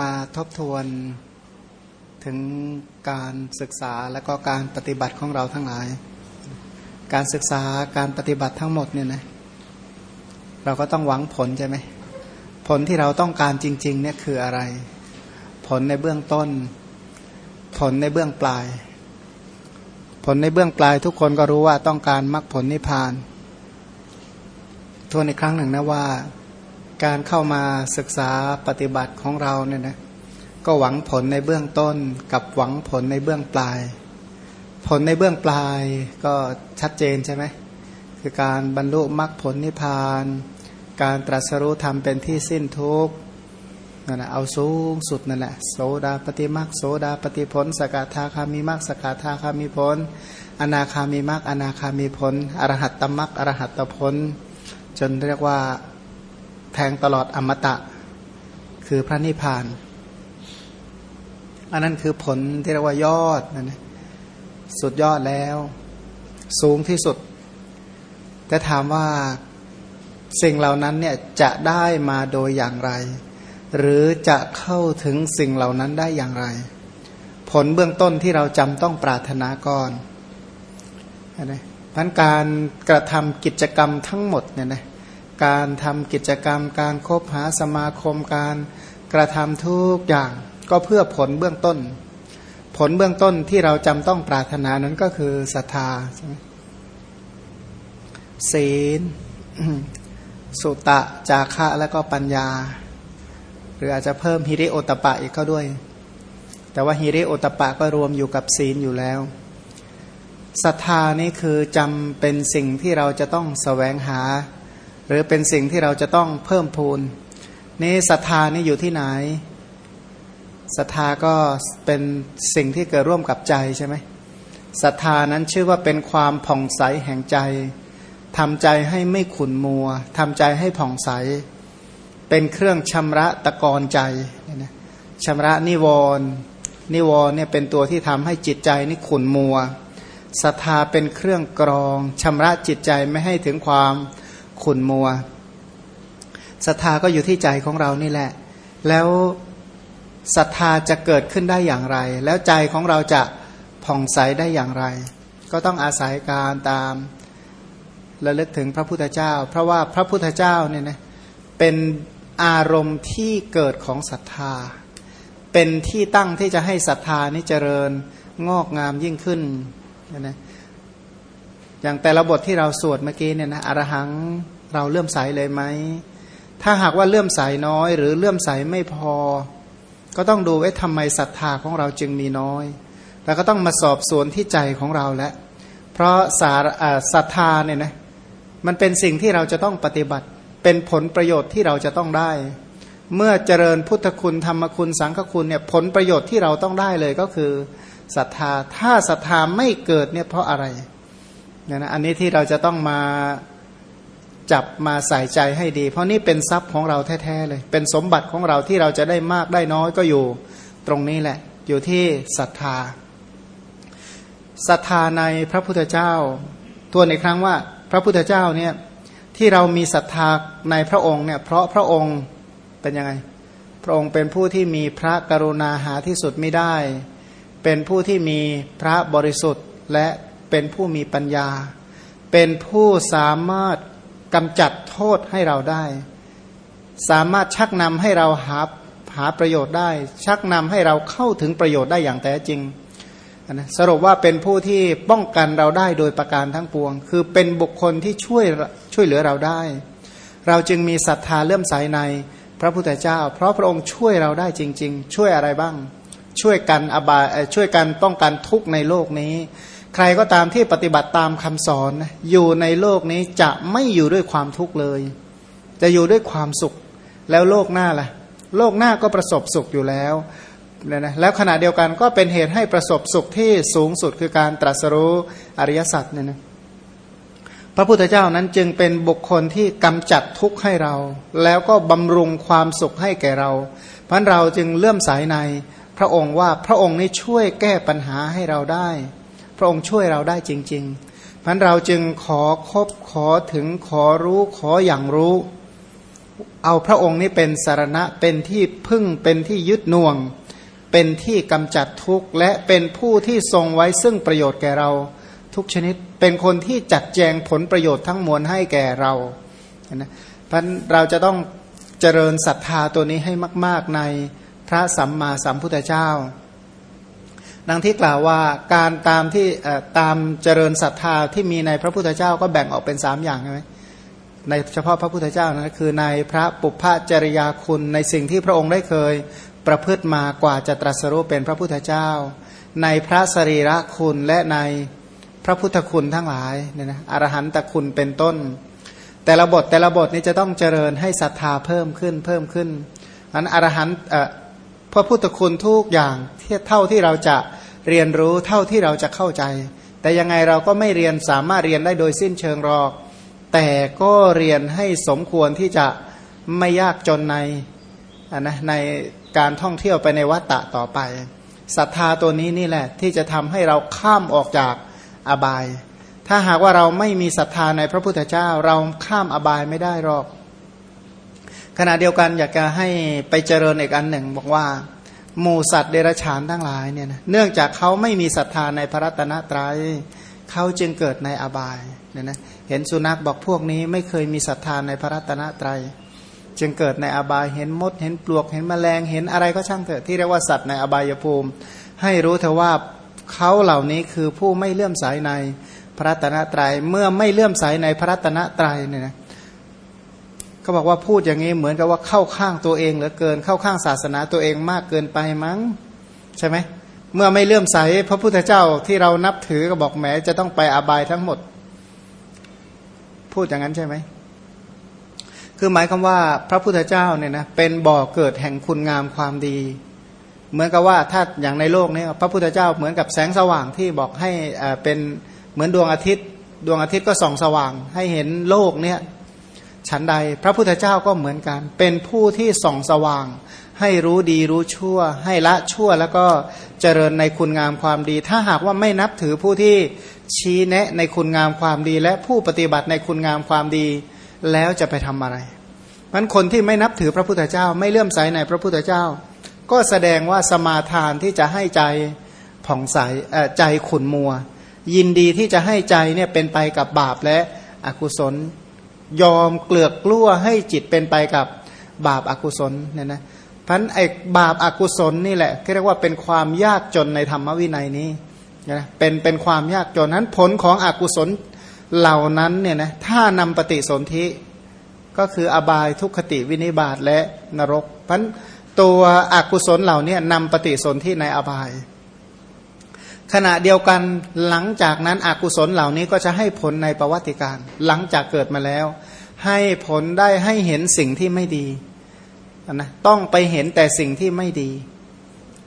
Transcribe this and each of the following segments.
มาทบทวนถึงการศึกษาและก็การปฏิบัติของเราทั้งหลาย การศึกษาการปฏิบัติทั้งหมดเนี่ยนะเราก็ต้องหวังผลใช่ไหมผลที่เราต้องการจริงๆเนี่ยคืออะไร ผลในเบื้องต้น ผลในเบื้องปลาย ผลในเบื้องปลายทุกคนก็รู้ว่าต้องการมรรคผลนิพพานทวนอีกครั้งหนึ่งนะว่า การเข้ามาศึกษาปฏิบัติของเราเนี่ยนะก็หวังผลในเบื้องต้นกับหวังผลในเบื้องปลาย ผลในเบื้องปลายก็ชัดเจนใช่ไหมคือการบรรลุมรรคผลนิพพาน การตรัสรู้ธรรมเป็นที่สิ้นทุกข์นั่นแหละเอาสูงสุดนั่นแหละโสดาปฏิมรรคโสดาปฏิผล สกทาคามีมรรคสกทาคามีผล อนาคามีมรรคอนาคามีผลอรหัตตมรรคอรหัตตผล จนเรียกว่า แทงตลอดอมตะ คือพระนิพพาน อันนั้นคือผลที่เรียกว่ายอดนะนะ สุดยอดแล้ว สูงที่สุด แต่ถามว่าสิ่งเหล่านั้นเนี่ยจะได้มาโดยอย่างไร หรือจะเข้าถึงสิ่งเหล่านั้นได้อย่างไร ผลเบื้องต้นที่เราจำต้องปรารถนาก่อนนะพันการกระทำกิจกรรมทั้งหมดเนี่ยนะ การทำกิจกรรม การคบหาสมาคมการกระทำทุกอย่างก็เพื่อผลเบื้องต้น ผลเบื้องต้นที่เราจำต้องปรารถนานั้นก็คือศรัทธาใช่ไหมศีลสุตะ จาคะและก็ปัญญา หรืออาจจะเพิ่มฮิริโอตปะอีกก็ด้วย แต่ว่าฮิริโอตปะก็รวมอยู่กับศีลอยู่แล้วศรัทธานี่คือจำเป็นสิ่งที่เราจะต้องสแสวงหา หรือเป็นสิ่งที่เราจะต้องเพิ่มพูนนี่ศรัทธานี่อยู่ที่ไหนศรัทธาก็เป็นสิ่งที่เกิดร่วมกับใจใช่ไหมศรัทธานั้นชื่อว่าเป็นความผ่องใสแห่งใจทำใจให้ไม่ขุนมัวทำใจให้ผ่องใส เป็นเครื่องชำระตะกอนใจชำระนิวรณ์นิวรณ์เนี่ยเป็นตัวที่ทำให้จิตใจนี่ขุนมัวศรัทธาเป็นเครื่องกรองชำระจิตใจไม่ให้ถึงความ ขุนมัวศรัทธาก็อยู่ที่ใจของเรานี่แหละ แล้วศรัทธาจะเกิดขึ้นได้อย่างไร แล้วใจของเราจะผ่องใสได้อย่างไร ก็ต้องอาศัยการตามระลึกถึงพระพุทธเจ้า เพราะว่าพระพุทธเจ้าเนี่ยนะเป็นอารมณ์ที่เกิดของศรัทธา เป็นที่ตั้งที่จะให้ศรัทธานี้เจริญงอกงามยิ่งขึ้นนะ อย่างแต่ละบทที่เราสวดเมื่อกี้เนี่ยนะอรหังเราเลื่อมใสเลยไหม ถ้าหากว่าเลื่อมใสน้อย หรือเลื่อมใสไม่พอ ก็ต้องดูว่าทำไมศรัทธาของเราจึงมีน้อย แล้วก็ต้องมาสอบสวนที่ใจของเราแล้วเพราะสารศรัทธาเนี่ยนะมันเป็นสิ่งที่เราจะต้องปฏิบัติ เป็นผลประโยชน์ที่เราจะต้องได้ เมื่อเจริญพุทธคุณธรรมคุณสังฆคุณเนี่ยผลประโยชน์ที่เราต้องได้เลยก็คือศรัทธาถ้าศรัทธาไม่เกิดเนี่ยเพราะอะไร เนี่ยนะอันนี้ที่เราจะต้องมาจับมาใส่ใจให้ดี เพราะนี่เป็นทรัพย์ของเราแท้ๆเลย เป็นสมบัติของเราที่เราจะได้มากได้น้อยก็อยู่ตรงนี้แหละ อยู่ที่ศรัทธาศรัทธาในพระพุทธเจ้าตัวในครั้งว่าพระพุทธเจ้าเนี่ยที่เรามีศรัทธาในพระองค์เนี่ยเพราะพระองค์เป็นยังไง พระองค์เป็นผู้ที่มีพระกรุณาหาที่สุดไม่ได้ เป็นผู้ที่มีพระบริสุทธิ์และ เป็นผู้มีปัญญา เป็นผู้สามารถกำจัดโทษให้เราได้ สามารถชักนำให้เราหาหาประโยชน์ได้ ชักนำให้เราเข้าถึงประโยชน์ได้อย่างแท้จริงนะสรุปว่าเป็นผู้ที่ป้องกันเราได้โดยประการทั้งปวง คือเป็นบุคคลที่ช่วยช่วยเหลือเราได้ เราจึงมีศรัทธาเลื่อมใสในพระพุทธเจ้า เพราะพระองค์ช่วยเราได้จริง ๆ ช่วยอะไรบ้าง ช่วยกันอบายช่วยกันป้องกันทุกข์ในโลกนี้ ใครก็ตามที่ปฏิบัติตามคำสอนอยู่ในโลกนี้จะไม่อยู่ด้วยความทุกข์เลย จะอยู่ด้วยความสุข แล้วโลกหน้าล่ะ โลกหน้าก็ประสบสุขอยู่แล้วนะนะแล้วขณะเดียวกันก็เป็นเหตุให้ประสบสุขที่สูงสุดคือการตรัสรู้อริยสัจเนี่ยนะพระพุทธเจ้านั้นจึงเป็นบุคคลที่กำจัดทุกข์ให้เรา แล้วก็บำรุงความสุขให้แก่เรา เพราะเราจึงเลื่อมสายในพระองค์ว่าพระองค์นี้ช่วยแก้ปัญหาให้เราได้ พระองค์ช่วยเราได้จริงๆพันเราจึงขอคบขอถึงขอรู้ขออย่างรู้ เอาพระองค์นี้เป็นสารณะเป็นที่พึ่งเป็นที่ยึดน่วง เป็นที่กำจัดทุกข์และเป็นผู้ที่ทรงไว้ซึ่งประโยชน์แก่เรา ทุกชนิดเป็นคนที่จัดแจงผลประโยชน์ทั้งมวลให้แก่เรานะพันเราจะต้องเจริญศรัทธาตัวนี้ให้มาก ๆในพระสัมมาสัมพุทธเจ้า ดังที่กล่าวว่าการตามที่ตามเจริญศรัทธาที่มีในพระพุทธเจ้าก็แบ่งออกเป็นสามอย่างใช่ไหมในเฉพาะพระพุทธเจ้านะคือในพระปุพพจริยาคุณในสิ่งที่พระองค์ได้เคยประพฤติมากว่าจะตรัสรู้เป็นพระพุทธเจ้า ในพระสรีระคุณและในพระพุทธคุณทั้งหลายเนี่ยนะอรหันตคุณเป็นต้น แต่ละบทแต่ละบทนี้จะต้องเจริญให้ศรัทธาเพิ่มขึ้นเพิ่มขึ้นอันอรหันต์พระพุทธคุณทุกอย่างเท่าที่เราจะเเรียนรู้เท่าที่เราจะเข้าใจ แต่ยังไงเราก็ไม่เรียนสามารถเรียนได้โดยสิ้นเชิงหรอก แต่ก็เรียนให้สมควรที่จะไม่ยากจนในนะในการท่องเที่ยวไปในวัฏฏะต่อไปศรัทธาตัวนี้นี่แหละ ที่จะทำให้เราข้ามออกจากอบาย ถ้าหากว่าเราไม่มีศรัทธาในพระพุทธเจ้า เราข้ามอบายไม่ได้หรอก ขณะเดียวกันอยากจะให้ไปเจริญอีกอันหนึ่งบอกว่า หมูสัตว์เดรัจฉานทั้งหลายเนี่ยนะเนื่องจากเขาไม่มีศรัทธาในพระรัตนตรยัยเขาจึงเกิดในอบายเนี่ยนะเห็นสุนัขบอกพวกนี้ไม่เคยมีศรัทธาในพระรัตนตรยัยจึงเกิดในอบายเห็นมด เห็นปลวกเห็นแมลงเห็นอะไรก็ช่างเถอะที่เรียกว่าสัตว์ในอบายภูมิ ให้รู้เถอะว่าเขาเหล่านี้คือผู้ไม่เลื่อมใสในพระรัตนตรยัยเมื่อไม่เลื่อมใสในพระรัตนตรัยเนี่ยนะ เขาบอกว่าพูดอย่างนี้เหมือนกับว่าเข้าข้างตัวเองเหลือเกิน เข้าข้างศาสนาตัวเองมากเกินไปมั้งใช่ไหมเมื่อไม่เลื่อมใสพระพุทธเจ้าที่เรานับถือก็บอกแหมจะต้องไปอบายทั้งหมด พูดอย่างนั้นใช่ไหมคือหมายความว่าพระพุทธเจ้าเนี่ยนะเป็นบ่อเกิดแห่งคุณงามความดี เหมือนกับว่าถ้าอย่างในโลกนี้พระพุทธเจ้าเหมือนกับแสงสว่างที่บอกให้เป็นเหมือนดวงอาทิตย์ ดวงอาทิตย์ก็ส่องสว่าง ให้เห็นโลกเนี่ย ฉันใดพระพุทธเจ้าก็เหมือนกัน เป็นผู้ที่ส่องสว่าง ให้รู้ดีรู้ชั่ว ให้ละชั่วแล้วก็เจริญในคุณงามความดี ถ้าหากว่าไม่นับถือผู้ที่ชี้แนะในคุณงามความดี และผู้ปฏิบัติในคุณงามความดีแล้วจะไปทำอะไรมันคนที่ไม่นับถือพระพุทธเจ้า ไม่เลื่อมใสในพระพุทธเจ้า ก็แสดงว่าสมาทานที่จะให้ใจผ่องใสใจขุนมัว ยินดีที่จะให้ใจเนี่ยเป็นไปกับบาปและอกุศล ยอมเกลือกกลั้วให้จิตเป็นไปกับบาปอากุศลเนี่ยนะพันไอบาปอากุศลนี่แหละเรียกว่าเป็นความยากจนในธรรมวินัยนี้นะเป็นเป็นความยากจนนั้นผลของอกุศลเหล่านั้นเนี่ยนะถ้านำปฏิสนธิก็คืออบายทุกขติวินิบาตและนรกพันตัวอกุศลเหล่านี้นำปฏิสนธิในอบาย ขณะเดียวกันหลังจากนั้นอกุศลเหล่านี้ก็จะให้ผลในประวัติการ หลังจากเกิดมาแล้ว ให้ผลได้ให้เห็นสิ่งที่ไม่ดีนะต้องไปเห็นแต่สิ่งที่ไม่ดี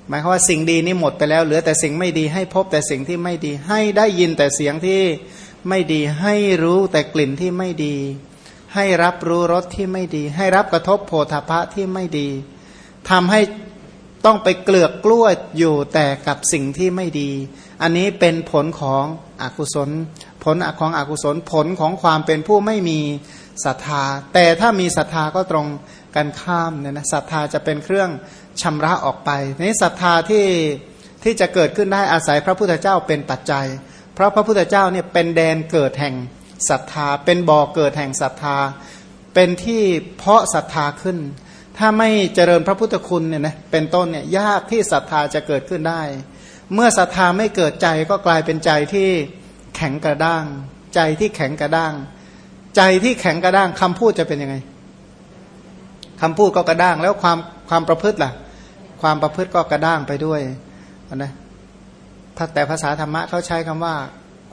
หมายความว่าสิ่งดีนี่หมดไปแล้วเหลือแต่สิ่งไม่ดี ให้พบแต่สิ่งที่ไม่ดี ให้ได้ยินแต่เสียงที่ไม่ดี ให้รู้แต่กลิ่นที่ไม่ดี ให้รับรู้รสที่ไม่ดี ให้รับกระทบโพธาภะที่ไม่ดีทำให้ ต้องไปเกลือกกล้วอยู่แต่กับสิ่งที่ไม่ดี อันนี้เป็นผลของอกุศล ผลของอกุศลผลของความเป็นผู้ไม่มีศรัทธา แต่ถ้ามีศรัทธาก็ตรงกันข้ามเนี่ยนะศรัทธาจะเป็นเครื่องชำระออกไปนี้ศรัทธาที่ที่จะเกิดขึ้นได้อาศัยพระพุทธเจ้าเป็นปัจจัย เพราะพระพุทธเจ้าเนี่ยเป็นแดนเกิดแห่งศรัทธา เป็นบ่อเกิดแห่งศรัทธา เป็นที่เพาะศรัทธาขึ้น ถ้าไม่เจริญพระพุทธคุณเนี่ยนะเป็นต้นเนี่ยยากที่ศรัทธาจะเกิดขึ้นได้ เมื่อศรัทธาไม่เกิดใจก็กลายเป็นใจที่แข็งกระด้าง ใจที่แข็งกระด้าง ใจที่แข็งกระด้างคำพูดจะเป็นยังไงคำพูดก็กระด้างแล้วความความประพฤติล่ะ ความประพฤติก็กระด้างไปด้วยนะแต่ภาษาธรรมะเขาใช้คำว่า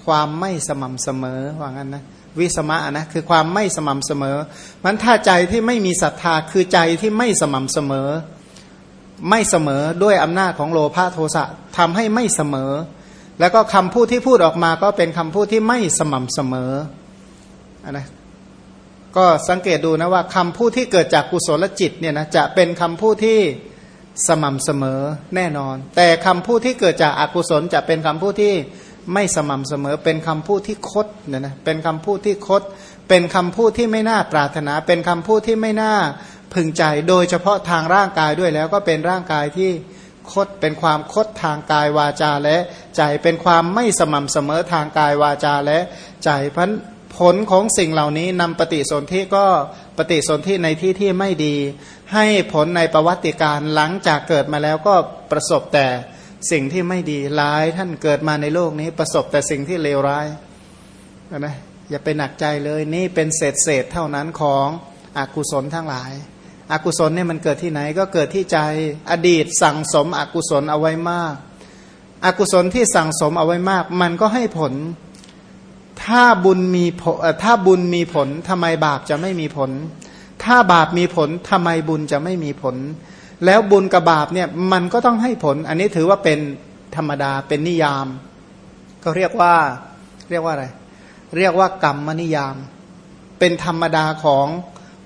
ความไม่สม่ำเสมอว่างั้นนะ วิสมะนะคือความไม่สม่ำเสมอมันถ้าใจที่ไม่มีศรัทธาคือใจที่ไม่สม่ำเสมอ ไม่เสมอด้วยอำนาจของโลภะโทสะทำให้ไม่เสมอ แล้วก็คำพูดที่พูดออกมาก็เป็นคำพูดที่ไม่สม่ำเสมอนะก็สังเกตดูนะว่าคำพูดที่เกิดจากกุศลจิตเนี่ยนะจะเป็นคำพูดที่สม่ำเสมอแน่นอน แต่คำพูดที่เกิดจากอากุศลจะเป็นคำพูดที่ ไม่สม่ำเสมอ เป็นคำพูดที่คดเนี่ยนะเป็นคำพูดที่คด เป็นคำพูดที่ไม่น่าปรารถนา เป็นคำพูดที่ไม่น่าพึงใจ โดยเฉพาะทางร่างกายด้วยแล้วก็เป็นร่างกายที่คดเป็นความคดทางกายวาจาและใจเป็นความไม่สม่ำเสมอทางกายวาจาและใจพันผลของสิ่งเหล่านี้นำปฏิสนธิก็ปฏิสนธิในที่ที่ไม่ดี ให้ผลในประวัติการหลังจากเกิดมาแล้วก็ประสบแต่ สิ่งที่ไม่ดีร้ายท่านเกิดมาในโลกนี้ประสบแต่สิ่งที่เลวร้ายนะอย่าไปหนักใจเลยนี่เป็นเศษเศษเท่านั้นของอกุศลทั้งหลาย อกุศลเนี่ยมันเกิดที่ไหนก็เกิดที่ใจอดีตสั่งสมอกุศลเอาไว้มาก อกุศลที่สั่งสมเอาไว้มาก มันก็ให้ผล ถ้าบุญมีผลถ้าบุญมีผลทำไมบาปจะไม่มีผล ถ้าบาปมีผลทำไมบุญจะไม่มีผล แล้วบุญกับบาปเนี่ยมันก็ต้องให้ผล อันนี้ถือว่าเป็นธรรมดาเป็นนิยาม ก็เรียกว่าเรียกว่าอะไร เรียกว่ากรรมนิยาม เป็นธรรมดาของ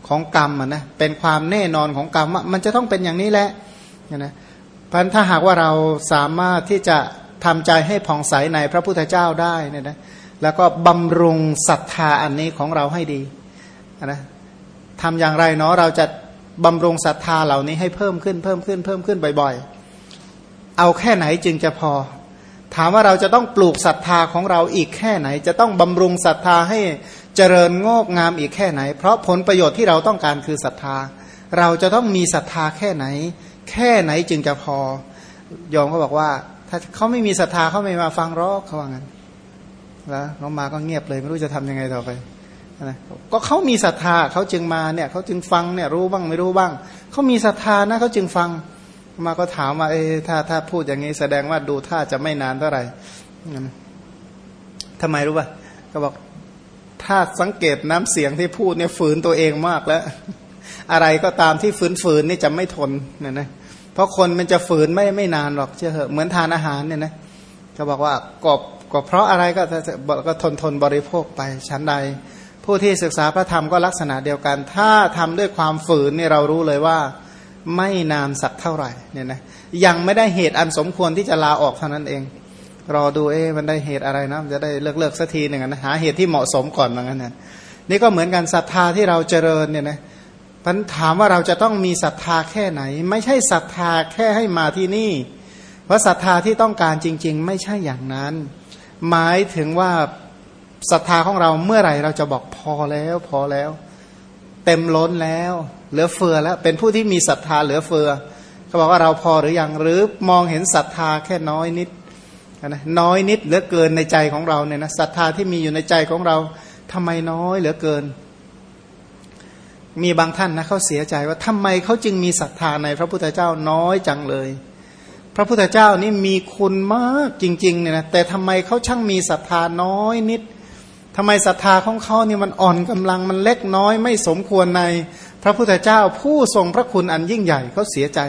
ของกรรมนะเป็นความแน่นอนของกรรมว่ามันจะต้องเป็นอย่างนี้แหละนะพันถ้าหากว่าเราสามารถที่จะทำใจให้ผ่องใสในพระพุทธเจ้าได้เนี่ยนะแล้วก็บำรุงศรัทธาอันนี้ของเราให้ดีนะทำอย่างไรเนาะเราจะ บำรุงศรัทธาเหล่านี้ให้เพิ่มขึ้นเพิ่มขึ้นเพิ่มขึ้นบ่อยๆ เอาแค่ไหนจึงจะพอ ถามว่าเราจะต้องปลูกศรัทธาของเราอีกแค่ไหน จะต้องบำรุงศรัทธาให้เจริญงอกงามอีกแค่ไหน เพราะผลประโยชน์ที่เราต้องการคือศรัทธา เราจะต้องมีศรัทธาแค่ไหน แค่ไหนจึงจะพอยอมเขาบอกว่า ถ้าเขาไม่มีศรัทธาเขาไม่มาฟังรอกเขาว่างั้นแล้วเขามาก็เงียบเลยไม่รู้จะทำยังไงต่อไป นะก็เขามีศรัทธาเขาจึงมาเนี่ยเขาจึงฟังเนี่ยรู้บ้างไม่รู้บ้างเขามีศรัทธานะเขาจึงฟังมาก็ถามว่าเออถ้าถ้าพูดอย่างนี้แสดงว่าดูท่าจะไม่นานเท่าไหร่ทำไมรู้ป่ะก็บอกถ้าสังเกตน้ำเสียงที่พูดเนี่ยฝืนตัวเองมากแล้ว อะไรก็ตามที่ฝืนฝืนนี่จะไม่ทนเนี่ยนะเพราะคนมันจะฝืนไม่ไม่นานหรอกเชื่อเหอะเหมือนทานอาหารเนี่ยนะก็บอกว่ากบก็เพราะอะไรก็ก็ทนทนบริโภคไปชั้นใด ผู้ที่ศึกษาพระธรรมก็ลักษณะเดียวกัน ถ้าทำด้วยความฝืนเนี่ยเรารู้เลยว่า ไม่นานสักเท่าไหร่เนี่ยนะยังไม่ได้เหตุอันสมควรที่จะลาออกเท่านั้นเอง รอดูเอ๊มันได้เหตุอะไรนะมันจะได้เลิกเลิกสักทีหนึ่งนะหาเหตุที่เหมาะสมก่อนเหมือนกันนะนี่ก็เหมือนกันศรัทธาที่เราเจริญเนี่ยนะพันถามว่าเราจะต้องมีศรัทธาแค่ไหน ไม่ใช่ศรัทธาแค่ให้มาที่นี่ เพราะศรัทธาที่ต้องการจริง ๆ ไม่ใช่อย่างนั้น หมายถึงว่า ศรัทธาของเราเมื่อไหร่เราจะบอกพอแล้วพอแล้ว เต็มล้นแล้ว เหลือเฟือแล้ว เป็นผู้ที่มีศรัทธาเหลือเฟือเขาบอกว่าเราพอหรือยังหรือมองเห็นศรัทธาแค่น้อยนิดนะน้อยนิดเหลือเกินในใจของเราเนี่ยนะศรัทธาที่มีอยู่ในใจของเราทำไมน้อยเหลือเกิน มีบางท่านนะเขาเสียใจว่าทำไมเขาจึงมีศรัทธาในพระพุทธเจ้าน้อยจังเลย พระพุทธเจ้านี่มีคุณมากจริงๆเนี่ยนะแต่ทำไมเขาช่างมีศรัทธาน้อยนิด ทำไมศรัทธาของเขานี่มันอ่อนกำลังมันเล็กน้อยไม่สมควรในพระพุทธเจ้าผู้ทรงพระคุณอันยิ่งใหญ่เขาเสียใจ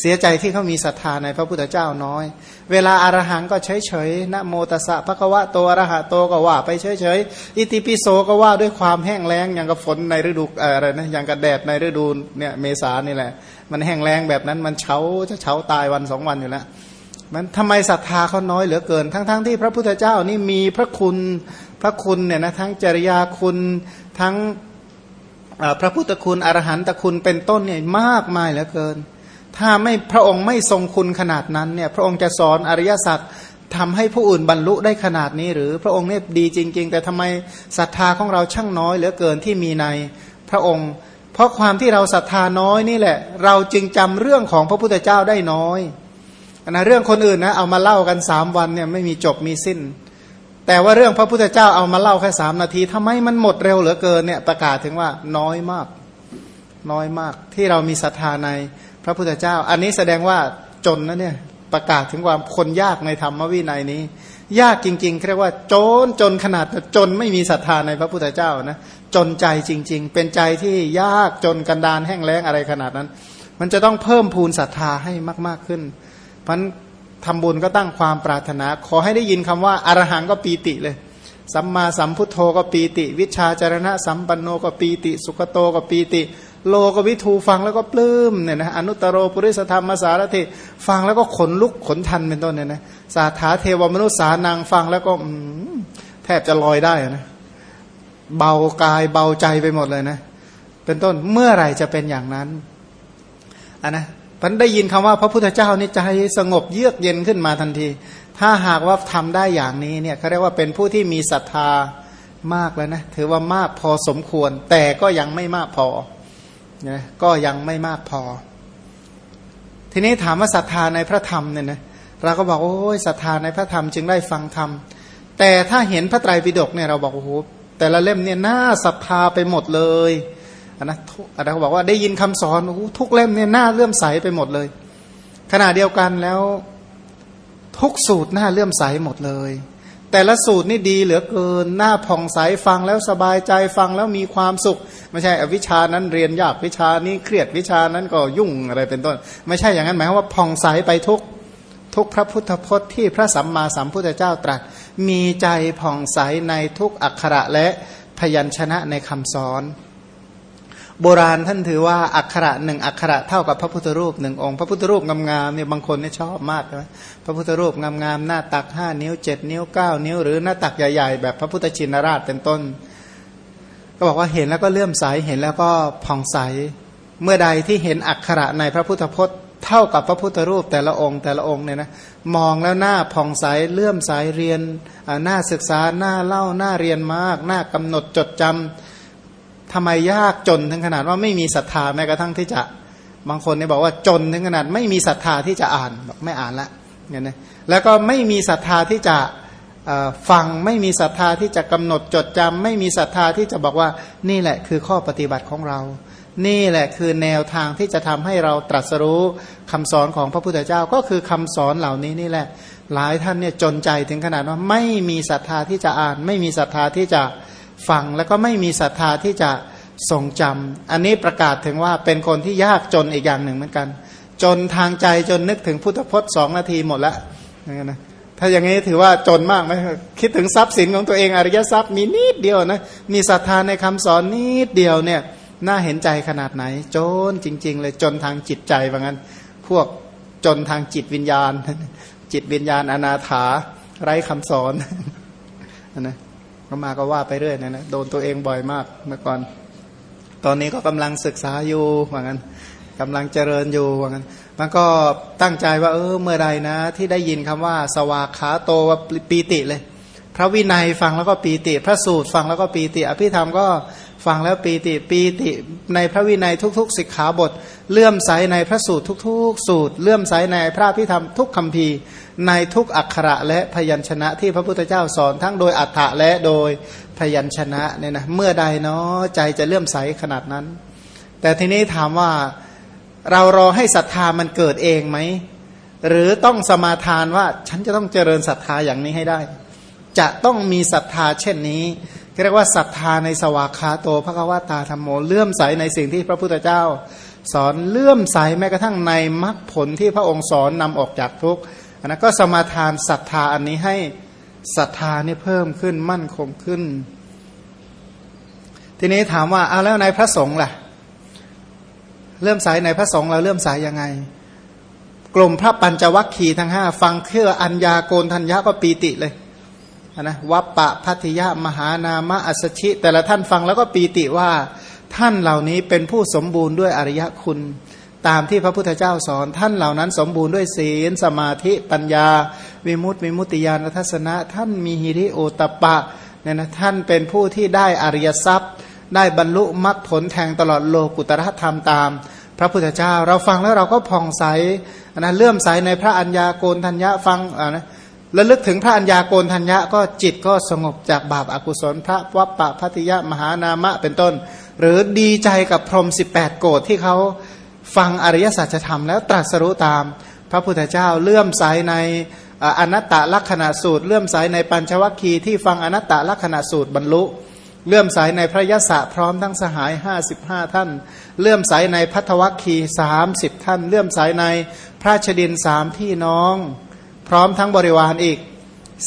เสียใจที่เขามีศรัทธาในพระพุทธเจ้าน้อย เวลาอารหังก็เฉยเฉยนะโมตสะพระควะโตอรหะโตก็ว่าไปเฉยเฉยอิติปิโสก็ว่าด้วยความแห้งแล้งอย่างกับฝนในฤดูอะไรนะอย่างกับแดดในฤดูเนี่ยเมษานี่แหละ มันแห้งแล้งแบบนั้นมันเฉาจะเฉาตายวันสองวันอยู่แล้วมันทำไมศรัทธาเขาน้อยเหลือเกิน ทั้งๆทที่พระพุทธเจ้านี่มีพระคุณ พระคุณเนี่ยนะทั้งจริยาคุณทั้งพระพุทธคุณอรหันตคุณเป็นต้นเนี่ยมากมายเหลือเกิน ถ้าไม่พระองค์ไม่ทรงคุณขนาดนั้นเนี่ยพระองค์จะสอนอริยสัจทำให้ผู้อื่นบรรลุได้ขนาดนี้ หรือพระองค์เนี่ยดีจริง ๆ แต่ทำไมศรัทธาของเราช่างน้อยเหลือเกินที่มีในพระองค์ เพราะความที่เราศรัทธาน้อยนี่แหละ เราจึงจำเรื่องของพระพุทธเจ้าได้น้อยนะเรื่องคนอื่นนะเอามาเล่ากันสามวันเนี่ยไม่มีจบมีสิ้น แต่ว่าเรื่องพระพุทธเจ้าเอามาเล่าแค่สามนาทีทำไมมันหมดเร็วเหลือเกินเนี่ยประกาศถึงว่าน้อยมาก น้อยมาก ที่เรามีศรัทธาในพระพุทธเจ้า อันนี้แสดงว่าจนนะเนี่ยประกาศถึงความคนยากในธรรมวินัยนี้ ยากจริงๆเรียกว่าจนจนขนาดจนไม่มีศรัทธาในพระพุทธเจ้านะจนใจจริง ๆ เป็นใจที่ยากจนกันดานแห้งแล้งอะไรขนาดนั้น มันจะต้องเพิ่มพูนศรัทธาให้มาก ๆขึ้น เพราะ ทำบุญก็ตั้งความปรารถนา ขอให้ได้ยินคำว่าอารหังก็ปีติเลย สัมมาสัมพุทโธก็ปีติ วิชาจารณะสัมปันโนก็ปีติ สุขโตก็ปีติ โลกวิทูฟังแล้วก็ปลื้มเนี่ยนะอนุตตรโรปุริสธรรมสารถิฟังแล้วก็ขนลุกขนทันเป็นต้นเนี่ยนะสาธาเทวมนุษย์สานางฟังแล้วก็แทบจะลอยได้นะเบากายเบาใจไปหมดเลยนะ เป็นต้นเมื่อไหร่จะเป็นอย่างนั้นอันนะ พันได้ยินคำว่าพระพุทธเจ้านี่ใจสงบเยือกเย็นขึ้นมาทันที ถ้าหากว่าทำได้อย่างนี้เนี่ยเขาเรียกว่าเป็นผู้ที่มีศรัทธามากแล้วนะถือว่ามากพอสมควร แต่ก็ยังไม่มากพอนะก็ยังไม่มากพอ ทีนี้ถามว่าศรัทธาในพระธรรมเนี่ยนะเราก็บอกโอ้ยศรัทธาในพระธรรมจึงได้ฟังธรรมแต่ถ้าเห็นพระไตรปิฎกเนี่ยเราบอกโอ้โหแต่ละเล่มเนี่ยน่าศรัทธาไปหมดเลย นะอันนั้นเขาบอกว่าได้ยินคำสอนทุกเล่มเนี่ยหน่าเลื่อมใสไปหมดเลย ขณะเดียวกันแล้วทุกสูตรหน่าเลื่อมใสหมดเลย แต่ละสูตรนี่ดีเหลือเกินหน้าผ่องใสฟังแล้วสบายใจฟังแล้วมีความสุข ไม่ใช่วิชานั้นเรียนยากวิชานี้เครียดวิชานั้นก็ยุ่งอะไรเป็นต้น ไม่ใช่อย่างนั้นหมายว่าผ่องใสไปทุกทุกพระพุทธพจน์ที่พระสัมมาสัมพุทธเจ้าตรัส มีใจผ่องใสในทุกอักขระและพยัญชนะในคำสอน โบราณท่านถือว่าอักขระหนึ่งอักขระเท่ากับพระพุทธรูปหนึ่งองค์ พระพุทธรูปงามๆเนี่ยบางคนเนี่ยชอบมากใช่ไหมพระพุทธรูปงามๆหน้าตักห้านิ้วเจ็ดนิ้วเก้านิ้ว หรือหน้าตักใหญ่ๆ แบบพระพุทธชินราชเป็นต้น ก็บอกว่าเห็นแล้วก็เลื่อมใสเห็นแล้วก็ผ่องใส เมื่อใดที่เห็นอักขระในพระพุทธพจน์ เท่ากับพระพุทธรูปแต่ละองค์แต่ละองค์เนี่ยนะมองแล้วหน้าผ่องใสเลื่อมใสเรียนหน้าศึกษาหน้าเล่าหน้าเรียนมากหน้ากำหนดจดจำ ทำไมยากจนถึงขนาดว่าไม่มีศรัทธาแม้กระทั่งที่จะบางคนเนี่ยบอกว่าจนถึงขนาดไม่มีศรัทธาที่จะอ่านบอกไม่อ่านละเนี่ยนะแล้วก็ไม่มีศรัทธาที่จะฟังไม่มีศรัทธาที่จะกำหนดจดจำไม่มีศรัทธาที่จะบอกว่านี่แหละคือข้อปฏิบัติของเรา นี่แหละคือแนวทางที่จะทำให้เราตรัสรู้คำสอนของพระพุทธเจ้าก็คือคำสอนเหล่านี้นี่แหละ หลายท่านเนี่ยจนใจถึงขนาดว่าไม่มีศรัทธาที่จะอ่าน ไม่มีศรัทธาที่จะ ฟังแล้วก็ไม่มีศรัทธาที่จะทรงจำอันนี้ประกาศถึงว่าเป็นคนที่ยากจนอีกอย่างหนึ่งเหมือนกัน จนทางใจจนนึกถึงพุทธพจน์สองนาทีหมดล้วนะถ้าอย่างนี้ถือว่าจนมากไหมคิดถึงทรัพย์สินของตัวเองอริยทรัพย์มีนิดเดียวนะมีศรัทธาในคำสอนนิดเดียวเนี่ยน่าเห็นใจขนาดไหน จนจริง ๆ เลยจนทางจิตใจว่างั้น พวกจนทางจิตวิญญาณ จิตวิญญาณอนาถาไร้คำสอนนะ ก็มาก็ว่าไปเรื่อยนะนะโดนตัวเองบ่อยมากเมื่อก่อน ตอนนี้ก็กำลังศึกษาอยู่ว่างั้นกำลังเจริญอยู่ว่างั้น มันก็ตั้งใจว่า เออเมื่อไรนะ ที่ได้ยินคำว่า สวากขาโตว่าปีติเลย พระวินัยฟังแล้วก็ปีติ พระสูตรฟังแล้วก็ปีติ อภิธรรมก็ฟังแล้วปีติปีติในพระวินัยทุก ๆ สิกขาบท เลื่อมใสในพระสูตรทุก ๆ สูตร เลื่อมใสในพระพิธรรมทุกคำพี ในทุกอักขระและพยัญชนะที่พระพุทธเจ้าสอนทั้งโดยอัฏฐะและโดยพยัญชนะเนี่ยนะเมื่อใดเนาะใจจะเลื่อมใสขนาดนั้น แต่ทีนี้ถามว่าเรารอให้ศรัทธามันเกิดเองไหมหรือต้องสมาทานว่าฉันจะต้องเจริญศรัทธาอย่างนี้ให้ได้ จะต้องมีศรัทธาเช่นนี้เรียกว่าศรัทธาในสวากขาโตพระกวตาธรรมโมเลื่อมใสในสิ่งที่พระพุทธเจ้า สอนเลื่อมใสแม้กระทั่งในมรรคผลที่พระองค์สอนนำออกจากทุกข์ นนั้นก็สมาทานศรัทธาอันนี้ให้ศรัทธานี่เพิ่มขึ้นมั่นคงขึ้น ทีนี้ถามว่าเอาแล้วในพระสงฆ์ล่ะเลื่อมใสในพระสงฆ์เราเลื่มใสยังไง กลุ่มพระปัญจวัคคีย์ทั้งห้าฟังเครืออัญญาโกนทัญญาก็ปีติเลยนะวัปปะพัทยามหานามะอัสชิ แต่ละท่านฟังแล้วก็ปีติว่า ท่านเหล่านี้เป็นผู้สมบูรณ์ด้วยอริยคุณ ตามที่พระพุทธเจ้าสอน ท่านเหล่านั้นสมบูรณ์ด้วยศีล สมาธิปัญญา วิมุตติวิมุตติญาณทัศนะ ท่านมีหิริโอตปะเนี่ยนะท่านเป็นผู้ที่ได้อริยทรัพย์ ได้บรรลุมรรคผลแทงตลอดโลกุตรธรรมตาม พระพุทธเจ้าเราฟังแล้วเราก็ผ่องใสนะเลื่อมใสในพระัญญาโกนทัญญาฟังอ่านะและลึกถึงพระัญญาโกนทัญญะก็จิตก็สงบจากบาปอากุศลพระวัปปะพัติยะมหานามะเป็นต้น หรือดีใจกับพรหมสิบแปดโกรธที่เขา ฟังอริยสัจธรรมแล้วตรัสรู้ตาม พระพุทธเจ้าเลื่อมใสในอนัตตลักษณะสูตรเลื่อมใสในปัญชวัคคีย์ที่ฟังอนัตตลักษณะสูตรบรรลุ เลื่อมใสในพระยศพร้อมทั้งสหายห้าสิบห้าท่าน เลื่อมใสในพัทวัคคีสามสิบท่าน เลื่อมใสในพระชดินสามพี่น้อง พร้อมทั้งบริวารอีก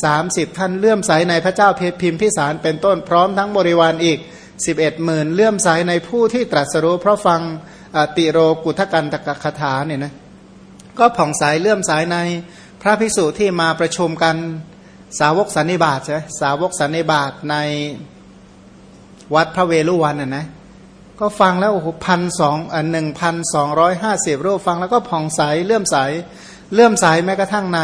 สามสิบท่าน เลื่อมใสในพระเจ้าเพพิมพิสารเป็นต้นพร้อมทั้งบริวารอีกสิบเอ็ดหมื่นเลื่อมใสในผู้ที่ตรัสรู้เพราะฟัง ติโรกุทกันตกคาถาเนี่ยนะก็ผ่องใสเลื่อมใสในพระภิกษุที่มาประชุมกันสาวกสันนิบาตใช่ไหมสาวกสันนิบาตในวัดพระเวลุวันน่ะนะก็ฟังแล้วโอ้โหพันสองอันหนึ่งพันสองร้อยห้าสิบรูปฟังแล้วก็ผ่องใสเลื่อมใสเลื่อมใสแม้กระทั่งใน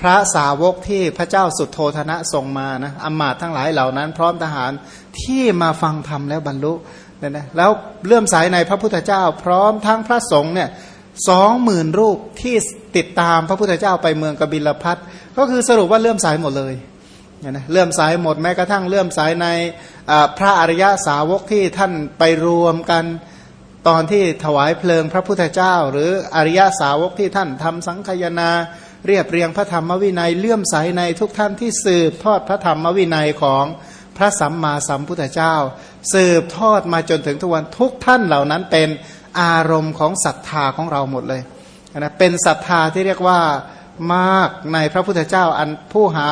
พระสาวกที่พระเจ้าสุดโทธนะส่งมานะอมาตทั้งหลายเหล่านั้น พร้อมทหารที่มาฟังธรรมแล้วบรรลุ เนี่ยนะแล้วเลื่อมใสในพระพุทธเจ้า พร้อมทั้งพระสงฆ์เนี่ยสองหมื่นรูปที่ติดตามพระพุทธเจ้าไปเมืองกบิลพัทก็คือสรุปว่าเลื่อมใสหมดเลยเนี่ยนะเลื่อมใสหมดแม้กระทั่งเลื่อมใสในพระอริยสาวกที่ท่านไปรวมกันตอนที่ถวายเพลิงพระพุทธเจ้า หรืออริยสาวกที่ท่านทำสังคยนาเรียบเรียงพระธรรมวินัยเลื่อมใสในทุกท่านที่สืบทอดพระธรรมวินัยของ พระสัมมาสัมพุทธเจ้า สืบทอดมาจนถึงทุกวันทุกท่านเหล่านั้นเป็นอารมณ์ของศรัทธาของเราหมดเลยนะเป็นศรัทธาที่เรียกว่ามากในพระพุทธเจ้าอันผู้หา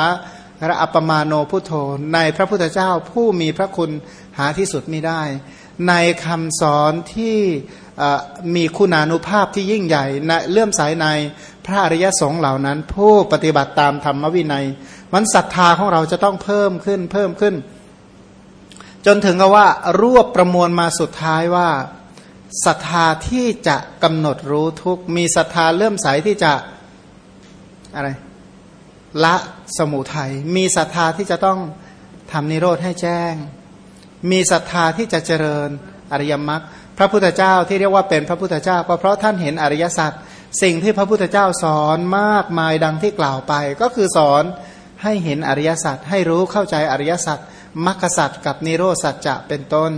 พระอัปมาโนพุทโธในพระพุทธเจ้าผู้มีพระคุณหาที่สุดไม่ได้ ในคำสอนที่มีคุณานุภาพที่ยิ่งใหญ่เลื่อมสายในพระอริยสงฆ์เหล่านั้น ผู้ปฏิบัติตามธรรมวินัย มันศรัทธาของเราจะต้องเพิ่มขึ้นเพิ่มขึ้น จนถึงกับว่ารวบประมวลมาสุดท้ายว่าศรัทธาที่จะกำหนดรู้ทุกมีศรัทธาเลื่อมใสที่จะอะไรละสมุทัยมีศรัทธาที่จะต้องทำนิโรธให้แจ้ง มีศรัทธาที่จะเจริญอริยมรรคพระพุทธเจ้าที่เรียกว่าเป็นพระพุทธเจ้าก็เพราะท่านเห็นอริยสัจสิ่งที่พระพุทธเจ้าสอนมากมายดังที่กล่าวไป ก็คือสอน ให้เห็นอริยสัจให้รู้เข้าใจอริยสัจมรรคสัจกับนิโรสัจจะเป็นต้น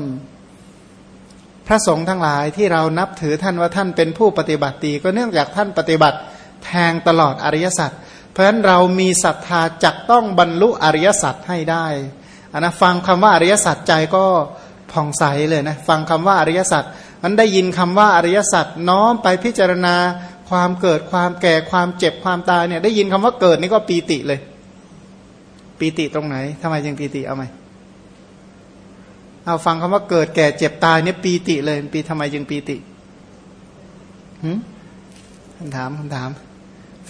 พระสงฆ์ทั้งหลายที่เรานับถือท่านว่าท่านเป็นผู้ปฏิบัติดีก็เนื่องจากท่านปฏิบัติแทงตลอดอริยสัจเพราะฉะนั้นเรามีศรัทธาจักต้องบรรลุอริยสัจให้ได้อันนะฟังคำว่าอริยสัจใจก็ผ่องใสเลยนะฟังคำว่าอริยสัจมันได้ยินคำว่าอริยสัจน้อมไปพิจารณาความเกิดความแก่ความเจ็บความตายเนี่ยได้ยินคำว่าเกิดนี่ก็ปีติเลย ปีติตรงไหนทำไมยังปีติเอาไหมเอาฟังคำว่าเกิดแก่เจ็บตายเนี่ยปีติเลยปีทำไมยังปีติหืมคำถามคำถาม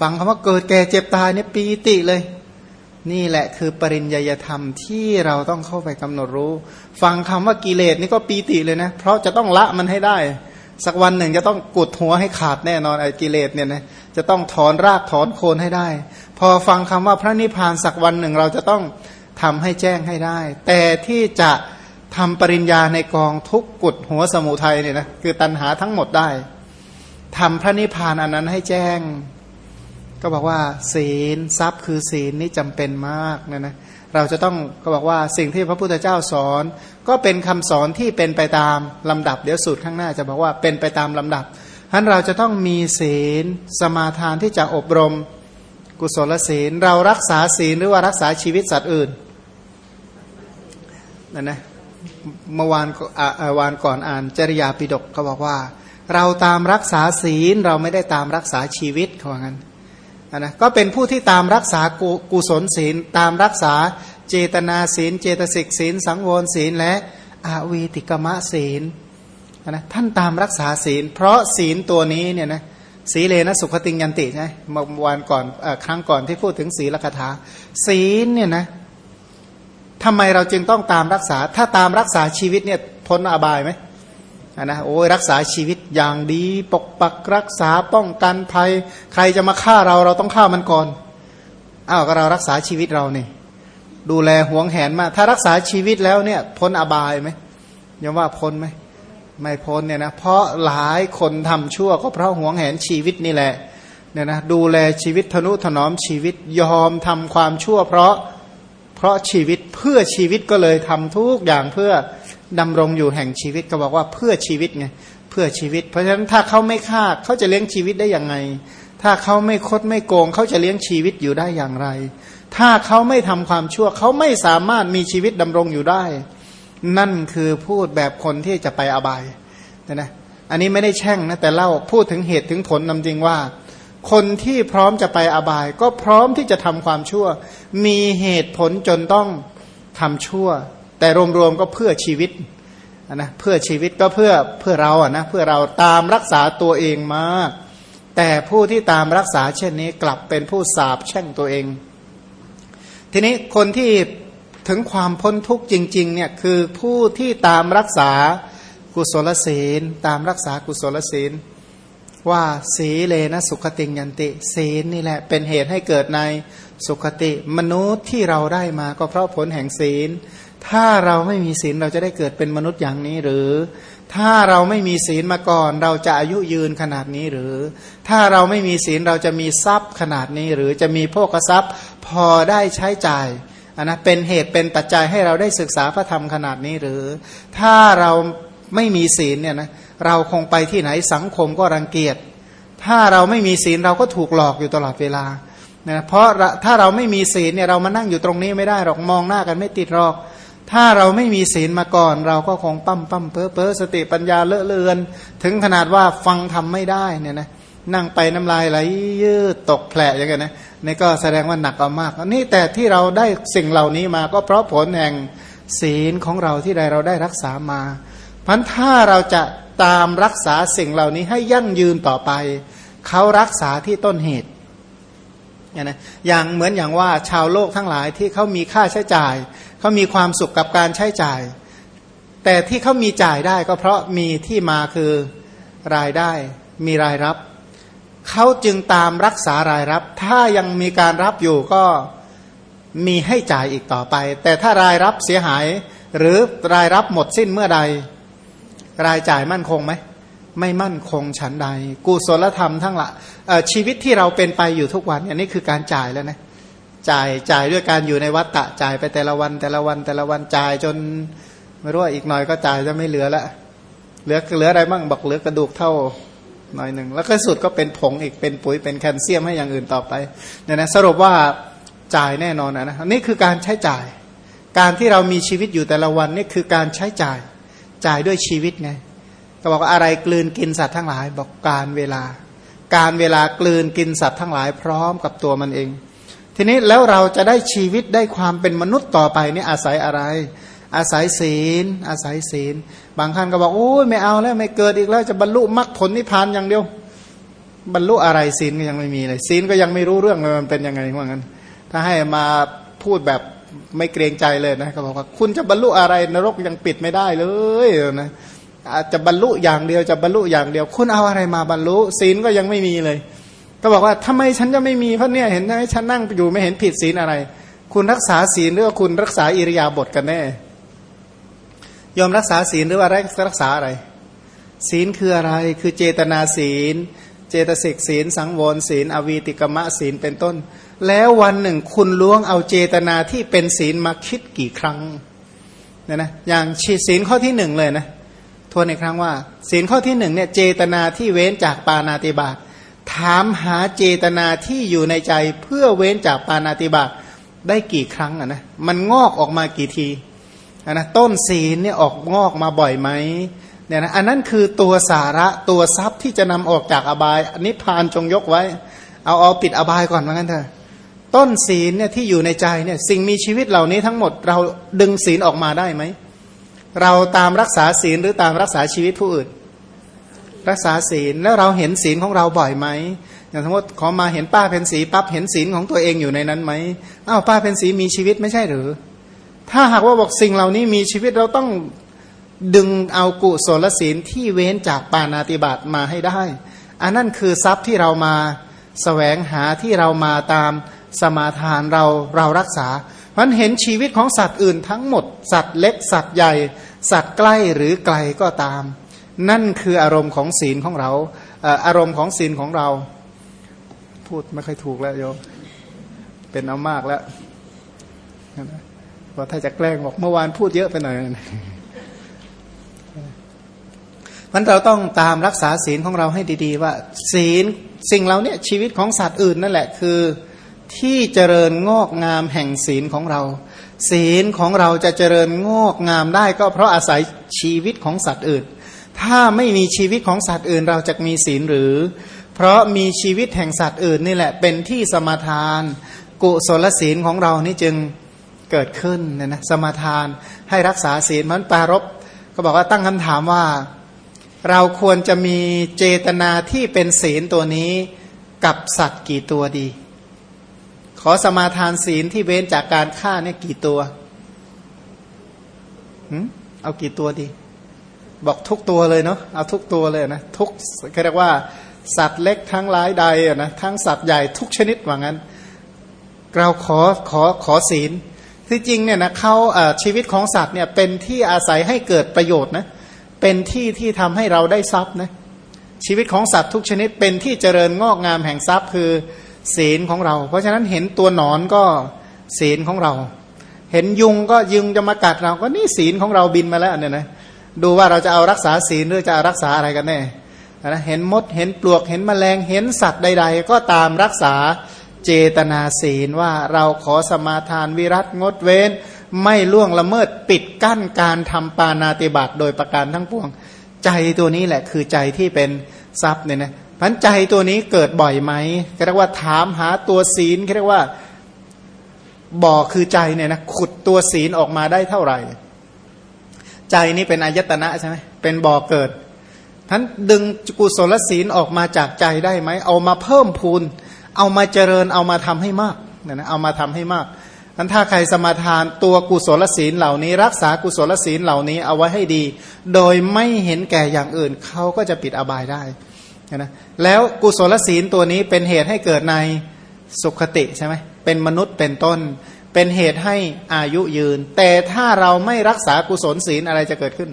ฟังคำว่าเกิดแก่เจ็บตายเนี่ยปีติเลย นี่แหละคือปริญญาธรรมที่เราต้องเข้าไปกำหนดรู้ ฟังคำว่ากิเลสนี่ก็ปีติเลยนะ เพราะจะต้องละมันให้ได้ สักวันหนึ่งจะต้องกุดหัวให้ขาดแน่นอนไอ้กิเลสเนี่ยนะ จะต้องถอนรากถอนโคนให้ได้ พอฟังคำว่าพระนิพพานสักวันหนึ่งเราจะต้องทำให้แจ้งให้ได้ แต่ที่จะทำปริญญาในกองทุกกุดหัวสมุทัยเนี่ยนะคือตัณหาทั้งหมดได้ทำพระนิพพานอันนั้นให้แจ้ง ก็บอกว่า ศีลทรัพย์คือศีลนี่จำเป็นมากนะนะเราจะต้องก็บอกว่าสิ่งที่พระพุทธเจ้าสอน ก็เป็นคำสอนที่เป็นไปตามลำดับ เดี๋ยวสูตรข้างหน้าจะบอกว่าเป็นไปตามลำดับ ฉะนั้นเราจะต้องมีศีลสมาทานที่จะอบรม กุศลศีล เรารักษาศีลหรือว่ารักษาชีวิตสัตว์อื่นนั่นนะเมื่อวานวานก่อนอ่านจริยาปิดกเขาบอกว่า เราตามรักษาศีลเราไม่ได้ตามรักษาชีวิตเขาว่างั้นนะก็เป็นผู้ที่ตามรักษากุศลศีล ตามรักษาเจตนาศีล เจตสิกศีล สังวรศีลและอาวีติกมะศีล นะท่านตามรักษาศีล เพราะศีลตัวนี้เนี่ยนะสีเลนะสุขติงยันติใช่เมื่อวานก่อนอครั้งก่อนที่พูดถึงศีลคาถาศีลเนี่ยนะทำไมเราจึงต้องตามรักษา ถ้าตามรักษาชีวิตเนี่ยพ้นอบายไหมนะโอ้ยรักษาชีวิตอย่างดีปกปักรักษาป้องกันภัย ใครจะมาฆ่าเราเราต้องฆ่ามันก่อนอ้าวก็เรารักษาชีวิตเราเนี่ยดูแลห่วงแหนมา ถ้ารักษาชีวิตแล้วเนี่ยพ้นอบายไหมยังว่าพ้นไหม ไม่พ้นเนี่ยนะเพราะหลายคนทำชั่วก็เพราะห่วงแหนชีวิตนี่แหละเนี่ยนะดูแลชีวิตทนุถนอมชีวิตยอมทำความชั่ว เพราะเพราะชีวิตเพื่อชีวิตก็เลยทำทุกอย่างเพื่อดำรงอยู่แห่งชีวิตก็บอกว่าเพื่อชีวิตไงเพื่อชีวิต เพราะฉะนั้นถ้าเขาไม่ฆ่าเขาจะเลี้ยงชีวิตได้อย่างไง ถ้าเขาไม่คดไม่โกงเขาจะเลี้ยงชีวิตอยู่ได้อย่างไร ถ้าเขาไม่ทำความชั่วเขาไม่สามารถมีชีวิตดำรงอยู่ได้ นั่นคือพูดแบบคนที่จะไปอบายนะนะอันนี้ไม่ได้แช่งนะแต่เล่าพูดถึงเหตุถึงผลนำจริงว่า คนที่พร้อมจะไปอบาย ก็พร้อมที่จะทำความชั่ว มีเหตุผลจนต้องทำชั่ว แต่รวมๆก็เพื่อชีวิตนะเพื่อชีวิตก็เพื่อเพื่อเราอะนะเพื่อเราตามรักษาตัวเองมาก แต่ผู้ที่ตามรักษาเช่นนี้กลับเป็นผู้สาบแช่งตัวเอง ทีนี้คนที่ ถึงความพ้นทุกข์จริงๆเนี่ยคือผู้ที่ตามรักษากุศลศีล ตามรักษากุศลศีล ว่าสีเลนะสุขติงยันติ ศีลนี่แหละเป็นเหตุให้เกิดในสุขติ มนุษย์ที่เราได้มาก็เพราะผลแห่งศีล ถ้าเราไม่มีศีลเราจะได้เกิดเป็นมนุษย์อย่างนี้หรือ ถ้าเราไม่มีศีลมาก่อน เราจะอายุยืนขนาดนี้หรือ ถ้าเราไม่มีศีลเราจะมีทรัพย์ขนาดนี้หรือจะมีโภกทรัพย์พอได้ใช้จ่าย อันนะเป็นเหตุเป็นปัจจัยให้เราได้ศึกษาพระธรรมขนาดนี้หรือ ถ้าเราไม่มีศีลเนี่ยนะเราคงไปที่ไหนสังคมก็รังเกียจ ถ้าเราไม่มีศีลเราก็ถูกหลอกอยู่ตลอดเวลานะเพราะถ้าเราไม่มีศีลเนี่ยเรามานั่งอยู่ตรงนี้ไม่ได้หรอกมองหน้ากันไม่ติดหรอก ถ้าเราไม่มีศีลมาก่อน เราก็คงปั้มปั้มเพ้อเพ้อสติปัญญาเลอะเลือน ถึงขนาดว่าฟังทำไม่ได้เนี่ยนะนั่งไปน้ำลายไหลยืดตกแผลอย่างเงี้ยนะ นี่ก็แสดงว่าหนักเอามากนี่แต่ที่เราได้สิ่งเหล่านี้มาก็เพราะผลแห่งศีลของเราที่ใดเราได้รักษามาพันถ้าเราจะตามรักษาสิ่งเหล่านี้ให้ยั่งยืนต่อไป เขารักษาที่ต้นเหตุอย่างนะอย่างเหมือนอย่างว่าชาวโลกทั้งหลายที่เขามีค่าใช้จ่าย เขามีความสุขกับการใช้จ่าย แต่ที่เขามีจ่ายได้ก็เพราะมีที่มาคือรายได้ มีรายรับ เขาจึงตามรักษารายรับ ถ้ายังมีการรับอยู่ก็มีให้จ่ายอีกต่อไป แต่ถ้ารายรับเสียหาย หรือรายรับหมดสิ้นเมื่อใด รายจ่ายมั่นคงไหมไม่มั่นคงฉันใด กุศลธรรมทั้งละชีวิตที่เราเป็นไปอยู่ทุกวันอันนี้คือการจ่ายแล้วนะจ่ายจ่ายด้วยการอยู่ในวัดตะจ่ายไปแต่ละวันแต่ละวันแต่ละวันจ่ายจนไม่รู้ว่าอีกหน่อยก็จ่ายจะไม่เหลือละเหลือเหลืออะไรบ้างบอกเหลือกระดูกเท่า หน่อยหนึ่งแล้วก็สุดก็เป็นผงอีกเป็นปุ๋ยเป็นแคลเซียมให้อย่างอื่นต่อไปเนี่ยนะสรุปว่าจ่ายแน่นอนนะนี่คือการใช้จ่าย การที่เรามีชีวิตอยู่แต่ละวันนี่คือการใช้จ่ายจ่ายด้วยชีวิตไงก็บอกว่าอะไรกลืนกินสัตว์ทั้งหลาย บอกการเวลา การเวลากลืนกินสัตว์ทั้งหลายพร้อมกับตัวมันเอง ทีนี้แล้วเราจะได้ชีวิตได้ความเป็นมนุษย์ต่อไปนี่อาศัยอะไร อาศัยศีล อาศัยศีล บางท่านก็บอกโอ้ยไม่เอาแล้วไม่เกิดอีกแล้วจะบรรลุมรรคผลนิพพานอย่างเดียว บรรลุอะไรศีลก็ยังไม่มีเลยศีลก็ยังไม่รู้เรื่องเลยมันเป็นยังไงว่างั้น ถ้าให้มาพูดแบบไม่เกรงใจเลยนะก็บอกว่าคุณจะบรรลุอะไรนรกยังปิดไม่ได้เลยนะอาจะบรรลุอย่างเดียวจะบรรลุอย่างเดียว คุณเอาอะไรมาบรรลุศีลก็ยังไม่มีเลย ก็บอกว่าทำไมฉันจะไม่มีเพราะเนี่ยเห็นไหมฉันนั่งอยู่ไม่เห็นผิดศีลอะไร คุณรักษาศีลหรือว่าคุณรักษาอิริยาบถกันแน่ ยอมรักษาศีลหรือว่ารักษาอะไร ศีลคืออะไรคือเจตนาศีล เจตสิกศีล สังวรศีล อวีติกมะศีลเป็นต้น แล้ววันหนึ่งคุณล้วงเอาเจตนาที่เป็นศีลมาคิดกี่ครั้งเนี่ยนะอย่างศีลข้อที่หนึ่งเลยนะทวนอีกครั้งว่า ศีลข้อที่หนึ่งเนี่ยเจตนาที่เว้นจากปานาติบาตถามหาเจตนาที่อยู่ในใจเพื่อเว้นจากปานาติบาตได้กี่ครั้งอะนะมันงอกออกมากี่ที นะต้นศีลเนี่ยออกงอกมาบ่อยไหมเนี่ยนะอันนั้นคือตัวสาระตัวทรัพย์ที่จะนำออกจากอบายอันนี้พานจงยกไว้ เอาเอาปิดอบายก่อนเหมือนกันเถอะต้นศีลเนี่ยที่อยู่ในใจเนี่ยสิ่งมีชีวิตเหล่านี้ทั้งหมดเราดึงศีลออกมาได้ไหม เราตามรักษาศีลหรือตามรักษาชีวิตผู้อื่น รักษาศีลแล้วเราเห็นศีลของเราบ่อยไหมอย่างสมมติขอมาเห็นป้าเพนสีปั๊บเห็นศีลของตัวเองอยู่ในนั้นไหมอ้าวป้าเพนสีมีชีวิตไม่ใช่หรือ ถ้าหากว่าบอกสิ่งเหล่านี้มีชีวิตเราต้องดึงเอากุศลศีลที่เว้นจากปานาติบาตมาให้ได้ อันนั้นคือทรัพย์ที่เรามาสแสวงหาที่เรามาตามสมาทานเราเรารักษามันเห็นชีวิตของสัตว์อื่นทั้งหมด สัตว์เล็กสัตว์ใหญ่ สัตว์ใกล้หรือไกลก็ตาม นั่นคืออารมณ์ของศีลของเราอารมณ์ของศีลของเรา พูดไม่ค่อยถูกแล้วโยมเป็นเอามากแล้ว เพราะถ้าจะแกล้งบอกเมื่อวานพูดเยอะไปหน่อยมันเราต้องตามรักษาศีลของเราให้ดี ๆ ว่า ศีลสิ่งเราเนี่ยชีวิตของสัตว์อื่นนั่นแหละคือที่เจริญงอกงามแห่งศีลของเรา ศีลของเราจะเจริญงอกงามได้ก็เพราะอาศัยชีวิตของสัตว์อื่น ถ้าไม่มีชีวิตของสัตว์อื่นเราจะมีศีลหรือ เพราะมีชีวิตแห่งสัตว์อื่นนี่แหละเป็นที่สมาทาน กุศลศีลของเรานี่จึง เกิดขึ้นเนี่ยนะสมาทานให้รักษาศีลมันปารบก็บอกว่าตั้งคำถามว่า เราควรจะมีเจตนาที่เป็นศีลตัวนี้กับสัตว์กี่ตัวดี ขอสมาทานศีลที่เว้นจากการฆ่าเนี่ยกี่ตัวเอากี่ตัวดี บอกทุกตัวเลยเนาะเอาทุกตัวเลยนะทุกเรียกว่าสัตว์เล็กทั้งหลายใดนะทั้งสัตว์ใหญ่ทุกชนิดว่างั้น เราขอขอขอศีล ที่จริงเนี่ยนะเขาชีวิตของสัตว์เนี่ยเป็นที่อาศัยให้เกิดประโยชน์นะเป็นที่ที่ทำให้เราได้ทรัพย์นะชีวิตของสัตว์ทุกชนิดเป็นที่เจริญงอกงามแห่งทรัพย์คือศีลของเรา เพราะฉะนั้นเห็นตัวหนอนก็ศีลของเรา เห็นยุงก็ยุงจะมากัดเราก็นี่ศีลของเราบินมาแล้วเนี่ยนะดูว่าเราจะเอารักษาศีลหรือจะรักษาอะไรกันแน่นะเห็นมดเห็นปลวกเห็นแมลงเห็นสัตว์ใด ๆ ก็ตามรักษา เจตนาศีลว่าเราขอสมาทานวิรัตงดเว้น ไม่ล่วงละเมิดปิดกั้นการทำปานาติบาตโดยประการทั้งปวง ใจตัวนี้แหละคือใจที่เป็นทรัพย์เนี่ยนะพันใจตัวนี้เกิดบ่อยไหมเรียกว่าถามหาตัวศีลเรียกว่าบ่อคือใจเนี่ยนะขุดตัวศีลออกมาได้เท่าไหร่ ใจนี้เป็นอายตนะใช่ไหมเป็นบ่อเกิดท่านดึงกุศลศีลออกมาจากใจได้ไหมเอามาเพิ่มพูน เอามาเจริญเอามาทำให้มากเนี่ยนะเอามาทำให้มากอันถ้าใครสมาทานตัวกุศลศีลเหล่านี้ รักษากุศลศีลเหล่านี้เอาไว้ให้ดี โดยไม่เห็นแก่อย่างอื่นเขาก็จะปิดอบายได้นะแล้วกุศลศีลตัวนี้เป็นเหตุให้เกิดในสุขติใช่ไหมเป็นมนุษย์เป็นต้น เป็นเหตุให้อายุยืน แต่ถ้าเราไม่รักษากุศลศีลอะไรจะเกิดขึ้น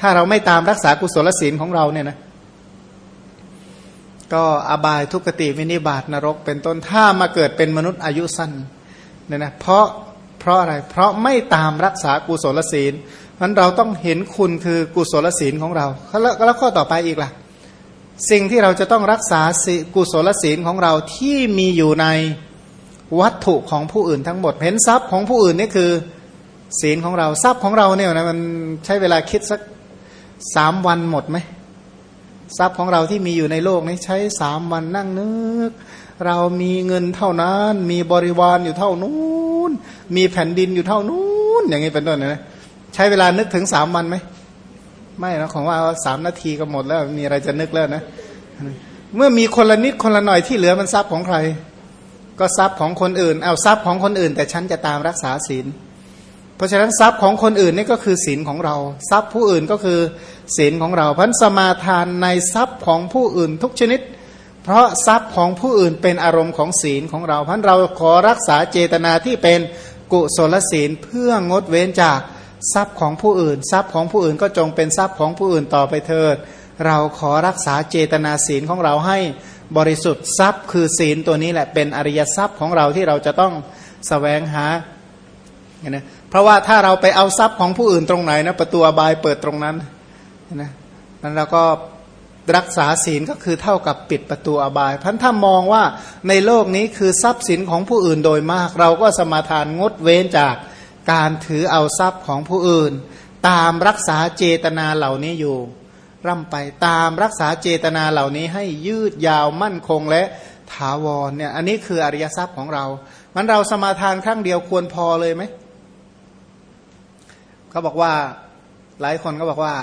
ถ้าเราไม่ตามรักษากุศลศีลของเราเนี่ยนะ ก็อบายทุกติวินิบาตนรก เป็นต้นถ้ามาเกิดเป็นมนุษย์อายุสั้นเนี่ยนะเพราะเพราะอะไร เพราะไม่ตามรักษากุศลศีลนั้นเราต้องเห็นคุณคือกุศลศีลของเราแล้วแล้วข้อต่อไปอีกล่ะ สิ่งที่เราจะต้องรักษากุศลศีลของเราที่มีอยู่ในวัตถุของผู้อื่นทั้งหมด เห็นทรัพย์ของผู้อื่นนี่คือศีลของเราทรัพย์ของเราเนี่ยนะมันใช้เวลาคิดสักสามวันหมดไหม ทรัพย์ของเราที่มีอยู่ในโลกนี้ใช้สามวันนั่งนึก เรามีเงินเท่านั้น มีบริวารอยู่เท่านู้น มีแผ่นดินอยู่เท่านู้น อย่างนี้เป็นต้นนะใช้เวลานึกถึงสามวันไหมไม่นะของว่าสามนาทีก็หมดแล้วมีอะไรจะนึกแล้วนะ เมื่อมีคนละนิดคนละหน่อยที่เหลือมันทรัพย์ของใคร ก็ทรัพย์ของคนอื่น เอาทรัพย์ของคนอื่น แต่ฉันจะตามรักษาศีล ราะฉะนั้นทรัพย์ของคนอื่นนี่ก็คือศีลของเรา ทรัพย์ผู้อื่นก็คือศีลของเราพันสมาทานในทรัพย์ของผู้อื่นทุกชนิด เพราะทรัพย์ของผู้อื่นเป็นอารมณ์ของศีลของเราพันเราขอรักษาเจตนาที่เป็นกุศลศีลเพื่องดเว้นจากทรัพย์ของผู้อื่น ทรัพย์ของผู้อื่นก็จงเป็นทรัพย์ของผู้อื่นต่อไปเถิด เราขอรักษาเจตนาศีลของเราให้บริสุทธิ์ทรัพย์คือศีลตัวนี้แหละเป็นอริยทรัพย์ของเราที่เราจะต้องสแสวงหานะ เพราะว่าถ้าเราไปเอาทรัพย์ของผู้อื่นตรงไหนนะประตูอบายเปิดตรงนั้นนะนั้นเราก็รักษาศีลก็คือเท่ากับปิดประตูอบายพันถ้ามองว่าในโลกนี้คือทรัพย์สินของผู้อื่นโดยมาก เราก็สมาทานงดเว้นจากการถือเอาทรัพย์ของผู้อื่น ตามรักษาเจตนาเหล่านี้อยู่ ร่ำไปตามรักษาเจตนาเหล่านี้ให้ยืดยาวมั่นคงและถาวรเนี่ยอันนี้คืออริยทรัพย์ของเรามันเราสมาทานครั้งเดียวควรพอเลยไหม เขาบอกว่าหลายคนก็บอกว่า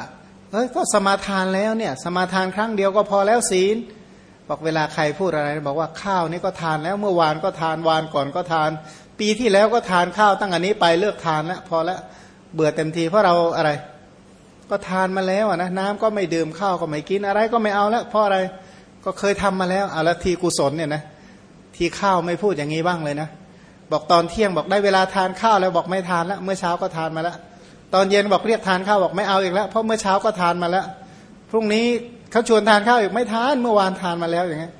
เฮ้ยก็สมาทานแล้วเนี่ย สมาทานครั้งเดียวก็พอแล้วศีลบอกเวลาใครพูดอะไร บอกว่าข้าวนี่ก็ทานแล้วเมื่อวานก็ทานวานก่อนก็ทาน ปีที่แล้วก็ทานข้าวตั้งอันนี้ไปเลิกทานแล้วพอแล้วเบื่อเต็มทีเพราะเราอะไร ก็ทานมาแล้วนะน้ำก็ไม่ดื่มข้าวก็ไม่กินอะไรก็ไม่เอาแล้วเพราะอะไรก็เคยทำมาแล้วเอาละทีกุศลเนี่ยนะทีข้าวไม่พูดอย่างนี้บ้างเลยนะบอกตอนเที่ยงบอกได้เวลาทานข้าวแล้วบอกไม่ทานแล้วเมื่อเช้าก็ทานมาแล้ว ตอนเย็นบอกเรียกทานข้าวบอกไม่เอาอีกแล้ว เพราะเมื่อเช้าก็ทานมาแล้ว พรุ่งนี้เขาชวนทานข้าวอีกไม่ทานเมื่อวานทานมาแล้วอย่างเงี้ย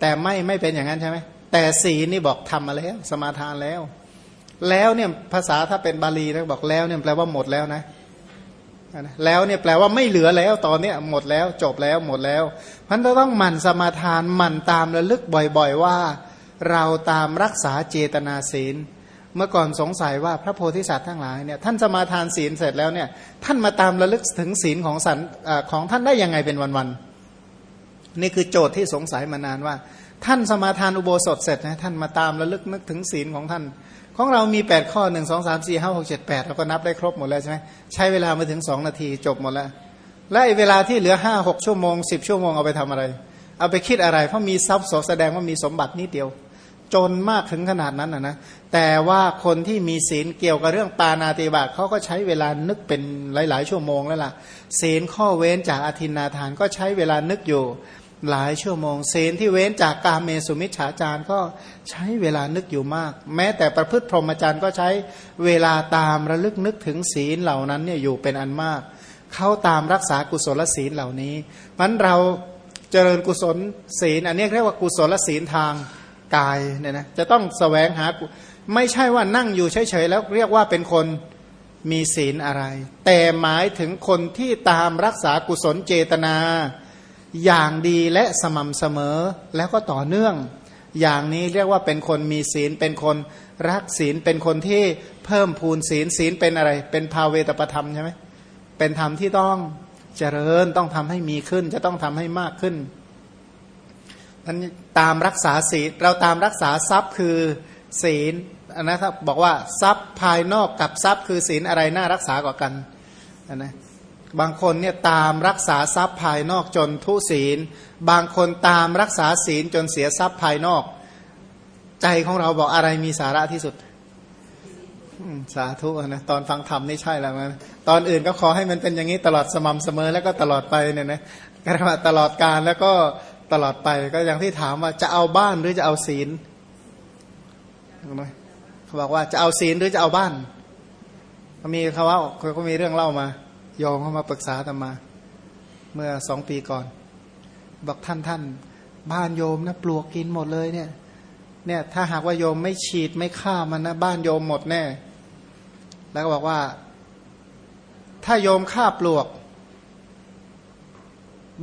แต่ไม่ไม่เป็นอย่างนั้นใช่ไหมแต่สีนี่บอกทำมาแล้ว สมาทานแล้ว แล้วเนี่ยภาษาถ้าเป็นบาลีนะบอกแล้วเนี่ยแปลว่าหมดแล้วนะแล้วเนี่ยแปลว่าไม่เหลือแล้วตอนเนี้ยหมดแล้วจบแล้วหมดแล้วพันเราต้องหมั่นสมาทานหมั่นตามระลึกบ่อย ๆ ว่า เราตามรักษาเจตนาศีล เมื่อก่อนสงสัยว่าพระโพธิสัตว์ทั้งหลายเนี่ยท่านสมาทานศีลเสร็จแล้วเนี่ยท่านมาตามระลึกถึงศีลของสันของท่านได้ยังไงเป็นวันๆนี่คือโจทย์ที่สงสัยมานานว่า ท่านสมาทานอุโบสถเสร็จนะท่านมาตามระลึกนึกถึงศีลของท่าน ของเรามี 8 ข้อ 1 2 3 4 5 6 7 8เราก็นับได้ครบหมดแล้วใช่ไหมใช้เวลามาถึง 2 นาทีจบหมดแล้ว และเวลาที่เหลือ 5 6 ชั่วโมง 10 ชั่วโมงเอาไปทำอะไร เอาไปคิดอะไร เพราะมีทรัพย์สแสดงว่ามีสมบัตินิดเดียวจนมากถึงขนาดนั้นนะนะ แต่ว่าคนที่มีศีลเกี่ยวกับเรื่องปานาติบาตเขาก็ใช้เวลานึกเป็นหลาย ๆ ชั่วโมงแล้วล่ะศีลข้อเว้นจากอธินาทานก็ใช้เวลานึกอยู่หลายชั่วโมงศีลที่เว้นจากกาเมสุมิจฉาจารก็ใช้เวลานึกอยู่มาก แม้แต่ประพฤติพรหมจรรย์ก็ใช้เวลาตามระลึกนึกถึงศีลเหล่านั้นเนี่ยอยู่เป็นอันมาก เขาตามรักษากุศลศีลเหล่านี้มันเราเจริญกุศลศีล อันนี้เรียกว่ากุศลศีลทางกายเนี่ยนะจะต้องสแสวงหา ไม่ใช่ว่านั่งอยู่เฉยๆแล้วเรียกว่าเป็นคนมีศีลอะไร แต่หมายถึงคนที่ตามรักษากุศลเจตนา อย่างดีและสม่ำเสมอแล้วก็ต่อเนื่อง อย่างนี้เรียกว่าเป็นคนมีศีลเป็นคนรักศีลเป็นคนที่เพิ่มพูนศีลศีลเป็นอะไร เป็นภาเวตประธรรมใช่ไหมเป็นธรรมที่ต้องเจริญต้องทำให้มีขึ้น จะต้องทำให้มากขึ้นนั้นตามรักษาศีลเราตามรักษาทรัพย์คือ ศีลนะครับบอกว่าทรัพย์ภายนอกกับทรัพย์คือศีลอะไรน่ารักษากว่ากันนะบางคนเนี่ยตามรักษาทรัพย์ภายนอกจนทุศีล บางคนตามรักษาศีลจนเสียทรัพย์ภายนอก ใจของเราบอกอะไรมีสาระที่สุดสาธุนะตอนฟังธรรมนี่ใช่แล้วนะตอนอื่นก็ขอให้มันเป็นอย่างนี้ตลอดสม่ำเสมอแล้วก็ตลอดไปเนี่ยนะกระว่าตลอดการแล้วก็ตลอดไปก็อย่างที่ถามว่าจะเอาบ้านหรือจะเอาศีล เขาบอกว่าจะเอาศีลหรือจะเอาบ้านเขามีเขาว่าเขาก็มีเรื่องเล่ามาโยมเข้ามาปรึกษาธรรมา เมื่อสองปีก่อน บอกท่านท่านบ้านโยมนะปลวกกินหมดเลยเนี่ย เนี่ย ถ้าหากว่าโยมไม่ฉีดไม่ฆ่ามันนะบ้านโยมหมดแน่ แล้วก็บอกว่า ถ้าโยมฆ่าปลวก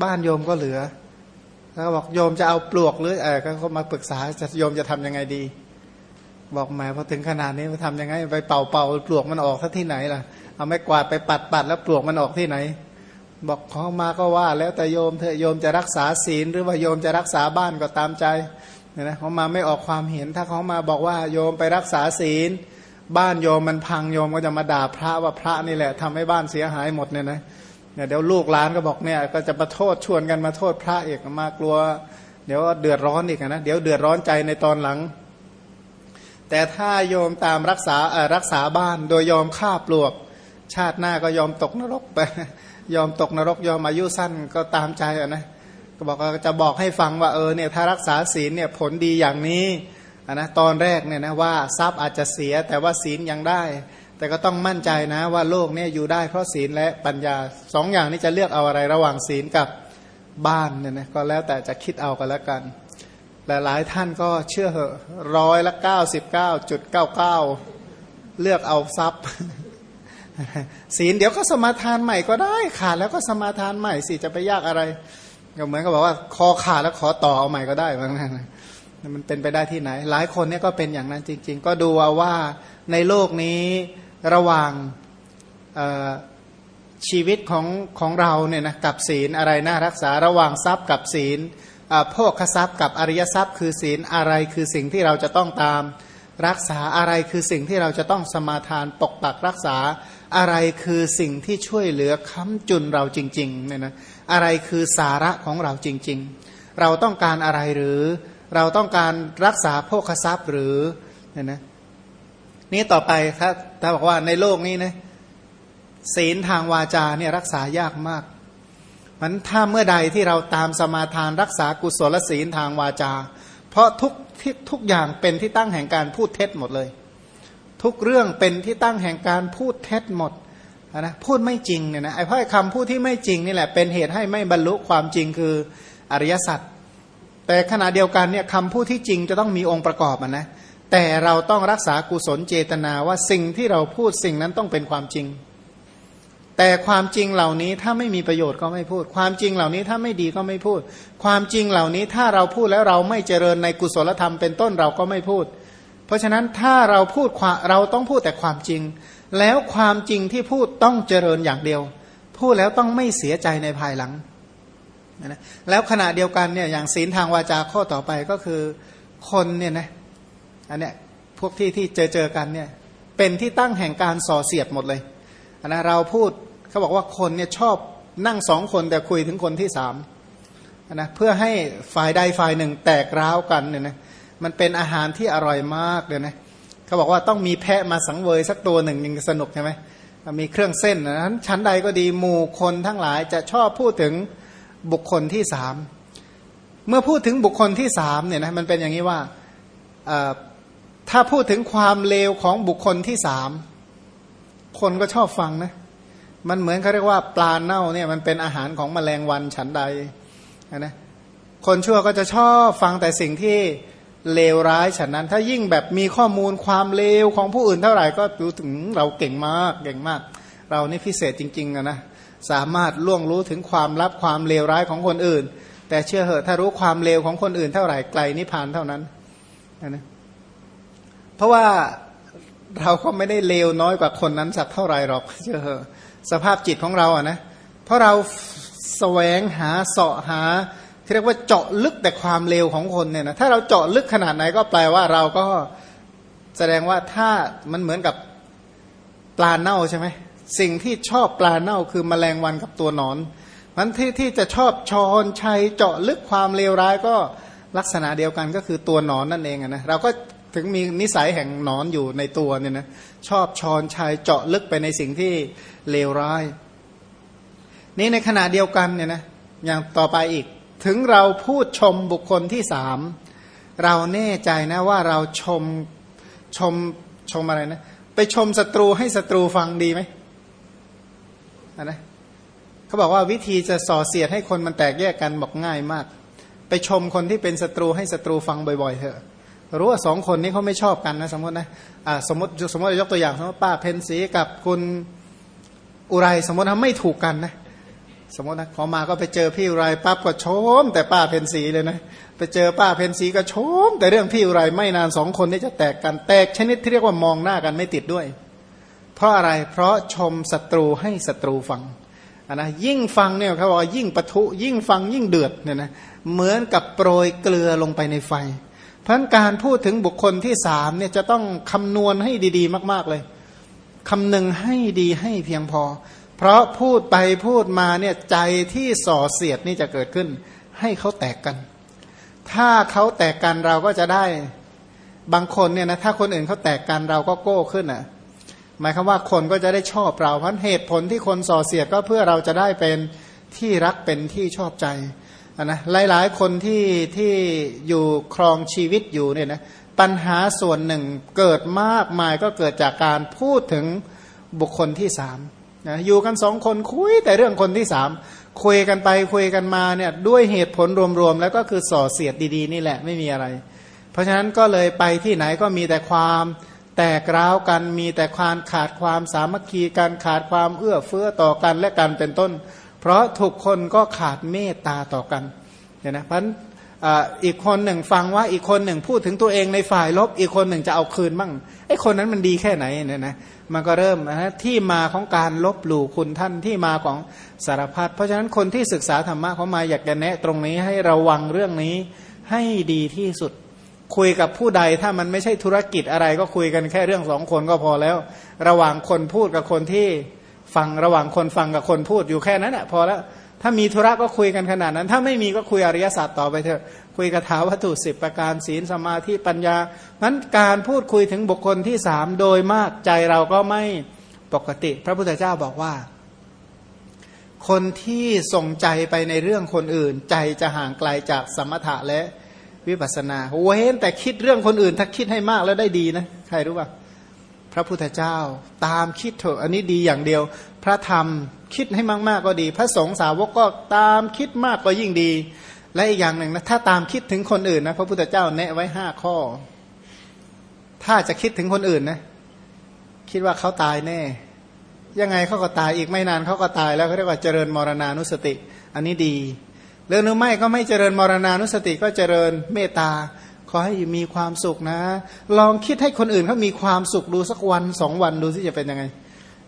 บ้านโยมก็เหลือแล้วก็บอกโยมจะเอาปลวกหรือเออก็มาปรึกษาจะโยมจะทํำยังไงดี บอกแหมพอถึงขนาดนี้มาทำยังไงไปเป่าเป่าปลวกมันออกที่ไหนล่ะ เอาไม้กวาดไปปัดปัดแล้วปลวกมันออกที่ไหน บอกขอมาก็ว่า แล้วแต่โยมเถอะโยมจะรักษาศีลหรือว่าโยมจะรักษาบ้านก็ตามใจเนี่ยนะเขามาไม่ออกความเห็น ถ้าเขามาบอกว่าโยมไปรักษาศีล บ้านโยมมันพังโยมก็จะมาด่าพระว่าพระนี่แหละทำให้บ้านเสียหายหมดเนี่ยนะเนี่ยเดี๋ยวลูกหลานก็บอกเนี่ยก็จะมาโทษชวนกันมาโทษพระเอกมากลัว เดี๋ยวเดือดร้อนอีกนะเดี๋ยวเดือดร้อนใจในตอนหลัง แต่ถ้าโยมตามรักษารักษาบ้านโดยยอมฆ่าปลวก ชาติหน้าก็ยอมตกนรกไปยอมตกนรกยอมอายุสั้นก็ตามใจอะนะก็บอกจะบอกให้ฟังว่าเออเนี่ยถ้ารักษาศีลเนี่ยผลดีอย่างนี้นะตอนแรกเนี่ยนะว่าทรัพย์อาจจะเสียแต่ว่าศีลยังได้ แต่ก็ต้องมั่นใจนะว่าโลกเนี่ยอยู่ได้เพราะศีลและปัญญาสองอย่างนี้จะเลือกเอาอะไรระหว่างศีลกับบ้านเนี่ยนะก็แล้วแต่จะคิดเอากันแล้วกัน หลายท่านก็เชื่อเหอะร้อยละเก้าสิบเก้าจุดเก้าเก้าเลือกเอาทรัพย์ ศีลเดี๋ยวก็สมาทานใหม่ก็ได้ขาดแล้วก็สมาทานใหม่สิจะไปยากอะไร ก็เหมือนกับบอกว่า คอขาดแล้วขอต่อเอาใหม่ก็ได้เหมือนกันมันเป็นไปได้ที่ไหน หลายคนเนี่ยก็เป็นอย่างนั้นจริง ๆ ก็ดูเอาว่าในโลกนี้ระหว่างชีวิตของของเราเนี่ยนะกับศีลอะไรน่ารักษาระหว่างทรัพย์กับศีล โภคทรัพย์กับอริยทรัพย์ คือศีลอะไรคือสิ่งที่เราจะต้องตามรักษาอะไรคือสิ่งที่เราจะต้องสมาทานปกปักรักษาอะไรคือสิ่งที่ช่วยเหลือค้ำจุนเราจริงๆเนี่ยนะอะไรคือสาระของเราจริง ๆ เราต้องการอะไรหรือ เราต้องการรักษาโภคทรัพย์หรือเนี่ยนะนี่ต่อไปครับถ้าบอกว่าในโลกนี้นะศีลทางวาจาเนี่ยรักษายากมาก มันถ้าเมื่อใดที่เราตามสมาทานรักษากุศลศีลทางวาจา เพราะทุกทุกอย่างเป็นที่ตั้งแห่งการพูดเท็จหมดเลย ทุกเรื่องเป็นที่ตั้งแห่งการพูดเท็จหมดนะพูดไม่จริงเนี่ยนะไอ้พราะคำพูดที่ไม่จริงนี่แหละเป็นเหตุให้ไม่บรรลุความจริงคืออริยสัจแต่ขณะเดียวกันเนี่ยคำพูดที่จริงจะต้องมีองค์ประกอบนะแต่เราต้องรักษากุศลเจตนาว่าสิ่งที่เราพูดสิ่งนั้นต้องเป็นความจริง แต่ความจริงเหล่านี้ถ้าไม่มีประโยชน์ก็ไม่พูด ความจริงเหล่านี้ถ้าไม่ดีก็ไม่พูด ความจริงเหล่านี้ถ้าเราพูดแล้วเราไม่เจริญในกุศลธรรมเป็นต้นเราก็ไม่พูด เพราะฉะนั้นถ้าเราพูดเราต้องพูดแต่ความจริง แล้วความจริงที่พูดต้องเจริญอย่างเดียว พูดแล้วต้องไม่เสียใจในภายหลังนะแล้วขณะเดียวกันเนี่ยอย่างศีลทางวาจาข้อต่อไปก็คือคนเนี่ยนะอันเนี้ยพวกที่ที่เจอเจอกันเนี่ยเป็นที่ตั้งแห่งการส่อเสียดหมดเลยนะเราพูด เขาบอกว่าคนเนี่ยชอบนั่งสองคนแต่คุยถึงคนที่สามนะเพื่อให้ฝ่ายใดฝ่ายหนึ่งแตกร้าวกันเนี่ยนะมันเป็นอาหารที่อร่อยมากเลยนะเขาบอกว่าต้องมีแพะมาสังเวยสักตัวหนึ่งยังสนุกใช่ไหมมีเครื่องเส้นนั้นชั้นใดก็ดีหมู่คนทั้งหลายจะชอบพูดถึงบุคคลที่สามเมื่อพูดถึงบุคคลที่สามเนี่ยนะมันเป็นอย่างนี้ว่าถ้าพูดถึงความเลวของบุคคลที่สามคนก็ชอบฟังนะ มันเหมือนเขาเรียกว่าปลาเน่าเนี่ยมันเป็นอาหารของแมลงวันฉันใดนะคนชั่วก็จะชอบฟังแต่สิ่งที่เลวร้ายฉันนั้น ถ้ายิ่งแบบมีข้อมูลความเลวของผู้อื่นเท่าไหร่ก็รู้ถึงเราเก่งมากเก่งมาก เรานี่พิเศษจริงๆนะสามารถล่วงรู้ถึงความลับความเลวร้ายของคนอื่น แต่เชื่อเหอะถ้ารู้ความเลวของคนอื่นเท่าไหร่ไกลนิพพานเท่านั้นนะเพราะว่าเราก็ไม่ได้เลวน้อยกว่าคนนั้นสักเท่าไหร่หรอกเชื่อเหอะ สภาพจิตของเราอะนะเพราะเราแสวงหาเสาะหาเรียกว่าเจาะลึกแต่ความเลวของคนเนี่ยนะถ้าเราเจาะลึกขนาดไหนก็แปลว่าเราก็แสดงว่าถ้ามันเหมือนกับปลาเน่าใช่ไหมสิ่งที่ชอบปลาเน่าคือมแมลงวันกับตัวหนอนมันที่ที่จะชอบชอนชัยเจาะลึกความเลวร้ายก็ลักษณะเดียวกันก็คือตัวหนอนนั่นเองนะเราก็ ถึงมีนิสัยแห่งนอนอยู่ในตัวเนี่ยนะชอบชอนชัยเจาะลึกไปในสิ่งที่เลวร้าย นี่ในขณะเดียวกันเนี่ยนะอย่างต่อไปอีก ถึงเราพูดชมบุคคลที่สามเราแน่ใจนะว่าเราชมชมชมอะไรนะ ไปชมศัตรูให้ศัตรูฟังดีไหมนะเขาบอกว่าวิธีจะส่อเสียดให้คนมันแตกแยกกันบอกง่ายมาก ไปชมคนที่เป็นศัตรูให้ศัตรูฟังบ่อยๆเถอะ รู้ว่าสองคนนี้เขาไม่ชอบกันนะสมมตินะะสมมติสมมติยกตัวอย่างสมมติป้าเพนสีกับคุณอุไรสมมติทาไม่ถูกกันนะสมมตินะขอมาก็ไปเจอพี่อุไรปั๊บก็ชม แต่ป้าเพนสีเลยนะไปเจอป้าเพนสีก็ชม แต่เรื่องพี่อุไรไม่นานสองคนนี้จะแตกกันแตกชนิดที่เรียกว่ามองหน้ากันไม่ติดด้วย เพราะอะไรเพราะชมศัตรูให้ศัตรูฟังนะยิ่งฟังเนี่ยเขาบอกยิ่งปะทุยิ่งฟังยิ่งเดือดเนี่ยนะเหมือนกับโปรยเกลือลงไปในไฟ เพราะการพูดถึงบุคคลที่สามเนี่ยจะต้องคำนวณให้ดีๆ มาก ๆเลยคำหนึ่งให้ดีให้เพียงพอ เพราะพูดไปพูดมาเนี่ยใจที่ส่อเสียดนี่จะเกิดขึ้น ให้เขาแตกกัน ถ้าเขาแตกกันเราก็จะได้บางคนเนี่ยนะถ้าคนอื่นเขาแตกกันเราก็โก้ขึ้นอะหมายความว่าคนก็จะได้ชอบเราเพราะเหตุผลที่คนส่อเสียดก็เพื่อเราจะได้เป็นที่รักเป็นที่ชอบใจ นะหลายๆ คนที่ที่อยู่ครองชีวิตอยู่เนี่ยนะปัญหาส่วนหนึ่งเกิดมากมายก็เกิดจากการพูดถึงบุคคลที่สามนะอยู่กันสองคนคุยแต่เรื่องคนที่สามคุยกันไปคุยกันมาเนี่ยด้วยเหตุผลรวมๆ แล้วก็คือส่อเสียดดีๆ นี่แหละไม่มีอะไร เพราะฉะนั้นก็เลยไปที่ไหนก็มีแต่ความแตกร้าวกันมีแต่ความขาดความสามัคคีการขาดความเอื้อเฟื้อต่อกันและกันเป็นต้น เพราะทุกคนก็ขาดเมตตาต่อกันเนี่ยนะเพราะอีกคนหนึ่งฟังว่าอีกคนหนึ่งพูดถึงตัวเองในฝ่ายลบ อีกคนหนึ่งจะเอาคืนบ้างไอ้คนนั้นมันดีแค่ไหนเนี่ยนะมันก็เริ่มนะที่มาของการลบหลู่คุณท่านที่มาของสารพัดเพราะฉะนั้นคนที่ศึกษาธรรมะเขามาอยากจะแนะตรงนี้ให้ระวังเรื่องนี้ให้ดีที่สุด คุยกับผู้ใดถ้ามันไม่ใช่ธุรกิจอะไรก็คุยกันแค่เรื่องสองคนก็พอแล้ว ระหว่างคนพูดกับคนที่ ฟังระหว่างคนฟังกับคนพูดอยู่แค่นั้นแหละพอแล้วถ้ามีธุระก็คุยกันขนาดนั้น ถ้าไม่มีก็คุยอริยศาสัจต่อไปเถอะ คุยกถาวัตถุสิบประการศีลสมาธิปัญญานั้นการพูดคุยถึงบุคคลที่สามโดยมากใจเราก็ไม่ปกติ พระพุทธเจ้าบอกว่า คนที่ส่งใจไปในเรื่องคนอื่น ใจจะห่างไกลจากสมถะและวิปัสสนาเว้นแต่คิดเรื่องคนอื่น ถ้าคิดให้มากแล้วได้ดีนะ ใครรู้ป่ะ พระพุทธเจ้า ตามคิดเถอะอันนี้ดีอย่างเดียว พระธรรมคิดให้มาก ๆ ก็ดี พระสงฆ์สาวกก็ตามคิดมากก็ยิ่งดี และอีกอย่างหนึ่งนะถ้าตามคิดถึงคนอื่นนะพระพุทธเจ้าแนะไว้ห้าข้อ ถ้าจะคิดถึงคนอื่นนะ คิดว่าเขาตายแน่ ยังไงเขาก็ตายอีกไม่นานเขาก็ตายแล้วเขาเรียกว่าเจริญมรณานุสติ อันนี้ดีเรื่องนึงไม่ก็ไม่เจริญมรณานุสติก็เจริญเมตตา ขอให้มีความสุขนะ ลองคิดให้คนอื่นเขามีความสุขดูสักวันสองวันดูสิจะเป็นยังไง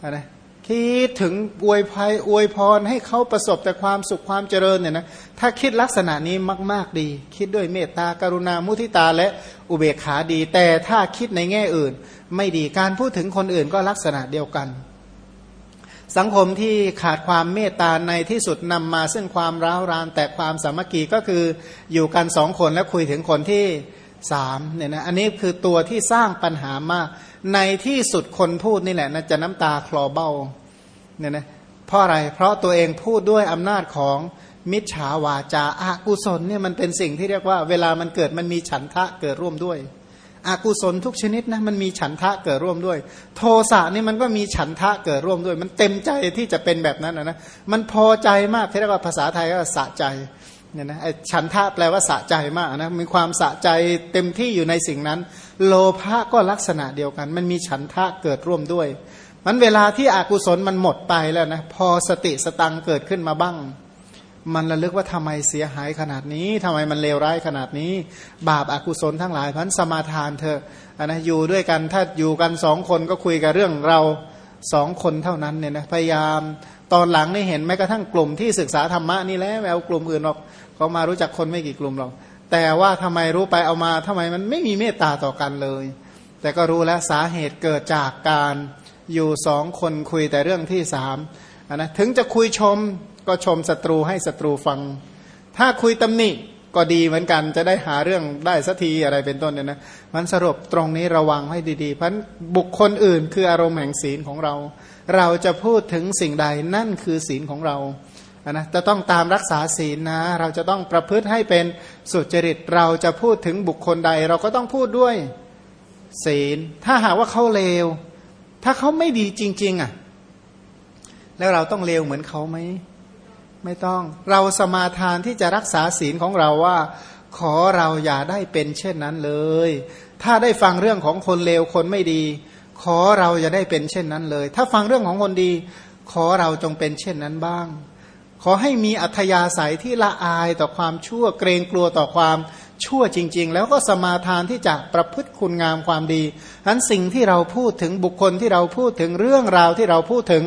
นะคิดถึงอวยภัยอวยพรให้เขาประสบแต่ความสุขความเจริญเนี่ยนะถ้าคิดลักษณะนี้มาก ๆดี คิดด้วยเมตตากรุณามุทิตาและอุเบกขาดี แต่ถ้าคิดในแง่อื่น ไม่ดีการพูดถึงคนอื่นก็ลักษณะเดียวกัน สังคมที่ขาดความเมตตาในที่สุดนำมาซึ่งความร้าวรานแต่ความสามัคคีก็คืออยู่กันสองคนแล้วคุยถึงคนที่สามเนี่ยนะอันนี้คือตัวที่สร้างปัญหามากในที่สุดคนพูดนี่แหละนะจะน้ำตาคลอเบ้าเนี่ยนะเพราะอะไร เพราะตัวเองพูดด้วยอำนาจของมิจฉาวาจาอากุศลเนี่ยมันเป็นสิ่งที่เรียกว่า เวลามันเกิดมันมีฉันทะเกิดร่วมด้วย อากุศลทุกชนิดนะมันมีฉันทะเกิดร่วมด้วย โทสะนี่มันก็มีฉันทะเกิดร่วมด้วย มันเต็มใจที่จะเป็นแบบนั้นนะมันพอใจมากที่เรียกว่าภาษาไทยก็สะใจเนี่ยนะไอฉันทะแปลว่าสะใจมากนะมีความสะใจเต็มที่อยู่ในสิ่งนั้น โลภะก็ลักษณะเดียวกัน มันมีฉันทะเกิดร่วมด้วย มันเวลาที่อกุศลมันหมดไปแล้วนะพอสติสตังเกิดขึ้นมาบ้าง มันระลึกว่าทำไมเสียหายขนาดนี้ทำไมมันเลวร้ายขนาดนี้ บาปอากุศลทั้งหลายพันสมาทานเธอนะอยู่ด้วยกันถ้าอยู่กันสองคนก็คุยกับเรื่องเราสองคนเท่านั้นเนี่ยนะพยายามตอนหลังนี่เห็นแม้กระทั่งกลุ่มที่ศึกษาธรรมะนี่แล้วแววกลุ่มอื่นหรอกเขามารู้จักคนไม่กี่กลุ่มหรอกแต่ว่าทำไมรู้ไปเอามาทำไมมันไม่มีเมตตาต่อกันเลย แต่ก็รู้แล้วสาเหตุเกิดจากการอยู่สองคนคุยแต่เรื่องที่สามนะถึงจะคุยชม ก็ชมศัตรูให้ศัตรูฟัง ถ้าคุยตำหนิก็ดีเหมือนกันจะได้หาเรื่องได้สักทีอะไรเป็นต้นเนี่ยนะมันสรุปตรงนี้ระวังให้ดีๆ เพราะบุคคลอื่นคืออารมณ์แห่งศีลของเรา เราจะพูดถึงสิ่งใดนั่นคือศีลของเรานะ จะต้องตามรักษาศีลนะ เราจะต้องประพฤติให้เป็นสุจริต เราจะพูดถึงบุคคลใด เราก็ต้องพูดด้วยศีล ถ้าหากว่าเขาเลว ถ้าเขาไม่ดีจริง ๆ อะ แล้วเราต้องเลวเหมือนเขาไหม ไม่ต้อง เราสมาทานที่จะรักษาศีลของเราว่า ขอเราอย่าได้เป็นเช่นนั้นเลย ถ้าได้ฟังเรื่องของคนเลวคนไม่ดี ขอเราอย่าได้เป็นเช่นนั้นเลย ถ้าฟังเรื่องของคนดี ขอเราจงเป็นเช่นนั้นบ้าง ขอให้มีอัธยาศัยที่ละอายต่อความชั่วเกรงกลัวต่อความชั่วจริง ๆ แล้วก็สมาทานที่จะประพฤติคุณงามความดีนั้นสิ่งที่เราพูดถึงบุคคลที่เราพูดถึงเรื่องราวที่เราพูดถึง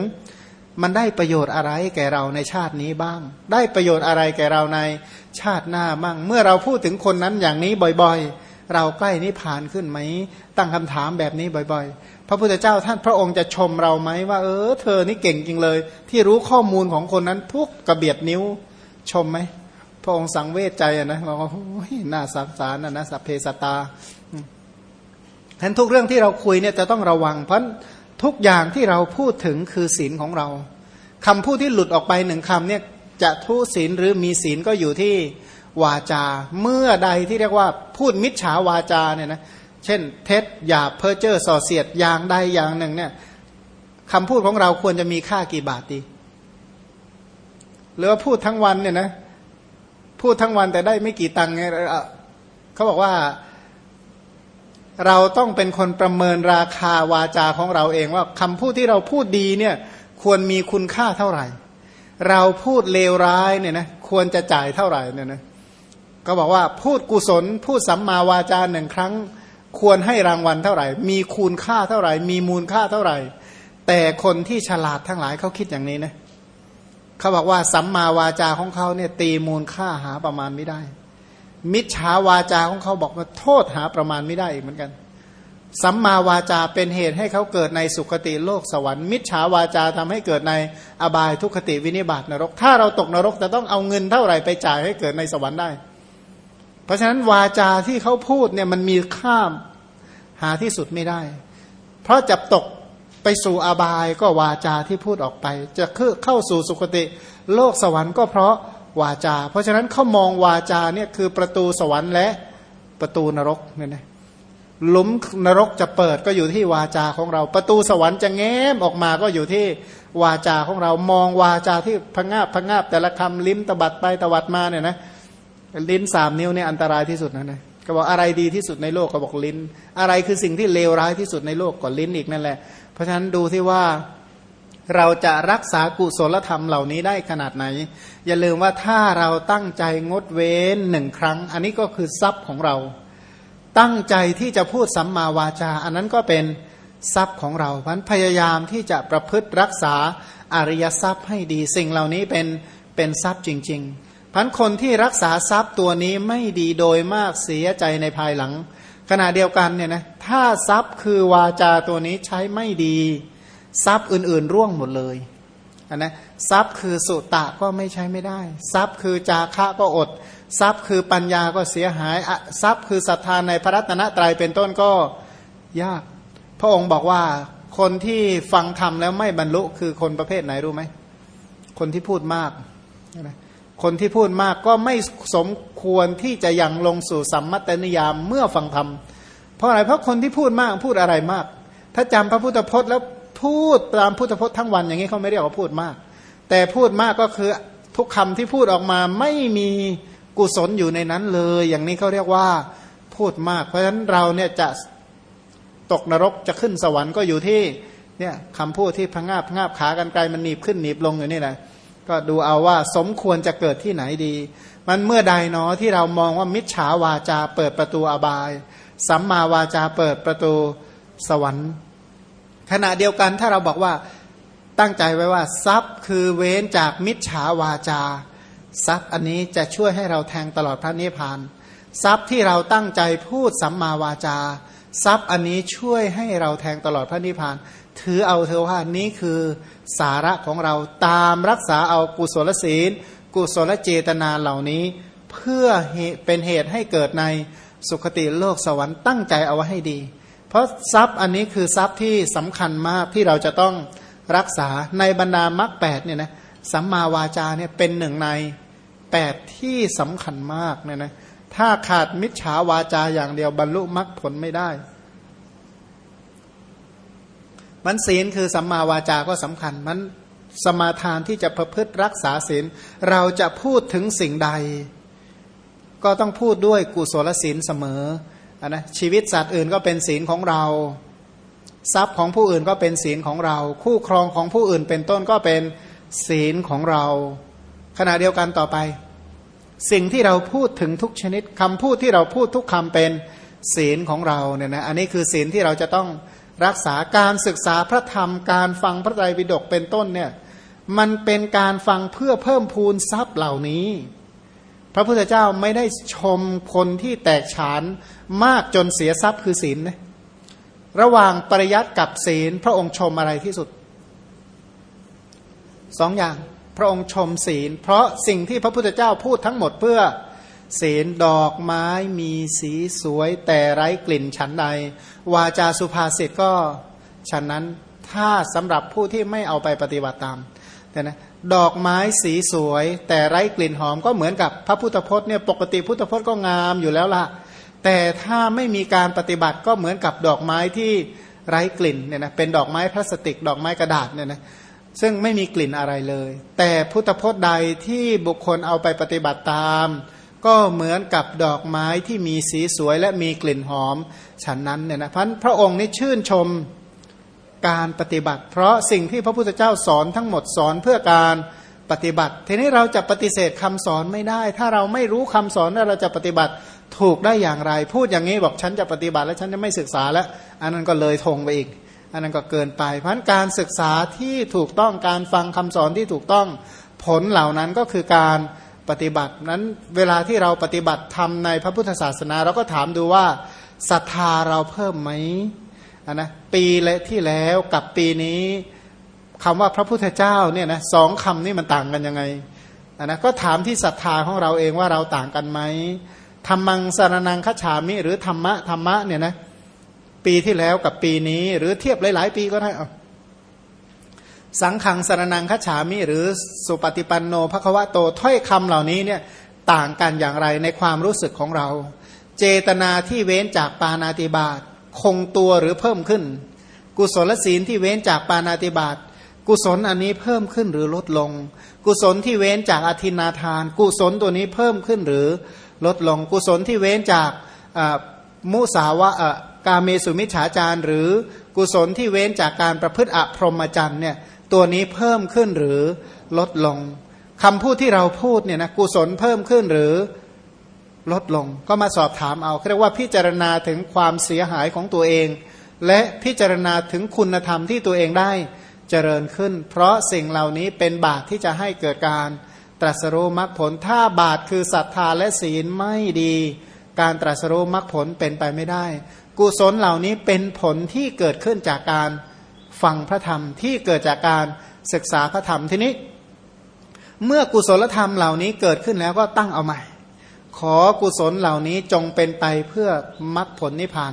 มันได้ประโยชน์อะไรแก่เราในชาตินี้บ้าง ได้ประโยชน์อะไรแก่เราในชาติหน้าบ้าง เมื่อเราพูดถึงคนนั้นอย่างนี้บ่อยๆ เราใกล้นิพพานขึ้นไหม ตั้งคำถามแบบนี้บ่อยๆ พระพุทธเจ้าท่านพระองค์จะชมเราไหมว่า เออ เธอนี่เก่งจริงเลย ที่รู้ข้อมูลของคนนั้นทุกกระเบียดนิ้วชมไหมพระองค์สังเวชใจนะเราก็น่าสังสารนะนะสัพเพสตาฉะนั้นทุกเรื่องที่เราคุยเนี่ยจะต้องระวังเพราะ ทุกอย่างที่เราพูดถึงคือศีลของเราคำพูดที่หลุดออกไปหนึ่งคำเนี่ยจะทุศีลหรือมีศีลก็อยู่ที่วาจา เมื่อใดที่เรียกว่าพูดมิจฉาวาจาเนี่ยนะเช่น เท็จหยาบเพ้อเจ้อส่อเสียดอย่างใดอย่างหนึ่งเนี่ยคำพูดของเราควรจะมีค่ากี่บาทดีหรือว่าพูดทั้งวันเนี่ยนะพูดทั้งวันแต่ได้ไม่กี่ตังค์ไงเขาบอกว่า เราต้องเป็นคนประเมินราคาวาจาของเราเองว่าคำพูดที่เราพูดดีเนี่ยควรมีคุณค่าเท่าไหร่ เราพูดเลวร้ายเนี่ยนะควรจะจ่ายเท่าไหร่เนี่ยนะก็บอกว่าพูดกุศล พูดสัมมาวาจาหนึ่งครั้ง ควรให้รางวัลเท่าไหร่ มีคุณค่าเท่าไหร่ มีมูลค่าเท่าไหร่ แต่คนที่ฉลาดทั้งหลายเขาคิดอย่างนี้นะเขาบอกว่าสัมมาวาจาของเขาเนี่ยตีมูลค่าหาประมาณไม่ได้ มิจฉาวาจาของเขาบอกว่าโทษหาประมาณไม่ได้อีกเหมือนกัน สัมมาวาจาเป็นเหตุให้เขาเกิดในสุคติโลกสวรรค์ มิจฉาวาจาทำให้เกิดในอบายทุคติวินิบาตนรก ถ้าเราตกนรกจะต้องเอาเงินเท่าไหร่ไปจ่ายให้เกิดในสวรรค์ได้ เพราะฉะนั้นวาจาที่เขาพูดเนี่ยมันมีค่าหาที่สุดไม่ได้ เพราะจะตกไปสู่อบายก็วาจาที่พูดออกไป จะเข้าสู่สุคติโลกสวรรค์ก็เพราะ วาจา เพราะฉะนั้นเขามองวาจาเนี่ยคือประตูสวรรค์และประตูนรกเนี่ยนะหลุมนรกจะเปิดก็อยู่ที่วาจาของเรา ประตูสวรรค์จะแง้มออกมาก็อยู่ที่วาจาของเรามองวาจาที่พงาบพงาบแต่ละคำลิ้นตบัดไปตวัดมาเนี่ยนะลิ้นสามนิ้วเนี่ยอันตรายที่สุดนะนะก็บอกอะไรดีที่สุดในโลกก็บอกลิ้น อะไรคือสิ่งที่เลวร้ายที่สุดในโลกก็ลิ้นอีกนั่นแหละ เพราะฉะนั้นดูที่ว่า เราจะรักษากุศลธรรมเหล่านี้ได้ขนาดไหน อย่าลืมว่าถ้าเราตั้งใจงดเว้นหนึ่งครั้ง อันนี้ก็คือทรัพย์ของเรา ตั้งใจที่จะพูดสัมมาวาจา อันนั้นก็เป็นทรัพย์ของเราพันพยายามที่จะประพฤติรักษาอริยทรัพย์ให้ดีสิ่งเหล่านี้เป็นเป็นทรัพย์จริงๆพันคนที่รักษาทรัพย์ตัวนี้ไม่ดีโดยมากเสียใจในภายหลัง ขณะเดียวกันเนี่ยนะถ้าทรัพย์คือวาจาตัวนี้ใช้ไม่ดี ทรัพย์อื่นๆ ร่วงหมดเลยนะทรัพย์คือสุตะก็ไม่ใช้ไม่ได้ ทรัพย์คือจาคะก็อด ทรัพย์คือปัญญาก็เสียหายทรัพย์คือศรัทธาในพระรัตนตรัยเป็นต้นก็ยาก พระองค์บอกว่าคนที่ฟังธรรมแล้วไม่บรรลุคือคนประเภทไหนรู้ไหมคนที่พูดมากนะคนที่พูดมากก็ไม่สมควรที่จะยังลงสู่สัมมัตนิยามเมื่อฟังธรรม เพราะอะไรเพราะคนที่พูดมากพูดอะไรมาก ถ้าจำพระพุทธพจน์แล้ว พูดตามพุทธพจน์ทั้งวันอย่างนี้เขาไม่เรียกว่าพูดมาก แต่พูดมากก็คือทุกคำที่พูดออกมาไม่มีกุศลอยู่ในนั้นเลย อย่างนี้เขาเรียกว่าพูดมาก เพราะฉะนั้นเราเนี่ยจะตกนรกจะขึ้นสวรรค์ก็อยู่ที่เนี่ยคำพูดที่พงาบพงาบขากันไกลมันหนีบขึ้นหนีบลงอยู่นี่แหละก็ดูเอาว่าสมควรจะเกิดที่ไหนดี มันเมื่อใดเนาะที่เรามองว่ามิจฉาวาจาเปิดประตูอบาย สัมมาวาจาเปิดประตูสวรรค์ ขณะเดียวกันถ้าเราบอกว่าตั้งใจไว้ว่า ทรัพย์คือเว้นจากมิจฉาวาจา ทรัพย์อันนี้จะช่วยให้เราแทงตลอดพระนิพพาน ทรัพย์ที่เราตั้งใจพูดสัมมาวาจา ทรัพย์อันนี้ช่วยให้เราแทงตลอดพระนิพพาน ถือเอาเธอว่านี้คือสาระของเราตามรักษาเอากุศลศีล กุศลเจตนาเหล่านี้ เพื่อเป็นเหตุให้เกิดในสุคติโลกสวรรค์ตั้งใจเอาไว้ให้ดี เพราะทรัพย์อันนี้คือทรัพย์ที่สำคัญมากที่เราจะต้องรักษาในบรรดามรรคแปดเนี่ยนะสัมมาวาจาเนี่ยเป็นหนึ่งในแปดที่สำคัญมากเนี่ยนะถ้าขาดมิจฉาวาจาอย่างเดียวบรรลุมรรคผลไม่ได้ มันศีลคือสัมมาวาจา ก็สำคัญมันสมาทานที่จะประพฤติรักษาศีล เราจะพูดถึงสิ่งใด ก็ต้องพูดด้วยกุศลศีลเสมอ นะชีวิตสัตว์อื่นก็เป็นศีลของเรา ทรัพย์ของผู้อื่นก็เป็นศีลของเรา คู่ครองของผู้อื่นเป็นต้นก็เป็นศีลของเรา ขณะเดียวกันต่อไป สิ่งที่เราพูดถึงทุกชนิดคำพูดที่เราพูดทุกคำเป็นศีลของเราเนี่ยนะอันนี้คือศีลที่เราจะต้องรักษาการศึกษาพระธรรมการฟังพระไตรปิฎกเป็นต้นเนี่ยมันเป็นการฟังเพื่อเพิ่มพูนทรัพย์เหล่านี้ พระพุทธเจ้าไม่ได้ชมคนที่แตกฉาน มากจนเสียทรัพย์คือศีลนะระหว่างปริยัติกับศีล พระองค์ชมอะไรที่สุดสองอย่างพระองค์ชมศีล เพราะสิ่งที่พระพุทธเจ้าพูดทั้งหมดเพื่อศีลดอกไม้มีสีสวยแต่ไร้กลิ่นฉันใด วาจาสุภาษิตก็ฉันนั้นถ้าสำหรับผู้ที่ไม่เอาไปปฏิบัติตามแต่นะดอกไม้สีสวย แต่ไร้กลิ่นหอมก็เหมือนกับพระพุทธพจน์เนี่ยปกติพุทธพจน์ก็งามอยู่แล้วล่ะ แต่ถ้าไม่มีการปฏิบัติก็เหมือนกับดอกไม้ที่ไร้กลิ่นเนี่ยนะเป็นดอกไม้พลาสติก ดอกไม้กระดาษเนี่ยนะซึ่งไม่มีกลิ่นอะไรเลย แต่พุทธพจน์ใดที่บุคคลเอาไปปฏิบัติตาม ก็เหมือนกับดอกไม้ที่มีสีสวยและมีกลิ่นหอมฉันนั้นเนี่ยนะพันพระองค์นี่ชื่นชมการปฏิบัติ เพราะสิ่งที่พระพุทธเจ้าสอนทั้งหมดสอนเพื่อการปฏิบัติ ทีนี้เราจะปฏิเสธคำสอนไม่ได้ ถ้าเราไม่รู้คำสอนเราจะปฏิบัติ ถูกได้อย่างไร พูดอย่างนี้บอกฉันจะปฏิบัติแล้วฉันจะไม่ศึกษาแล้ว อันนั้นก็เลยทงไปอีก อันนั้นก็เกินไป เพราะการศึกษาที่ถูกต้องการฟังคำสอนที่ถูกต้องผลเหล่านั้นก็คือการปฏิบัตินั้นเวลาที่เราปฏิบัติทำในพระพุทธศาสนา เราก็ถามดูว่าศรัทธาเราเพิ่มไหมนะปีและที่แล้วกับปีนี้คำว่าพระพุทธเจ้าเนี่ยนะสองคำนี้มันต่างกันยังไงนะก็ถามที่ศรัทธาของเราเองว่าเราต่างกันไหม ธรรมังสารนังคฉามิ หรือธรรมะธรรมะเนี่ยนะปีที่แล้วกับปีนี้ หรือเทียบหลาย ๆ ปีก็ได้สังขังสารนังคัจฉามิ หรือสุปฏิปันโนภควะโตถ้อยคำเหล่านี้เนี่ยต่างกันอย่างไรในความรู้สึกของเรา เจตนาที่เว้นจากปานาติบาตคงตัวหรือเพิ่มขึ้น กุศลศีลที่เว้นจากปานาติบาตกุศลอันนี้เพิ่มขึ้นหรือลดลง กุศลที่เว้นจากอธินาทาน กุศลตัวนี้เพิ่มขึ้นหรือ ลดลงกุศลที่เว้นจากมุสาวะกาเมสุมิจฉาจารหรือกุศลที่เว้นจากการประพฤติอพรหมจรรย์เนี่ยตัวนี้เพิ่มขึ้นหรือลดลงคำพูดที่เราพูดเนี่ยนะกุศลเพิ่มขึ้นหรือลดลง ก็มาสอบถามเอาเรียกว่าพิจารณาถึงความเสียหายของตัวเอง และพิจารณาถึงคุณธรรมที่ตัวเองได้เจริญขึ้น เพราะสิ่งเหล่านี้เป็นบาตที่จะให้เกิดการ ตรัสรู้มรรคผลถ้าบาตคือศรัทธาและศีลไม่ดี การตรัสรู้มรรคผลเป็นไปไม่ได้ กุศลเหล่านี้เป็นผลที่เกิดขึ้นจากการฟังพระธรรมที่เกิดจากการศึกษาพระธรรมทีนี้ เมื่อกุศลธรรมเหล่านี้เกิดขึ้นแล้วก็ตั้งเอาใหม่ ขอกุศลเหล่านี้จงเป็นไปเพื่อมรรคผลนิพพาน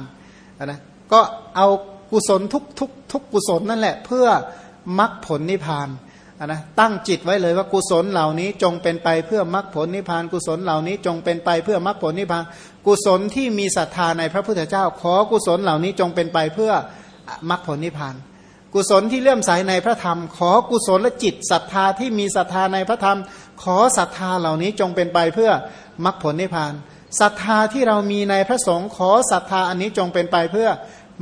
นะก็เอากุศลทุกทุกทุกกุศลนั่นแหละเพื่อมรรคผลนิพพาน นะตั้งจิตไว้เลยว่ากุศลเหล่านี้จงเป็นไปเพื่อมรรคผลนิพพานกุศลเหล่านี้จงเป็นไปเพื่อมรรคผลนิพพานกุศลที่มีศรัทธาในพระพุทธเจ้า ขอกุศลเหล่านี้จงเป็นไปเพื่อมรรคผลนิพพาน กุศลที่เลื่อมใสในพระธรรม ขอกุศลและจิตศรัทธาที่มีศรัทธาในพระธรรม ขอศรัทธาเหล่านี้จงเป็นไปเพื่อมรรคผลนิพพานศรัทธาที่เรามีในพระสงฆ์ขอศรัทธาอันนี้จงเป็นไปเพื่อ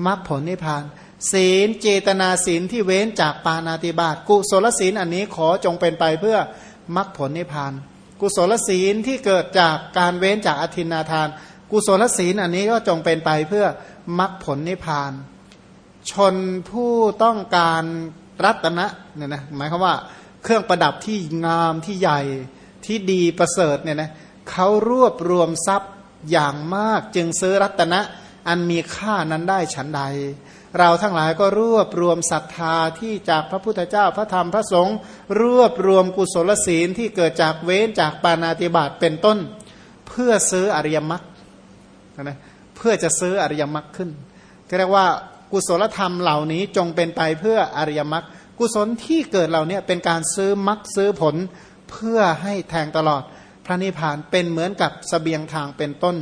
มรรคผลนิพพาน ศีลเจตนาศีลที่เว้นจากปานาติบาตกุศลศีลอันนี้ขอจงเป็นไปเพื่อมรรคผลนิพพาน กุศลศีลที่เกิดจากการเว้นจากอธินาทาน กุศลศีลอันนี้ก็จงเป็นไปเพื่อมรรคผลนิพพาน ชนผู้ต้องการรัตนะเนี่ยนะหมายความว่าเครื่องประดับที่งามที่ใหญ่ที่ดีประเสริฐเนี่ยนะเขารวบรวมทรัพย์อย่างมากจึงซื้อรัตนะอันมีค่านั้นได้ฉันใด เราทั้งหลายก็รวบรวมศรัทธาที่จากพระพุทธเจ้าพระธรรมพระสงฆ์รวบรวมกุศลศีลที่เกิดจากเว้นจากปานาติบาตเป็นต้น เพื่อซื้ออริยมรรคนะเพื่อจะซื้ออริยมรรคขึ้นก็เรียกว่ากุศลธรรมเหล่านี้จงเป็นไปเพื่ออริยมรรคกุศลที่เกิดเหล่านี้เป็นการซื้อมรรคซื้อผลเพื่อให้แทงตลอดพระนิพพานเป็นเหมือนกับสเสบียงทางเป็นต้น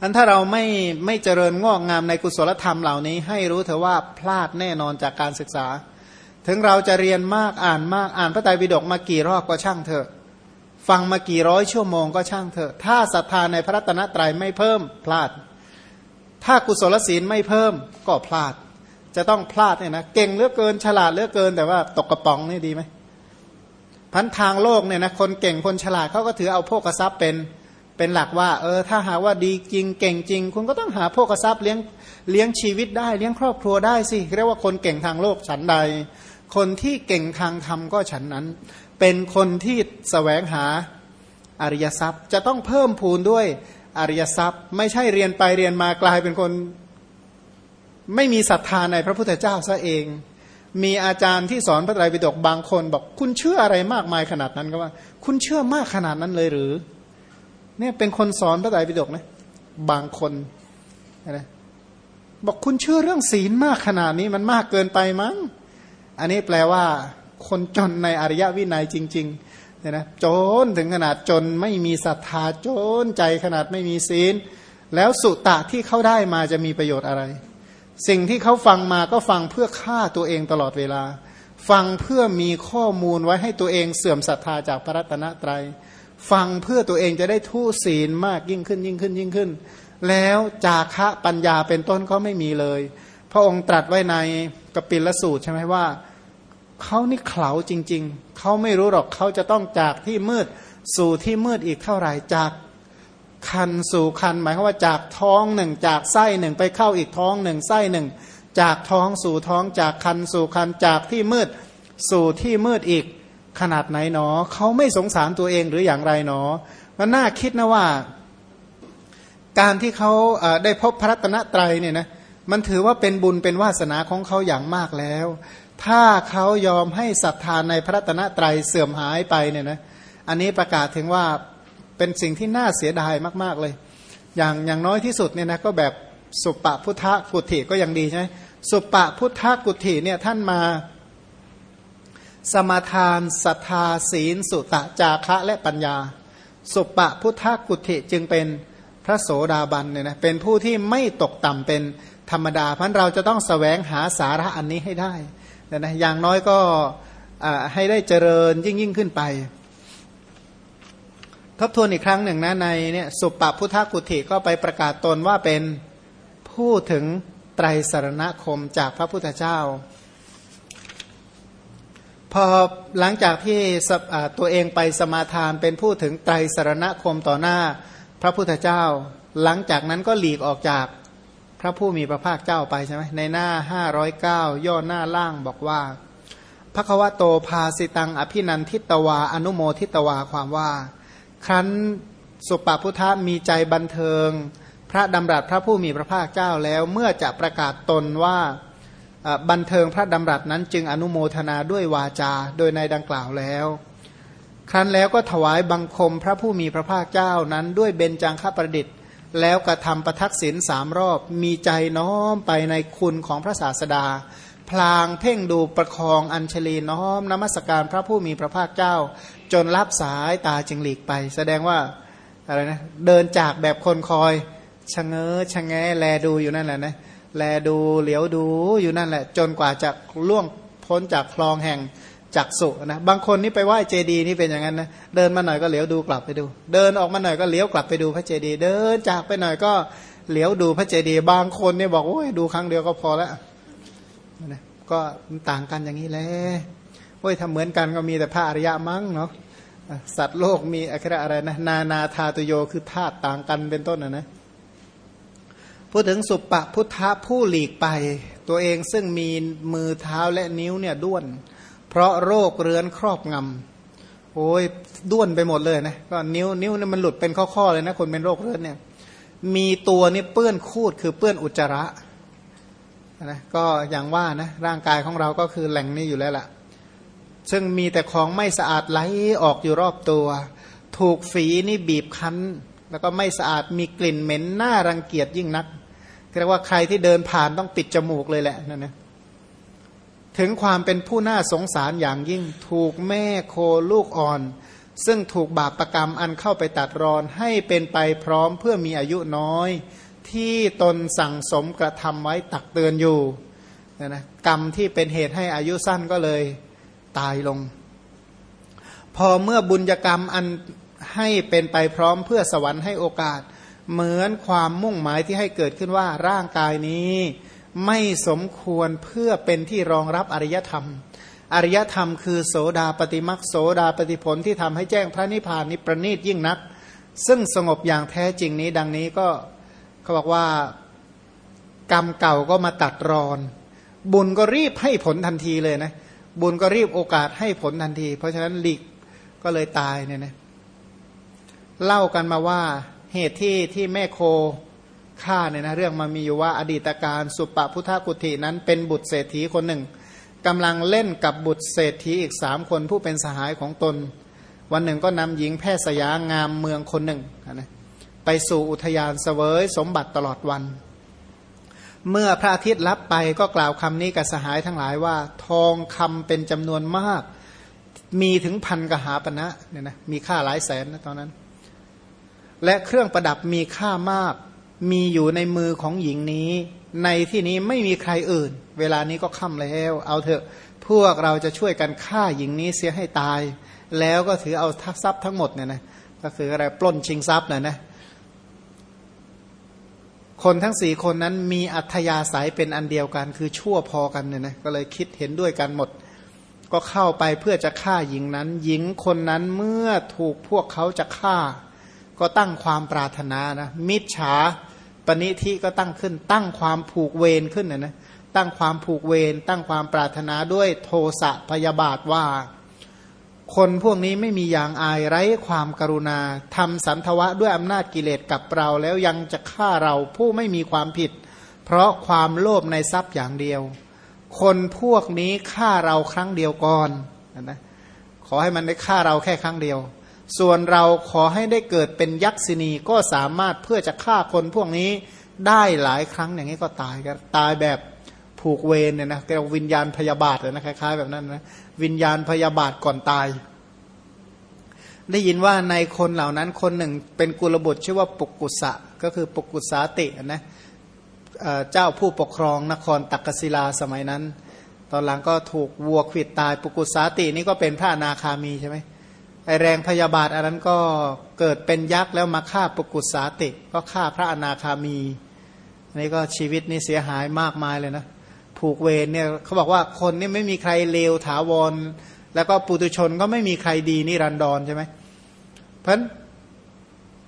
อันถ้าเราไม่ไม่เจริญงอกงามในกุศลธรรมเหล่านี้ ให้รู้เถอะว่าพลาดแน่นอนจากการศึกษา ถึงเราจะเรียนมากอ่านมากอ่านพระไตรปิฎกมากี่รอบก็ช่างเถอะ ฟังมากี่ร้อยชั่วโมงก็ช่างเถอะ ถ้าศรัทธาในพระรัตนตรัยไม่เพิ่มพลาด ถ้ากุศลศีลไม่เพิ่มก็พลาด จะต้องพลาดเนี่ยนะเก่งเหลือเกินฉลาดเหลือเกินแต่ว่าตกกระป๋องนี่ดีไหมพันทางโลกเนี่ยนะคนเก่งคนฉลาดเขาก็ถือเอาโภกทรัพย์เป็น เป็นหลักว่า เออถ้าหาว่าดีจริงเก่งจริง คุณก็ต้องหาพวกทรัพย์เลี้ยงเลี้ยงชีวิตได้เลี้ยงครอบครัวได้สิเรียกว่าคนเก่งทางโลกฉันใด คนที่เก่งทางธรรมก็ฉันนั้น เป็นคนที่สแสวงหาอริยทรัพย์ จะต้องเพิ่มพูนด้วยอริยทรัพย์ ไม่ใช่เรียนไปเรียนมากลายเป็นคน ไม่มีศรัทธาในพระพุทธเจ้าซะเอง มีอาจารย์ที่สอนพระไตรปิฎกบางคน บอกคุณเชื่ออะไรมากมายขนาดนั้นก็ว่า คุณเชื่อมากขนาดนั้นเลยหรือ เนี่ยเป็นคนสอนพระไตรปิฎกนะบางคนนะบอกคุณเชื่อเรื่องศีลมากขนาดนี้มันมากเกินไปมั้ง อันนี้แปลว่า คนจนในอริยวินัยจริงๆเนี่ยนะจนถึงขนาดจนไม่มีศรัทธาจนใจขนาดไม่มีศีล แล้วสุตะที่เขาได้มาจะมีประโยชน์อะไร สิ่งที่เขาฟังมาก็ฟังเพื่อฆ่าตัวเองตลอดเวลา ฟังเพื่อมีข้อมูลไว้ให้ตัวเองเสื่อมศรัทธาจากพระรัตนตรยัย ฟังเพื่อตัวเองจะได้ทุศีลมากยิ่งขึ้นยิ่งขึ้นยิ่งขึ้น แล้วจาคะปัญญาเป็นต้นก็ไม่มีเลย พระองค์ตรัสไว้ในกปิลสูตรใช่ไหมว่าเขานี่เขลาจริง ๆ เขาไม่รู้หรอกเขาจะต้องจากที่มืดสู่ที่มืดอีกเท่าไหร่จากคันสู่คันหมายความว่าจากท้องหนึ่งจากไส้หนึ่งไปเข้าอีกท้องหนึ่งไส้หนึ่งจากท้องสู่ท้องจากคันสู่คันจากที่มืดสู่ที่มืดอีก ขนาดไหนหนอเขาไม่สงสารตัวเองหรืออย่างไรหนอ มันน่าคิดนะว่า การที่เขาได้พบพระรัตนตรัยเนี่ยนะมันถือว่าเป็นบุญเป็นวาสนาของเขาอย่างมากแล้ว ถ้าเขายอมให้ศรัทธาในพระรัตนตรัยเสื่อมหายไปเนี่ยนะอันนี้ประกาศถึงว่าเป็นสิ่งที่น่าเสียดายมาก ๆเลย อย่างอย่างน้อยที่สุดเนี่ยนะก็แบบสุปปพุทธกุฏิก็ยังดีใช่ไหมสุปปพุทธกุฏิเนี่ยท่านมา สมาทานศรัทธาศีล สุตะจาคะและปัญญา สุปะพุทธกุติจึงเป็นพระโสดาบันเนี่ยนะเป็นผู้ที่ไม่ตกต่ำเป็นธรรมดาเพราะเราจะต้องสแสวงหาสาระอันนี้ให้ได้นะนะอย่างน้อยก็ให้ได้เจริญยิ่งยิ่งขึ้นไป ทบทวนอีกครั้งหนึ่งนะในเนี่ยสุปะพุทธกุติก็ไปประกาศตนว่าเป็นผู้ถึงไตรสารณคมจากพระพุทธเจ้า พอหลังจากที่ตัวเองไปสมาทานเป็นผู้ถึงไตรสรณคมต่อหน้าพระพุทธเจ้า หลังจากนั้นก็หลีกออกจากพระผู้มีพระภาคเจ้าไปใช่ไหมในหน้า 509 ย่อหน้าล่างบอกว่าพระควโตภาสิตังอภินันทิตวา อนุโมทิตวาความว่า ครั้นสุปปพุทธมีใจบันเทิง พระดำรัสพระผู้มีพระภาคเจ้าแล้วเมื่อจะประกาศตนว่า บันเทิงพระดำรัสนั้นจึงอนุโมทนาด้วยวาจาโดยในดังกล่าวแล้ว ครั้นแล้วก็ถวายบังคมพระผู้มีพระภาคเจ้านั้นด้วยเบญจังคประดิษฐ์ แล้วกระทำประทักษิณสามรอบมีใจน้อมไปในคุณของพระศาสดา พลางเพ่งดูประคองอัญชลีน้อมนมัสการพระผู้มีพระภาคเจ้า จนรับสายตาจึงหลีกไป แสดงว่าอะไรนะเดินจากแบบคนคอยชะเง้อชะแงแลดูอยู่นั่นแหละนะ แลดูเหลียวดูอยู่นั่นแหละ จนกว่าจะล่วงพ้นจากคลองแห่งจักสุนะบางคนนี่ไปไหว้เจดีนี่เป็นอย่างนั้นนะเดินมาหน่อยก็เหลียวดูกลับไปดู เดินออกมาหน่อยก็เหลียวกลับไปดูพระเจดีเดินจากไปหน่อยก็เหลียวดูพระเจดีบางคนเนี่ยบอกโอ้ยดูครั้งเดียวก็พอแล้วนะก็ต่างกันอย่างนี้แหละโอ้ยทำเหมือนกันก็มีแต่พระอริยะมั้งเนาะสัตว์โลกมีอะไรนะนานาธาตุโยคือธาตุต่างกันเป็นต้นนะนะ พูดถึงสุปปะพุทธะผู้หลีกไป ตัวเองซึ่งมีมือเท้าและนิ้วเนี่ยด้วน เพราะโรคเรื้อนครอบงำโอ้ยด้วนไปหมดเลยนะก็นิ้วนิ้วเนี่ยมันหลุดเป็นข้อๆเลยนะคนเป็นโรคเรื้อนเนี่ยมีตัวนี่เปื้อนคูดคือเปื้อนอุจจาระนะก็อย่างว่านะร่างกายของเราก็คือแหล่งนี้อยู่แล้วล่ะ ซึ่งมีแต่ของไม่สะอาดไหลออกอยู่รอบตัว ถูกฝีนี่บีบคั้น แล้วก็ไม่สะอาดมีกลิ่นเหม็นน่ารังเกียจยิ่งนัก เรียกว่าใครที่เดินผ่านต้องปิดจมูกเลยแหละนั่นนะถึงความเป็นผู้น่าสงสารอย่างยิ่งถูกแม่โคลูกอ่อน ซึ่งถูกบาปประกรรมอันเข้าไปตัดรอนให้เป็นไปพร้อมเพื่อมีอายุน้อย ที่ตนสั่งสมกระทำไว้ตักเตือนอยู่นะนะกรรมที่เป็นเหตุให้อายุสั้นก็เลยตายลง พอเมื่อบุญกรรมอันให้เป็นไปพร้อมเพื่อสวรรค์ให้โอกาส เหมือนความมุ่งหมายที่ให้เกิดขึ้นว่าร่างกายนี้ไม่สมควรเพื่อเป็นที่รองรับอริยธรรม อริยธรรมคือโสดาปฏิมักโสดาปฏิผลที่ทำให้แจ้งพระนิพพานนี้ประณีตยิ่งนัก ซึ่งสงบอย่างแท้จริงนี้ดังนี้ก็เขาบอกว่ากรรมเก่าก็มาตัดรอน บุญก็รีบให้ผลทันทีเลยนะบุญก็รีบโอกาสให้ผลทันที เพราะฉะนั้นหลีกก็เลยตายเนี่ยนะเล่ากันมาว่า เหตุที่ที่แม่โคฆ่าเนี่ยนะเรื่องมามีอยู่ว่าอดีตการสุปปพุทธกุฏินั้นเป็นบุตรเศรษฐีคนหนึ่งกำลังเล่นกับบุตรเศรษฐีอีกสามคนผู้เป็นสหายของตน วันหนึ่งก็นำหญิงแพทย์สยางามเมืองคนหนึ่งนะไปสู่อุทยานเสวยสมบัติตลอดวัน เมื่อพระอาทิตย์รับไปก็กล่าวคำนี้กับสหายทั้งหลายว่า ทองคำเป็นจำนวนมาก มีถึงพันกหาปณะเนี่ยนะมีค่าหลายแสนนะตอนนั้น และเครื่องประดับมีค่ามาก มีอยู่ในมือของหญิงนี้ ในที่นี้ไม่มีใครอื่น เวลานี้ก็ค่ำแล้ว เอาเถอะพวกเราจะช่วยกันฆ่าหญิงนี้เสียให้ตาย แล้วก็ถือเอาทักทรัพย์ทั้งหมดเนี่ยนะก็คืออะไรปล้นชิงทรัพย์น่ยนะคนทั้งสี่คนนั้นมีอัธยาศัยเป็นอันเดียวกัน คือชั่วพอกันเนี่ยนะก็เลยคิดเห็นด้วยกันหมด ก็เข้าไปเพื่อจะฆ่าหญิงนั้น หญิงคนนั้นเมื่อถูกพวกเขาจะฆ่า ก็ตั้งความปรารถนานะมิจฉาปณิธิก็ตั้งขึ้น ตั้งความผูกเวรขึ้นนะนะตั้งความผูกเวรตั้งความปรารถนาด้วยโทสะพยาบาทว่า คนพวกนี้ไม่มีอย่างอายไร้ความกรุณาทำสันทวะด้วยอำนาจกิเลสกับเรา แล้วยังจะฆ่าเราผู้ไม่มีความผิด เพราะความโลภในทรัพย์อย่างเดียว คนพวกนี้ฆ่าเราครั้งเดียวก่อนนะขอให้มันได้ฆ่าเราแค่ครั้งเดียว ส่วนเราขอให้ได้เกิดเป็นยักษินีก็สามารถเพื่อจะฆ่าคนพวกนี้ได้หลายครั้งอย่างนี้ก็ตายกันตายแบบผูกเวรเนี่ยนะเรียกวิญญาณพยาบาทเลยนะคล้ายๆแบบนั้นนะวิญญาณพยาบาทก่อนตาย ได้ยินว่าในคนเหล่านั้นคนหนึ่งเป็นกุลบุตรชื่อว่าปุกกุสะก็คือปุกกุสาตินะเจ้าผู้ปกครองนครตักกศิลาสมัยนั้น ตอนหลังก็ถูกวัวขิดตายปุกุสาตินี่ก็เป็นพระนาคามีใช่ไหม ไอแรงพยาบาทอันนั้นก็เกิดเป็นยักษ์แล้วมาฆ่าปกุศาติ ก็ฆ่าพระอนาคามีนี่ก็ชีวิตนี่เสียหายมากมายเลยนะผูกเวรเนี่ยเขาบอกว่าคนนี่ไม่มีใครเลวถาวร แล้วก็ปุตุชนก็ไม่มีใครดีนิรันดรใช่ไหมเพราะ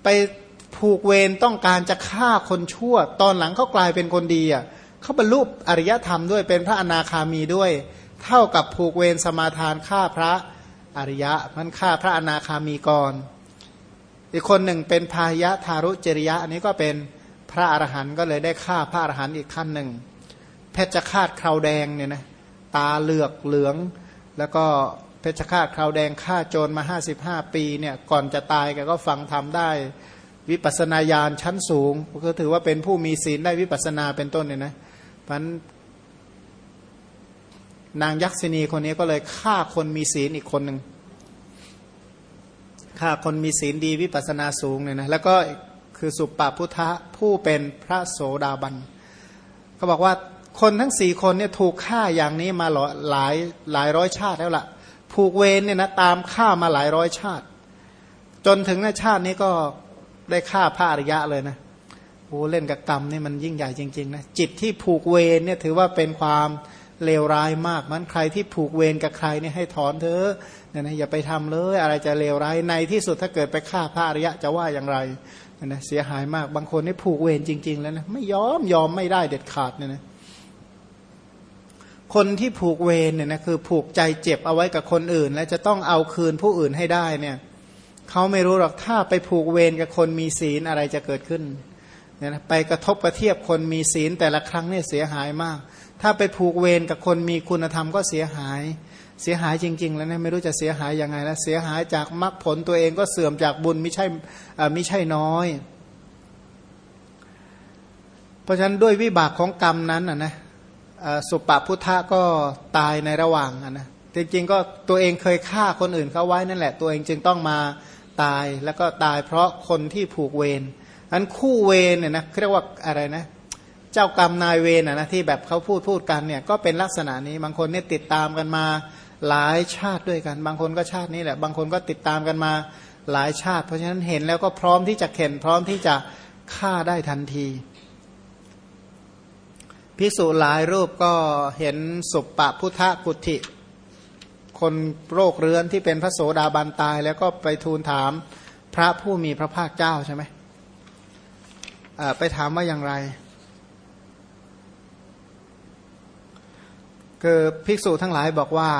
ไปผูกเวรต้องการจะฆ่าคนชั่ว ตอนหลังเขากลายเป็นคนดีอะเขาบรรลุอริยธรรมด้วยเป็นพระอนาคามีด้วย เท่ากับผูกเวรสมาทานฆ่าพระ อริยะมันฆ่าพระอนาคามีก่อนอีกคนหนึ่งเป็นพายะทารุจริยะอันนี้ก็เป็นพระอรหันต์ก็เลยได้ฆ่าพระอรหันต์อีกขั้นหนึ่ง เพชฌฆาตคราวแดงเนี่ยนะตาเหลือกเหลือง แล้วก็เพชฌฆาตคราวแดงฆ่าโจรมา 55 ปีเนี่ยก่อนจะตายแกก็ฟังทำได้ วิปัสนาญาณชั้นสูง ก็ถือว่าเป็นผู้มีศีลได้วิปัสนาเป็นต้นเนี่ยนะพัน นางยักษินีคนนี้ก็เลยฆ่าคนมีศีลอีกคนหนึ่งฆ่าคนมีศีลดีวิปัสนาสูงเนี่ยนะแล้วก็คือสุปปาพุทธะผู้เป็นพระโสดาบันเขาบอกว่าคนทั้งสี่คนเนี่ยถูกฆ่าอย่างนี้มาหลายหลายร้อยชาติแล้วละ่ะผูกเวรเนี่ยนะตามฆ่ามาหลายร้อยชาติ จนถึงในชาตินี้ก็ได้ฆ่าพระอริยะเลยนะโอ้เล่นกับกรรมนี่มันยิ่งใหญ่จริงๆนะจิตที่ผูกเวรเนี่ยถือว่าเป็นความ เลวร้ายมากมันใครที่ผูกเวรกับใครเนี่ยให้ถอนเถอะเนี่ยนะอย่าไปทำเลย อะไรจะเลวร้ายในที่สุดถ้าเกิดไปฆ่าพระอริยะจะว่าอย่างไรเนี่ยนะเสียหายมากบางคนนี่ผูกเวรจริง ๆ แล้วนะไม่ยอมยอมไม่ได้เด็ดขาดเนี่ยนะคนที่ผูกเวรเนี่ยนะคือผูกใจเจ็บเอาไว้กับคนอื่น และจะต้องเอาคืนผู้อื่นให้ได้เนี่ยเขาไม่รู้หรอกถ้าไปผูกเวรกับคนมีศีลอะไรจะเกิดขึ้นเนี่ยนะไปกระทบกระเทียบคนมีศีลแต่ละครั้งเนี่ยเสียหายมาก ถ้าไปผูกเวรกับคนมีคุณธรรมก็เสียหาย เสียหายจริง ๆ แล้วเนี่ยไม่รู้จะเสียหายยังไงแล้วเสียหายจากมรรคผลตัวเองก็เสื่อมจากบุญไม่ใช่ไม่ใช่น้อย เพราะฉะนั้นด้วยวิบากของกรรมนั้นนะสุปปพุทธะก็ตายในระหว่างนะจริงๆก็ตัวเองเคยฆ่าคนอื่นเขาไว้นั่นแหละ ตัวเองจึงต้องมาตายแล้วก็ตายเพราะคนที่ผูกเวรอันคู่เวรเนี่ยนะเรียกว่าอะไรนะ จ้ากรรมนายเวรนะที่แบบเขาพูดพูดกันเนี่ยก็เป็นลักษณะนี้บางคนเนี่ยติดตามกันมาหลายชาติด้วยกัน บางคนก็ชาตินี้แหละ บางคนก็ติดตามกันมาหลายชาติ เพราะฉะนั้นเห็นแล้วก็พร้อมที่จะเข็นพร้อมที่จะฆ่าได้ทันทีพิสูจหลายรูปก็เห็นสุปปพุทธกุติคนโรคเรื้อนที่เป็นพระโสดาบันตาย แล้วก็ไปทูลถามพระผู้มีพระภาคเจ้าใช่ไหมไปถามว่าอย่างไร คือภิกษุทั้งหลายบอกว่า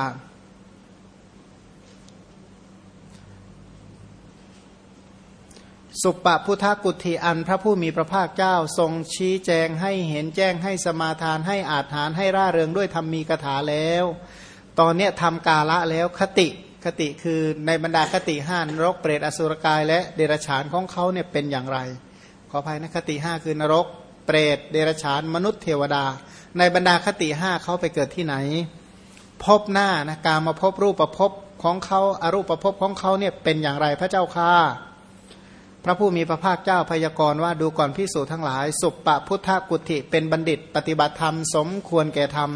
สุปปพุทธกุฏิอันพระผู้มีพระภาคเจ้า ทรงชี้แจงให้เห็นแจ้งให้สมาทานให้อาถานให้ร่าเริงด้วยธรรมมีกถาแล้ว ตอนเนี้ยทำกาละแล้วคติคติคือในบรรดาคติห้านรกเปรตอสุรกาย และเดรัจฉานของเขาเนี่ยเป็นอย่างไร ขออภัยนะคติห้าคือนรก เปรตเดรัจฉานมนุษย์เทวดา ในบรรดาคติห้าเขาไปเกิดที่ไหน พบหน้านะการมาพบรูปประพบของเขาอารูปประพบของเขาเนี่ยเป็นอย่างไรพระเจ้าค่าพระผู้มีพระภาคเจ้าพยากรณ์ว่าดูก่อนพิสูจทั้งหลาย สุปปะพุทธกุติเป็นบัณฑิต ปฏิบัติธรรมสมควรแก่ธรรม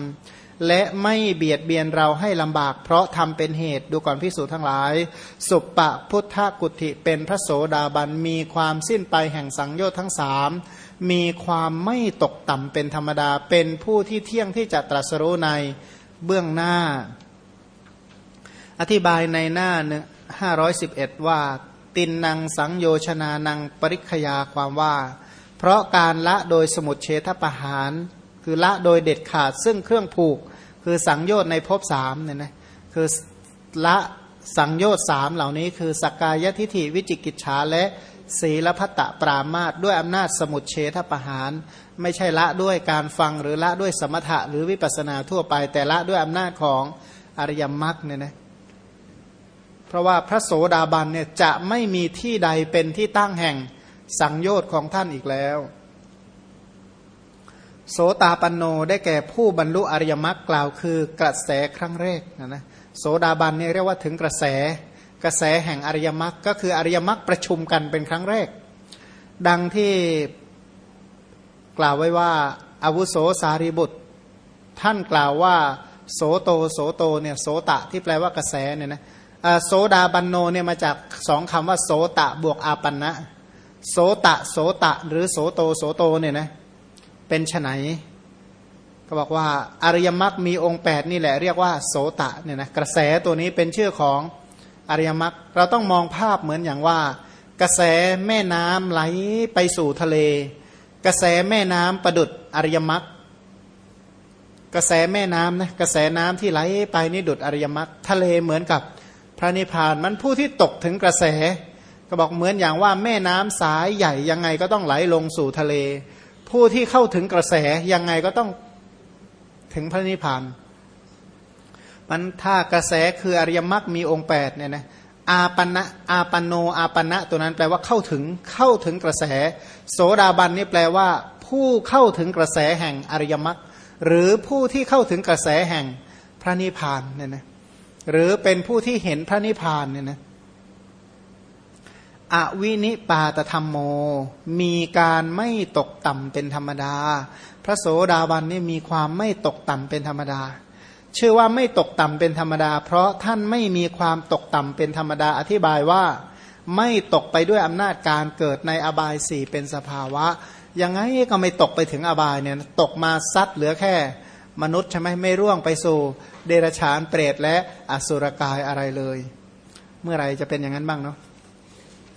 และไม่เบียดเบียนเราให้ลำบาก เพราะทำเป็นเหตุดูก่อนพิสูจทั้งหลาย สุปปะพุทธกุติเป็นพระโสดาบันมีความสิ้นไปแห่งสังโยชน์ทั้งสาม มีความไม่ตกต่ำเป็นธรรมดา เป็นผู้ที่เที่ยงที่จะตรัสรู้ในเบื้องหน้า อธิบายในหน้าหนึ่งห้าร้อยสิบเอ็ดว่า ตินนางสังโยชนานังปริคยาความว่า เพราะการละโดยสมุดเฉทประหาร คือละโดยเด็ดขาดซึ่งเครื่องผูก คือสังโยชน์ในภพสามเนี่ยนะคือละสังโยชน์สามเหล่านี้คือสกกายทิฐิวิจิกิจฉาและ ศีลพัตตปรามาตด้วยอำนาจสมุดเฉทประหาร ไม่ใช่ละด้วยการฟังหรือละด้วยสมถะหรือวิปัสนาทั่วไป แต่ละด้วยอำนาจของอริยมรรคเนี่ยนะเพราะว่าพระโสดาบันเนี่ยจะไม่มีที่ใดเป็นที่ตั้งแห่งสังโยชน์ของท่านอีกแล้ว โสตาปันโนได้แก่ผู้บรรลุอริยมรรคกล่าวคือกระแสครั้งแรกนะนะโสดาบันเนี่ยเรียกว่าถึงกระแส กระแสแห่งอริยมรรคก็คืออริยมรรคประชุมกันเป็นครั้งแรก ดังที่กล่าวไว้ว่าอาวุโสสารีบุตร ท่านกล่าวว่าโสโตโสโตเนี่ยโสตะที่แปลว่ากระแสเนี่ยนะโสดาบันโนเนี่ยมาจากสองคำว่าโสตะบวกอาปันนะโสตะโสตะ หรือโสโตโสโตเนี่ยนะเป็นไฉนก็บอกว่าอริยมรรคมีองค์ 8 นี่แหละเรียกว่าโสตะเนี่ยนะกระแสตัวนี้เป็นชื่อของ อริยมรรคเราต้องมองภาพเหมือนอย่างว่า กระแสแม่น้ำไหลไปสู่ทะเล กระแสแม่น้ำประดุดอริยมรรคกระแสแม่น้ำนะกระแสน้ำที่ไหลไปนี่ดุดอริยมรรคทะเลเหมือนกับพระนิพพานมันผู้ที่ตกถึงกระแส ก็บอกเหมือนอย่างว่าแม่น้ำสายใหญ่ยังไงก็ต้องไหลลงสู่ทะเล ผู้ที่เข้าถึงกระแสยังไงก็ต้องถึงพระนิพพาน มันถ้ากระแสคืออริยมรรคมีองค์8เนี่ยนะอาปณะอาปโนอาปณะตัวนั้นแปลว่าเข้าถึงเข้าถึงกระแส โสดาบันนี่แปลว่า ผู้เข้าถึงกระแสแห่งอริยมรรคหรือผู้ที่เข้าถึงกระแสแห่งพระนิพพานเนี่ยนะหรือเป็นผู้ที่เห็นพระนิพพานเนี่ยนะอวินิปาตธรรมโม มีการไม่ตกต่ำเป็นธรรมดา พระโสดาบันนี่มีความไม่ตกต่ำเป็นธรรมดา ชื่อว่าไม่ตกต่ำเป็นธรรมดา เพราะท่านไม่มีความตกต่ำเป็นธรรมดาอธิบายว่า ไม่ตกไปด้วยอำนาจการเกิดในอบายสี่เป็นสภาวะ ยังไงก็ไม่ตกไปถึงอบายเนี่ยตกมาซัดเหลือแค่ มนุษย์ใช่ไหมไม่ร่วงไปสู่เดรัจฉานเปรตและอสุรกายอะไรเลย เมื่อไรจะเป็นอย่างนั้นบ้างเนาะ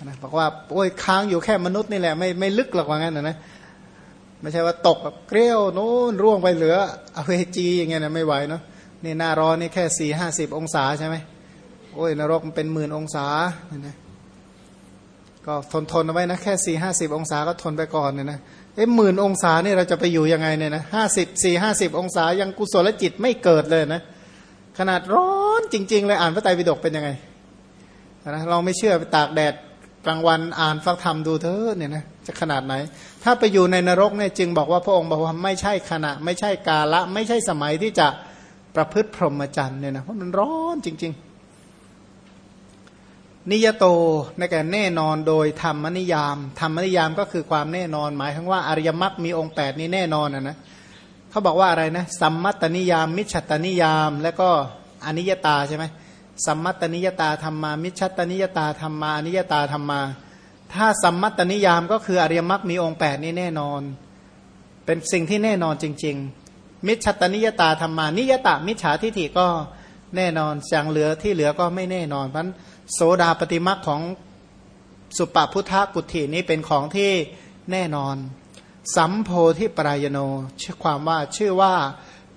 นะบอกว่าโอ้ยค้างอยู่แค่มนุษย์นี่แหละไม่ไม่ลึกหรอกว่างั้นนะนะไม่ใช่ว่าตกแบบเกลียวโน้นร่วงไปเหลืออเวจีอย่างเงี้ยนะไม่ไหวเนาะ นี่หน้าร้อนนี่แค่สี่ห้าสิบองศาใช่ไหมโอ้ยนรกมันเป็นหมื่นองศาเนี่ยนะก็ทนทนเอาไว้นะแค่สี่ห้าสิบองศาก็ทนไปก่อนเนี่ยนะเอ้หมื่นองศาเนี่ยเราจะไปอยู่ยังไงเนี่ยนะห้าสิบสี่ห้าสิบองศายังกุศลจิตไม่เกิดเลยนะขนาดร้อนจริง ๆ เลยอ่านพระไตรปิฎกเป็นยังไงนะเราไม่เชื่อไปตากแดดกลางวันอ่านฟังธรรมดูเถอะเนี่ยนะจะขนาดไหน ถ้าไปอยู่ในนรกเนี่ยจึงบอกว่าพระองค์บอกว่าไม่ใช่ขณะ ไม่ใช่กาละ ไม่ใช่สมัยที่จะ ประพฤติพรหมจรรย์เนี่ยนะเพราะมันร้อนจริง ๆ นิยโตในแก่แน่นอนโดยธรรมนิยามธรรมนิยามก็คือความแน่นอน หมายถึงว่าอริยมรรคมีองค์ 8 นี้แน่นอนนะนะเขาบอกว่าอะไรนะสัมมัตตนิยาม มิจฉตนิยาม แล้วก็อนิยตาใช่ไหมสัมมัตตนิยตาธรรมา มิจฉตนิยตาธรรมาอนิยตาธรรมา ถ้าสัมมัตตนิยามก็คืออริยมรรคมีองค์ 8 นี้แน่นอน เป็นสิ่งที่แน่นอนจริง ๆ มิจฉตนิยตาธรรมานิยตามิจฉาทิฏฐิก็แน่นอนอย่างเหลือที่เหลือก็ไม่แน่นอนเพราะโสดาปฏิมักของสุปปพุทธกุฏินี้เป็นของที่แน่นอน สัมโพธิปรายโนชื่อความว่าชื่อว่า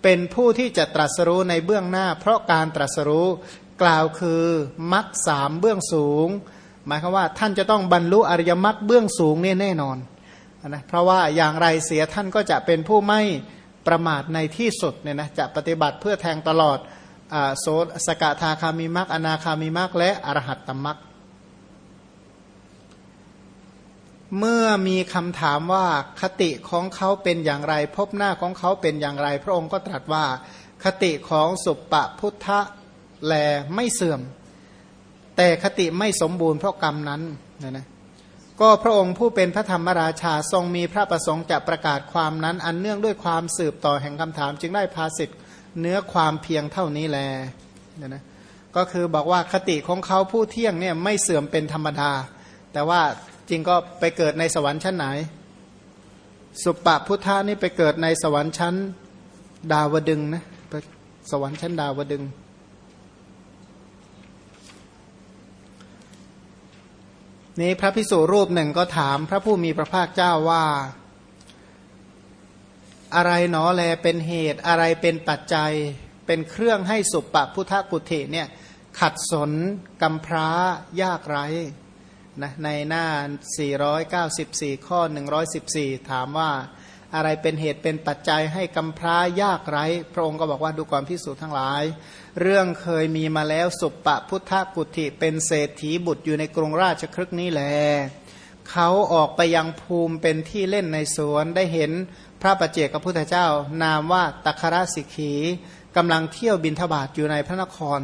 เป็นผู้ที่จะตรัสรู้ในเบื้องหน้า เพราะการตรัสรู้กล่าวคือมักสามเบื้องสูง หมายคือว่าท่านจะต้องบรรลุอริยมรรคเบื้องสูงนี่แน่นอนนะเพราะว่าอย่างไรเสียท่านก็จะเป็นผู้ไม่ ประมาทในที่สุดเนี่ยนะจะปฏิบัติเพื่อแทงตลอดอโสสกทาคามีมักอนาคามีมักและอรหัตตมักเมื่อมีคำถามว่าคติของเขาเป็นอย่างไร พบหน้าของเขาเป็นอย่างไร พระองค์ก็ตรัสว่า คติของสุปปพุทธะแลไม่เสื่อม แต่คติไม่สมบูรณ์เพราะกรรมนั้นนะนะ ก็พระองค์ผู้เป็นพระธรรมราชาทรงมีพระประสงค์จะประกาศความนั้น อันเนื่องด้วยความสืบต่อแห่งคำถามจึงได้พาสิทธิ์เนื้อความเพียงเท่านี้แลเนี่ยนะก็คือบอกว่าคติของเขาผู้เที่ยงเนี่ยไม่เสื่อมเป็นธรรมดา แต่ว่าจริงก็ไปเกิดในสวรรค์ชั้นไหน สุปปพุทธานี่ไปเกิดในสวรรค์ชั้นดาวดึงนะสวรรค์ชั้นดาวดึง นี้พระพิสุรูปหนึ่งก็ถามพระผู้มีพระภาคเจ้าว่า อะไรหนอแลเป็นเหตุอะไรเป็นปัจจัย เป็นเครื่องให้สุปปพุทธกุฏิเนี่ยขัดสนกำพร้ายากไรนะในหน้า 494 ข้อ 114 ถามว่า อะไรเป็นเหตุเป็นปัจจัยให้กำพร้ายากไรพระองค์ก็บอกว่าดูความพิสูจน์ทั้งหลาย เรื่องเคยมีมาแล้วสุปปะพุทธกุติเป็นเศรษฐีบุตรอยู่ในกรุงราชครึกนี้แหลเขาออกไปยังภูมิเป็นที่เล่นในสวนได้เห็นพระประเจกพระพุทธเจ้า นามว่าตัคราสิกีกำลังเที่ยวบินทบาทอยู่ในพระนคร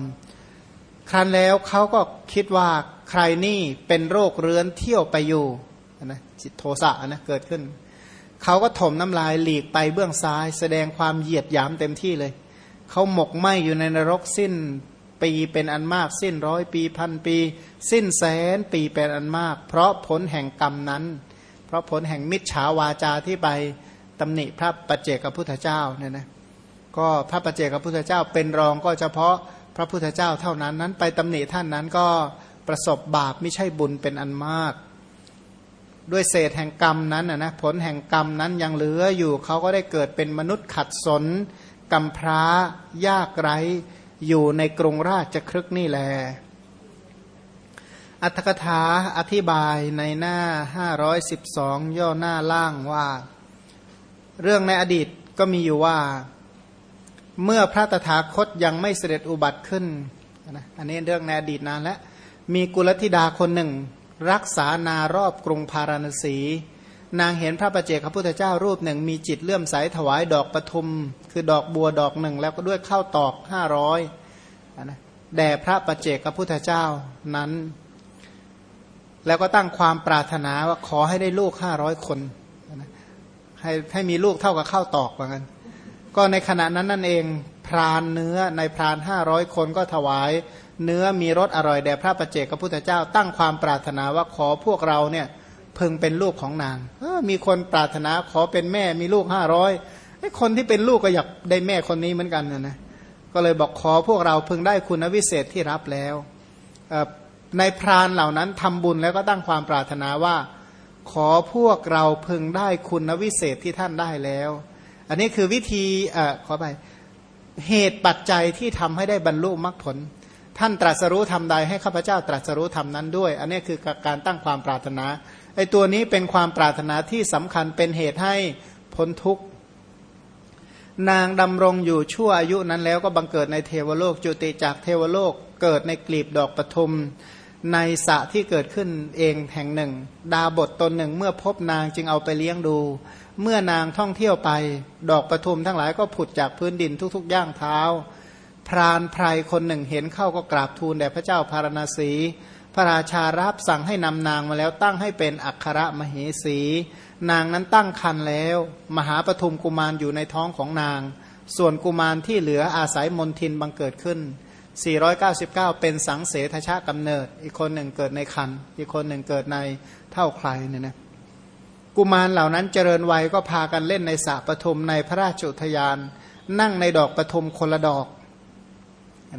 ครั้นแล้วเขาก็คิดว่าใครนี่เป็นโรคเรื้อนเที่ยวไปอยู่นะจิตโทสะนะเกิดขึ้น เขาก็ถมน้ำลายหลีกไปเบื้องซ้าย แสดงความเหยียดหยามเต็มที่เลย เขาหมกไหมอยู่ในนรกสิ้นปีเป็นอันมาก สิ้นร้อยปีพันปี สิ้นแสนปีเป็นอันมาก เพราะผลแห่งกรรมนั้น เพราะผลแห่งมิจฉาวาจาที่ไปตำหนิพระปัจเจกพุทธเจ้าเนี่ยนะก็พระปัจเจกพุทธเจ้าเป็นรองก็เฉพาะพระพุทธเจ้าเท่านั้นนั้น ไปตำหนิท่านนั้นก็ประสบบาปไม่ใช่บุญเป็นอันมาก ด้วยเศษแห่งกรรมนั้นนะผลแห่งกรรมนั้นยังเหลืออยู่เขาก็ได้เกิดเป็นมนุษย์ขัดสนกำพร้ายากไร้อยู่ในกรุงราชครึกนี่แลออัตถกถาอธิบายในหน้า 512 ย่อหน้าล่างว่า เรื่องในอดีตก็มีอยู่ว่า เมื่อพระตถาคตยังไม่เสด็จอุบัติขึ้นนะอันนี้เรื่องในอดีตนานแล้วมีกุลธิดาคนหนึ่ง รักษานารอบกรุงพาราณสี นางเห็นพระประเจกพระพุทธเจ้ารูปหนึ่ง มีจิตเลื่อมใสถวายดอกปทุม คือดอกบัวดอกหนึ่ง แล้วก็ด้วยข้าวตอกห้าร้อยนะแด่พระประเจกพระพุทธเจ้านั้น แล้วก็ตั้งความปรารถนาว่าขอให้ได้ลูกห้าร้อยคนให้ให้มีลูกเท่ากับข้าวตอกเหมือนกันก็ในขณะนั้นนั่นเองพรานเนื้อในพรานห้าร้อยคนก็ถวาย เนื้อมีรสอร่อยแด่พระประเจกพระพุทธเจ้า ตั้งความปรารถนาว่าขอพวกเราเนี่ยพึงเป็นลูกของนางมีคนปรารถนาขอเป็นแม่มีลูกห้าร้อยไอ้คนที่เป็นลูกก็อยากได้แม่คนนี้เหมือนกันนะนะก็เลยบอกขอพวกเราพึงได้คุณวิเศษที่รับแล้วในพรานเหล่านั้นทำบุญแล้วก็ตั้งความปรารถนาว่า ขอพวกเราพึงได้คุณวิเศษที่ท่านได้แล้ว อันนี้คือวิธีอขอไปเหตุปัจจัยที่ทำให้ได้บรรลุมรรคผล ท่านตรัสรู้ทำใดให้ข้าพเจ้าตรัสรู้ทำนั้นด้วย อันนี้คือการตั้งความปรารถนาไอ้ตัวนี้เป็นความปรารถนาที่สำคัญเป็นเหตุให้พ้นทุกข์นางดำรงอยู่ชั่วอายุนั้นแล้วก็บังเกิดในเทวโลกจุติจากเทวโลกเกิดในกลีบดอกปทุมในสระที่เกิดขึ้นเองแห่งหนึ่ง ดาบทตนหนึ่งเมื่อพบนางจึงเอาไปเลี้ยงดู เมื่อนางท่องเที่ยวไป ดอกปทุมทั้งหลายก็ผุดจากพื้นดินทุกๆย่างเท้า พรานไพรคนหนึ่งเห็นเข้าก็กราบทูลแด่พระเจ้าพารณสี พระราชารับสั่งให้นำนางมาแล้วตั้งให้เป็นอัครมเหสี นางนั้นตั้งคันแล้ว มหาปฐุมกุมารอยู่ในท้องของนาง ส่วนกุมารที่เหลืออาศัยมนทินบังเกิดขึ้น 499 เป็นสังเสทชากำเนิด อีกคนหนึ่งเกิดในคัน อีกคนหนึ่งเกิดในเท่าใครเนี่ยนะกุมารเหล่านั้นเจริญวัยก็พากันเล่นในสระปฐุมในพระราชุทยาน นั่งในดอกปฐุมคนละดอก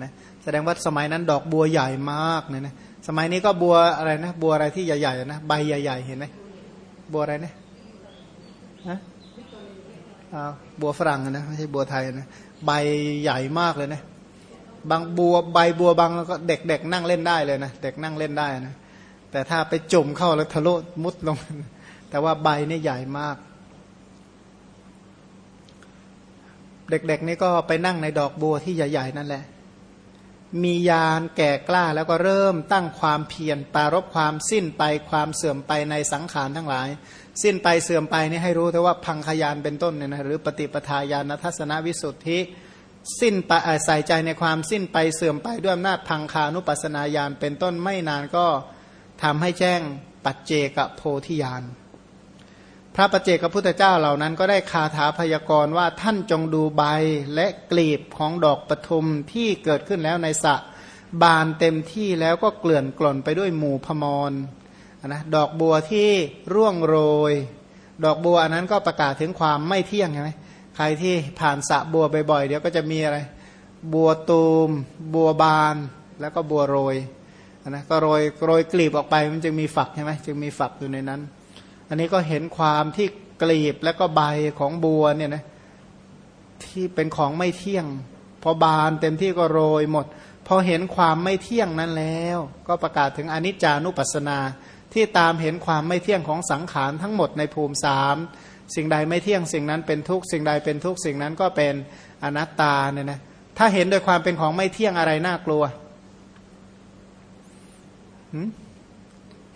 นะแสดงว่าสมัยนั้นดอกบัวใหญ่มากเนี่ยนะสมัยนี้ก็บัวอะไรนะ บัวอะไรที่ใหญ่ๆนะใบใหญ่ๆเห็นไหมบัวอะไรนะนะบัวฝรั่งนะไม่ใช่บัวไทยนะใบใหญ่มากเลยนะบางบัวใบบัวบางแล้วก็เด็กๆนั่งเล่นได้เลยนะเด็กนั่งเล่นได้นะแต่ถ้าไปจุ่มเข้าแล้วทะลุมุดลง แต่ว่าใบนี่ใหญ่มาก เด็กๆนี่ก็ไปนั่งในดอกบัวที่ใหญ่ ๆ นั่นแหละ มียานแก่กล้าแล้วก็เริ่มตั้งความเพียรปารบความสิ้นไปความเสื่อมไปในสังขารทั้งหลาย สิ้นไปเสื่อมไปนี่ให้รู้แต่ว่าพังขยานเป็นต้นเนี่ยนะหรือปฏิปทาญาณทัศนวิสุทธิ สิ้นไปใส่ใจในความสิ้นไปเสื่อมไปด้วยอำนาจพังคานุปัสนาญาณเป็นต้นไม่นานก็ทำให้แจ้งปัจเจกโพธิญาณ พระปัจเจกพุทธเจ้าเหล่านั้นก็ได้คาถาพยากรณ์ว่าท่านจงดูใบและกลีบของดอกปทุมที่เกิดขึ้นแล้วในสะบานเต็มที่แล้วก็เกลื่อนกล่นไปด้วยหมู่พมรนะดอกบัวที่ร่วงโรย ดอกบัวอันนั้นก็ประกาศถึงความไม่เที่ยงใช่ไหมใครที่ผ่านสะบัวบ่อยๆเดี๋ยวก็จะมีอะไร บัวตูม บัวบาน แล้วก็บัวโรยนะก็โรยโรยกลีบออกไปมันจึงมีฝักใช่ไหมจึงมีฝักอยู่ในนั้น อันนี้ก็เห็นความที่กลีบแล้วก็ใบของบัวเนี่ยนะที่เป็นของไม่เที่ยง พอบานเต็มที่ก็โรยหมด พอเห็นความไม่เที่ยงนั้นแล้ว ก็ประกาศถึงอนิจจานุปัสสนา ที่ตามเห็นความไม่เที่ยงของสังขารทั้งหมดในภูมิสามสิ่งใดไม่เที่ยงสิ่งนั้นเป็นทุกสิ่งใดเป็นทุกสิ่งนั้นก็เป็นอนัตตาเนี่ยนะถ้าเห็นโดยความเป็นของไม่เที่ยงอะไรน่ากลัว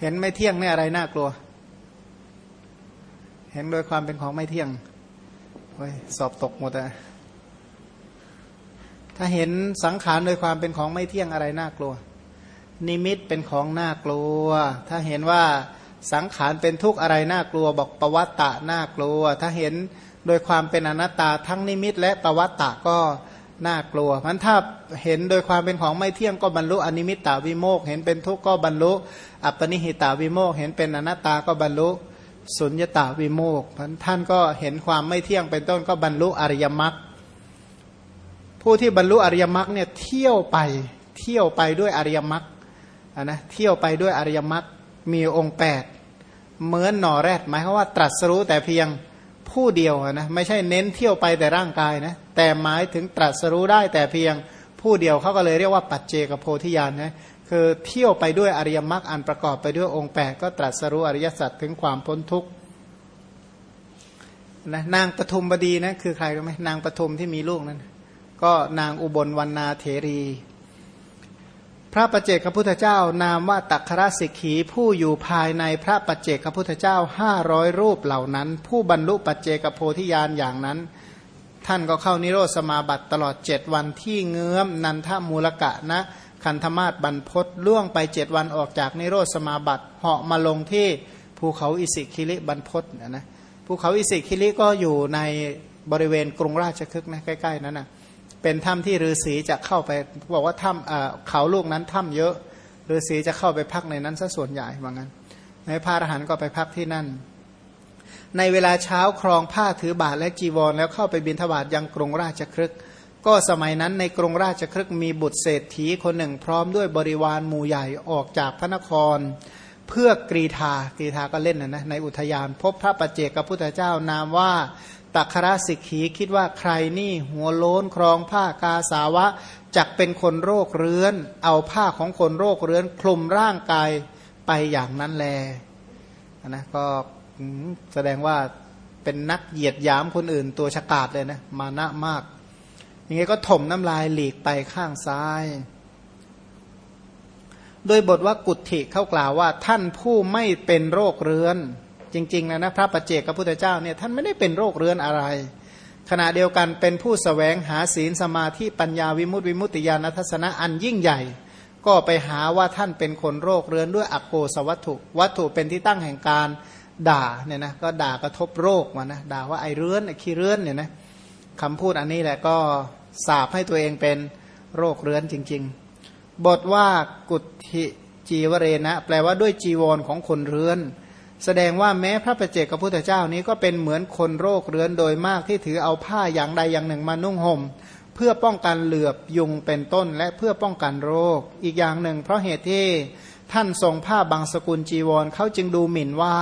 เห็นไม่เที่ยงเนี่ยอะไรน่ากลัว เห็นโดยความเป็นของไม่เที่ยงเฮ้ยสอบตกหมดอะถ้าเห็นสังขารโดยความเป็นของไม่เที่ยงอะไรน่ากลัว นิมิตเป็นของน่ากลัว ถ้าเห็นว่าสังขารเป็นทุกข์อะไรน่ากลัว บอกปวัตตะน่ากลัว ถ้าเห็นโดยความเป็นอนัตตาทั้งนิมิต และปวัตตะก็น่ากลัวมันถ้าเห็นโดยความเป็นของไม่เที่ยงก็บรรลุอนิมิตตาวิโมกเห็นเป็นทุกข์ก็บรรลุ อัปปนิหิตาวิโมกเห็นเป็นอนัตตาก็บรรลุ สุญญตาวิโมกท่านก็เห็นความไม่เที่ยงเป็นต้นก็บรรลุอริยมรรคผู้ที่บรรลุอริยมรรคเนี่ยเที่ยวไปเที่ยวไปด้วยอริยมรรคนะเที่ยวไปด้วยอริยมรรคมีองค์แปดเหมือนหน่อแรดหมายความว่าตรัสรู้แต่เพียงผู้เดียวนะไม่ใช่เน้นเที่ยวไปแต่ร่างกายนะแต่หมายถึงตรัสรู้ได้แต่เพียงผู้เดียวเขาก็เลยเรียกว่าปัจเจกโพธิญาณนะ คือเที่ยวไปด้วยอริยมรรคอันประกอบไปด้วยองค์แปดก็ตรัสรู้อริยสัจถึงความพ้นทุกข์นะนางปฐุมบดีนะคือใครรู้ไหมนางปฐุมที่มีลูกนั้น ก็นางอุบลวรรณาเถรี พระประเจกพระพุทธเจ้านามว่าตักครสิกขีผู้อยู่ภายในพระประเจกพระพุทธเจ้าห้าร้อยรูปเหล่านั้น ผู้บรรลุปัจเจกโพธิญาณอย่างนั้น ท่านก็เข้านิโรธสมาบัติตลอดเจ็ดวันที่เงื้อมนันทมูลกะนะ คันธมาศบรรพศล่วงไปเจ็ดวันออกจากนิโรธสมาบัติเหาะมาลงที่ภูเขาอิสิคิริบรรพศนะนะภูเขาอิสิคิริก็อยู่ในบริเวณกรุงราชคฤห์นะใกล้ๆนั้นนะเป็นถ้ำที่ฤาษีจะเข้าไปบอกว่าถ้ำเขาลูกนั้นถ้ำเยอะฤาษีจะเข้าไปพักในนั้นซะส่วนใหญ่ว่างั้นในพระอรหันต์ก็ไปพักที่นั่น ในเวลาเช้าครองผ้าถือบาทและจีวรแล้วเข้าไปบิณฑบาตยังกรุงราชครึก ก็สมัยนั้นในกรุงราชครึกมีบุตรเศรษฐีคนหนึ่งพร้อมด้วยบริวารหมู่ใหญ่ออกจากพระนคร เพื่อกรีธากรีธาก็เล่นนะนะในอุทยาน พบพระประเจกกับพุทธเจ้านามว่าตักราสิกขีคิดว่าใครนี่หัวโล้นครองผ้ากาสาวะจักเป็นคนโรคเรื้อน เอาผ้าของคนโรคเรื้อนคลุมร่างกายไปอย่างนั้นแลนะก็แสดงว่าเป็นนักเหยียดยามคนอื่นตัวฉกาดเลยนะมานะมาก อย่างงี้ก็ถมน้ำลายหลีกไปข้างซ้ายโดยบทว่ากุฏิเขากล่าวว่า ท่านผู้ไม่เป็นโรคเรื้อน จริงๆนะนะพระปัจเจกพระพุทธเจ้าเนี่ยท่านไม่ได้เป็นโรคเรื้อนอะไร ขณะเดียวกันเป็นผู้สแสวงหาศีลสมาธิปัญญาวิมุตติวิมุตติญาณทัศนะอันยิ่งใหญ่ ก็ไปหาว่าท่านเป็นคนโรคเรื้อนด้วยอโกสวัตถุ วัตถุเป็นที่ตั้งแห่งการด่าเนี่ยนะก็ด่ากระทบโรคมานะด่าว่าไอเรื้อนไอขี้เรื้อนเนี่ยนะคำพูดอันนี้แหละก็ สาบให้ตัวเองเป็นโรคเรื้อนจริง ๆ บทว่ากุฏิจีวเรนะ แปลว่าด้วยจีวรของคนเรื้อน แสดงว่าแม้พระประเจกพระพุทธเจ้านี้ก็เป็นเหมือนคนโรคเรื้อนโดยมากที่ถือเอาผ้าอย่างใดอย่างหนึ่งมานุ่งห่ม เพื่อป้องกันเหลือบยุงเป็นต้นและเพื่อป้องกันโรค อีกอย่างหนึ่ง เพราะเหตุที่ท่านทรงผ้าบางสกุลจีวรเขาจึงดูหมิ่นว่า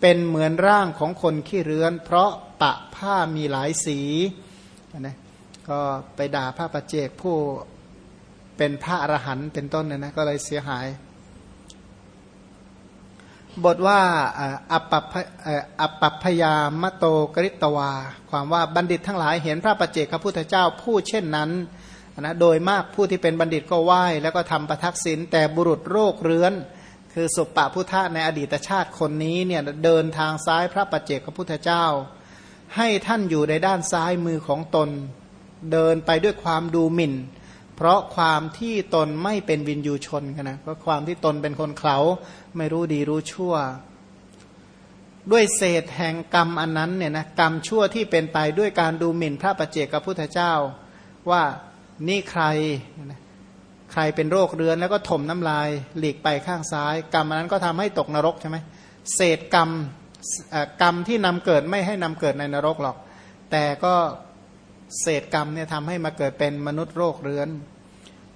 เป็นเหมือนร่างของคนขี้เรื้อน เพราะปะผ้ามีหลายสีนะ ก็ไปด่าพระประเจกผู้เป็นพระอรหันต์เป็นต้นเนี่ยนะก็เลยเสียหาย บทว่าอัปปอัปปพยามโตกริตวา ความว่าบัณฑิตทั้งหลายเห็นพระประเจกพระพุทธเจ้าพูดเช่นนั้นนะโดยมากผู้ที่เป็นบัณฑิตก็ไหว้ แล้วก็ทำประทักษิณแต่บุรุษโรคเรื้อน คือสุปปะพุทธะในอดีตชาติคนนี้เนี่ยเดินทางซ้ายพระประเจกพระพุทธเจ้า ให้ท่านอยู่ในด้านซ้ายมือของตน เดินไปด้วยความดูหมิ่น เพราะความที่ตนไม่เป็นวินยูชนนะเพราะความที่ตนเป็นคนเขาไม่รู้ดีรู้ชั่ว ด้วยเศษแห่งกรรมอันนั้นเนี่ยนะกรรมชั่วที่เป็นไปด้วยการดูหมิ่นพระประเจกกับพุทธเจ้า ว่านี่ใครใครเป็นโรคเรื้อนแล้วก็ถมน้ำลายหลีกไปข้างซ้าย กรรมอันนั้นก็ทำให้ตกนรกใช่ไหมเศษกรรมกรรมที่นำเกิดไม่ให้นำเกิดในนรกหรอก แต่ก็ เศษกรรมเนี่ยทำให้มาเกิดเป็นมนุษย์โรคเรื้อน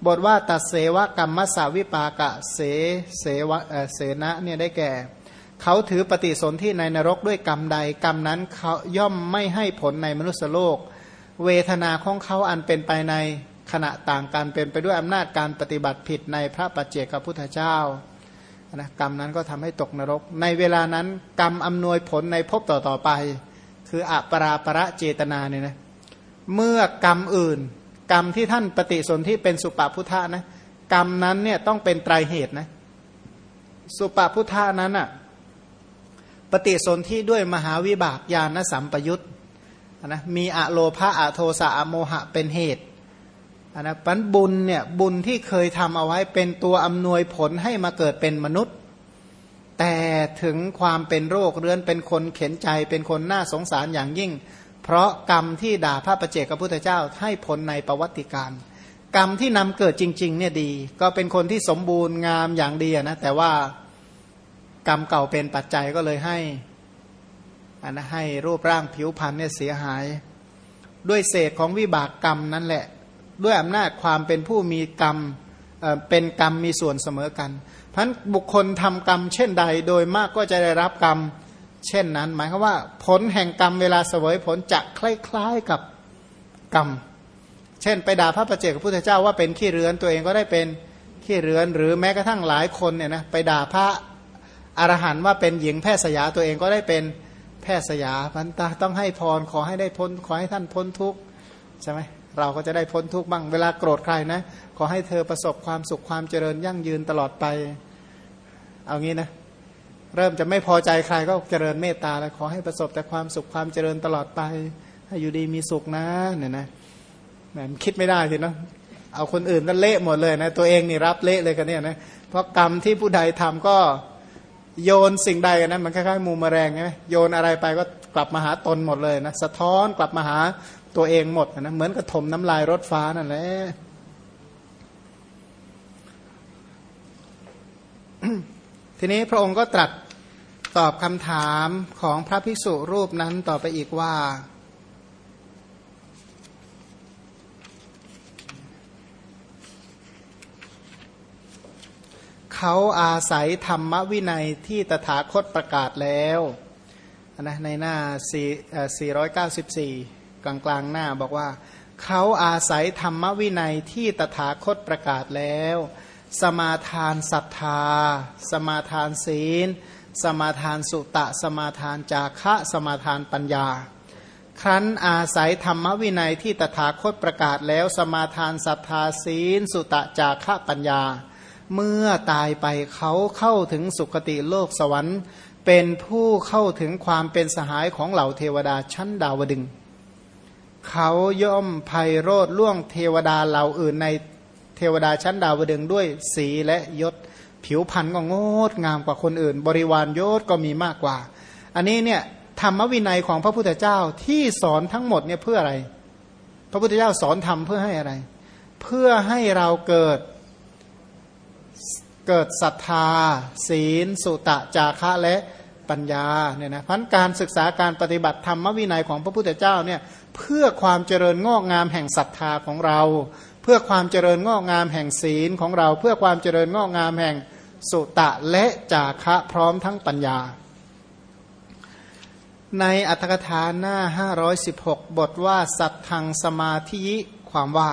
บทว่าตัดเสวกรรมมสาวิปากะเสเสวะเสนะเนี่ยได้แก่ เขาถือปฏิสนธิในนรกด้วยกรรมใดกรรมนั้นเขาย่อมไม่ให้ผลในมนุษยโลก เวทนาของเขาอันเป็นไปในขณะต่างกันเป็นไปด้วยอำนาจการปฏิบัติผิดในพระปัจเจกพุทธเจ้านะกรรมนั้นก็ทำให้ตกนรก ในเวลานั้นกรรมอำนวยผลในภพต่อๆไป คืออปราประเจตนาเนี่ยนะ เมื่อกรรมอื่น กรรมที่ท่านปฏิสนธิเป็นสุปาพุทธานะกรรมนั้นเนี่ยต้องเป็นไตรเหตุนะสุปาพุทธานั้นอะปฏิสนธิด้วยมหาวิบากญาณสัมปยุตนะมีอะโลภะอะโทสะอะโมหะเป็นเหตุนะปันบุญเนี่ยบุญที่เคยทำเอาไว้เป็นตัวอำนวยผลให้มาเกิดเป็นมนุษย์ แต่ถึงความเป็นโรคเรื้อนเป็นคนเข็นใจเป็นคนน่าสงสารอย่างยิ่ง เพราะกรรมที่ด่าพระประเจกพระพุทธเจ้าให้ผลในประวัติการ กรรมที่นำเกิดจริงๆเนี่ยดี ก็เป็นคนที่สมบูรณ์งามอย่างดีนะแต่ว่ากรรมเก่าเป็นปัจจัยก็เลยให้อันนะให้รูปร่างผิวพรรณเนี่ยเสียหาย ด้วยเศษของวิบากกรรมนั่นแหละ ด้วยอำนาจความเป็นผู้มีกรรมเป็นกรรมมีส่วนเสมอกันพันบุคคลทำกรรมเช่นใดโดยมากก็จะได้รับกรรม เช่นนั้น หมายความว่า ผลแห่งกรรมเวลาเสวยผลจะคล้ายๆกับกรรม เช่น ไปด่าพระประเจกพระพุทธเจ้าว่าเป็นขี้เรือนตัวเองก็ได้เป็นขี้เรือน หรือแม้กระทั่งหลายคนเนี่ยนะไปด่าพระอรหันต์ว่าเป็นหญิงแพทย์สยาตัวเองก็ได้เป็นแพทย์สยาพันตาต้องให้พรขอให้ได้พ้นขอให้ท่านพ้นทุกข์ใช่ไหมเราก็จะได้พ้นทุกข์บ้างเวลาโกรธใครนะ ขอให้เธอประสบความสุขความเจริญยั่งยืนตลอดไป เอางี้นะ เริ่มจะไม่พอใจใครก็เจริญเมตตาแล้วขอให้ประสบแต่ความสุขความเจริญตลอดไปให้อยู่ดีมีสุขนะเนี่ยนะแหมคิดไม่ได้สินะเอาคนอื่นก็เละหมดเลยนะตัวเองนี่รับเละเลยกันเนี่ยนะเพราะกรรมที่ผู้ใดทำก็โยนสิ่งใดกันนะมันคล้ายๆมูมแมลงไงโยนอะไรไปก็กลับมาหาตนหมดเลยนะสะท้อนกลับมาหาตัวเองหมดนะเหมือนกระถมน้ำลายรถฟ้านั่นแหละ ทีนี้พระองค์ก็ตรัสตอบคำถามของพระภิกษุรูปนั้นต่อไปอีกว่า เขาอาศัยธรรมวินัยที่ตถาคตประกาศแล้วนะในหน้า 494 กลางกลางหน้าบอกว่า เขาอาศัยธรรมวินัยที่ตถาคตประกาศแล้ว สมาทานศรัทธา สมาทานศีล สมาทานสุตะ สมาทานจาคะ สมาทานปัญญา ครั้นอาศัยธรรมวินัยที่ตถาคตประกาศแล้ว สมาทานศรัทธาศีล สุตะจาคะปัญญา เมื่อตายไปเขาเข้าถึงสุคติโลกสวรรค์ เป็นผู้เข้าถึงความเป็นสหายของเหล่าเทวดาชั้นดาวดึงเขาย่อมไพโรธล่วงเทวดาเหล่าอื่นใน เทวดาชั้นดาวดึงด้วยสีและยศ ผิวพรรณก็งดงามกว่าคนอื่น บริวารยศก็มีมากกว่า อันนี้เนี่ยธรรมวินัยของพระพุทธเจ้าที่สอนทั้งหมดเนี่ยเพื่ออะไร พระพุทธเจ้าสอนทำเพื่อให้อะไร เพื่อให้เราเกิดเกิดศรัทธา ศีล สุตะ จาคะและปัญญาเนี่ยนะพันการศึกษาการปฏิบัติธรรมวินัยของพระพุทธเจ้าเนี่ยเพื่อความเจริญงอกงามแห่งศรัทธาของเรา เพื่อความเจริญงอกงามแห่งศีลของเราเพื่อความเจริญงอกงามแห่งสุตะและจาคะพร้อมทั้งปัญญา ในอัตถกถาหน้า 516 บทว่า สัตทังสมาธิความว่า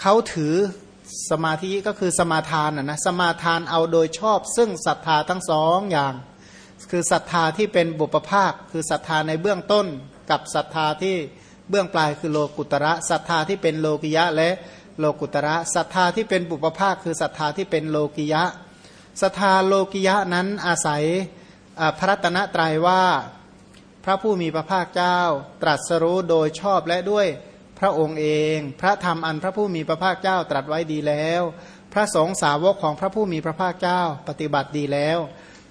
เขาถือสมาธิก็คือสมาทานนะสมาทานเอาโดยชอบ ซึ่งศรัทธาทั้งสองอย่าง คือศรัทธาที่เป็นบุปภาค คือศรัทธาในเบื้องต้น กับศรัทธาที่เบื้องปลายคือโลกุตระศรัทธาที่เป็นโลกิยะและ โลกุตระศรัทธาที่เป็นบุปภาคคือศรัทธาที่เป็นโลกิยะศรัทธาโลกิยะนั้นอาศัยพระตนะตรัยว่าพระผู้มีพระภาคเจ้า ตรัสรู้โดยชอบและด้วยพระองค์เอง พระธรรมอันพระผู้มีพระภาคเจ้าตรัสไว้ดีแล้ว พระสงฆ์สาวกของพระผู้มีพระภาคเจ้าปฏิบัติดีแล้ว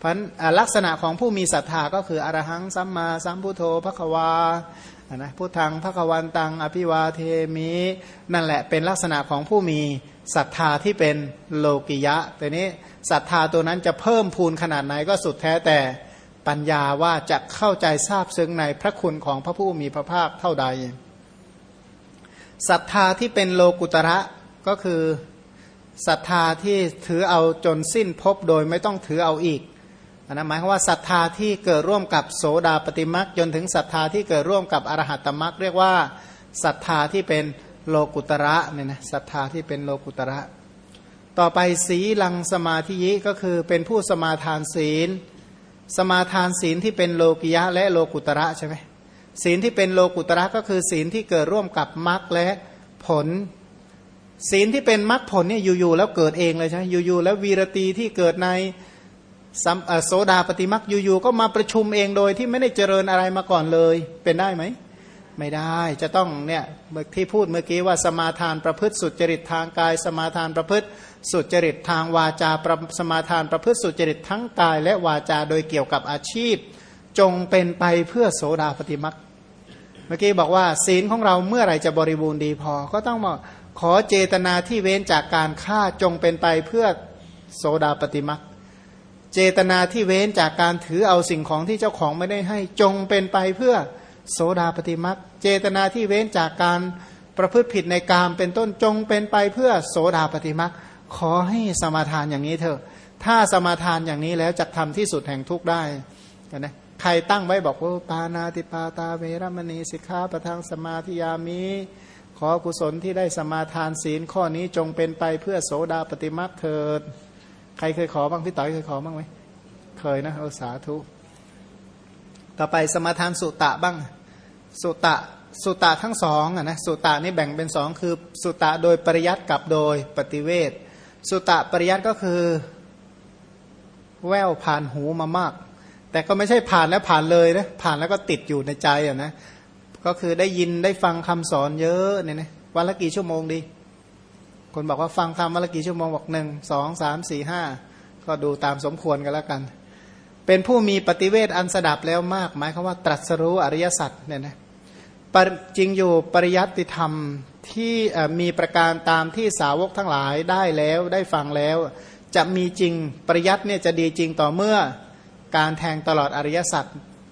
พันลักษณะของผู้มีศรัทธาก็คืออรหังสัมมาสัมพุทโธพระควา นะพุทธังพระควันตังอภิวาเทมินั่นแหละเป็นลักษณะของผู้มีศรัทธาที่เป็นโลกิยะแต่นี้ศรัทธาตัวนั้นจะเพิ่มพูนขนาดไหนก็สุดแท้แต่ปัญญาว่าจะเข้าใจทราบซึ้งในพระคุณของพระผู้มีพระภาคเท่าใดศรัทธาที่เป็นโลกุตระก็คือศรัทธาที่ถือเอาจนสิ้นพบโดยไม่ต้องถือเอาอีก นะหมายความว่าศรัทธาที่เกิดร่วมกับโสดาปฏิมักจนถึงศรัทธาที่เกิดร่วมกับอรหัตตมักเรียกว่าศรัทธาที่เป็นโลกุตระเนี่ยนะศรัทธาที่เป็นโลกุตระ ต่อไปสีลังสมาธิยิก็คือเป็นผู้สมาทานศีล สมาทานศีลที่เป็นโลกิยะและโลกุตระใช่ไหมศีลที่เป็นโลกุตระก็คือศีลที่เกิดร่วมกับมรรคและผล ศีลที่เป็นมรรคผลเนี่ยอยู่ๆแล้วเกิดเองเลยใช่ไหมอยู่ๆแล้ววีรตีที่เกิดใน โสดาปฏิมรรคอยู่ๆก็มาประชุมเองโดยที่ไม่ได้เจริญอะไรมาก่อนเลย เป็นได้ไหมไม่ได้จะต้องเนี่ยที่พูดเมื่อกี้ว่าสมาทานประพฤติสุจริตทางกาย สมาทานประพฤติสุจริตทางวาจาสมาทานประพฤติสุจริตทั้งกาย และวาจาโดยเกี่ยวกับอาชีพ จงเป็นไปเพื่อโสดาปฏิมักเมื่อกี้บอกว่าศีลของเราเมื่อไหร่จะบริบูรณ์ดีพอ ก็ต้องบอกขอเจตนาที่เว้นจากการฆ่าจงเป็นไปเพื่อโสดาปฏิมัก เจตนาที่เว้นจากการถือเอาสิ่งของที่เจ้าของไม่ได้ให้จงเป็นไปเพื่อโสดาปฏิมักเจตนาที่เว้นจากการประพฤติผิดในกามเป็นต้นจงเป็นไปเพื่อโสดาปฏิมักขอให้สมาทานอย่างนี้เถอะ ถ้าสมาทานอย่างนี้แล้วจะทำที่สุดแห่งทุกได้นะใครตั้งไว้บอกว่าปานาติปาตาเวรมณีสิกขาประทางสมาธิยามีขอกุศลที่ได้สมาทานศีลข้อนี้จงเป็นไปเพื่อโสดาปฏิมาเถิด ใครเคยขอบ้างพี่ต่อยเคยขอบ้างไหมเคยนะเออสาธุต่อไปสมาทานสุตะบ้าง สุตะสุตะทั้งสองอะนะสุตะนี่แบ่งเป็นสองคือ สุตะโดยปริยัติกับโดยปฏิเวทสุตะปริยัติก็คือ แววผ่านหูมามาก แต่ก็ไม่ใช่ผ่านแล้วผ่านเลยนะผ่านแล้วก็ติดอยู่ในใจอะนะก็คือได้ยินได้ฟังคำสอนเยอะเนี่ยนะวันละกี่ชั่วโมงดี คนบอกว่าฟังธรรมวันละกี่ชั่วโมงบอกหนึ่งสองสามสี่ห้าก็ดูตามสมควรกันแล้วกัน เป็นผู้มีปฏิเวทอันสดับแล้วมากหมายคือว่าตรัสรู้อริยสัจเนี่ยนะจริงอยู่ปริยัติธรรมที่มีประการตามที่สาวกทั้งหลายได้แล้วได้ฟังแล้ว จะมีจริงปริยัติเนี่ยจะดีจริงต่อเมื่อการแทงตลอดอริยสัจ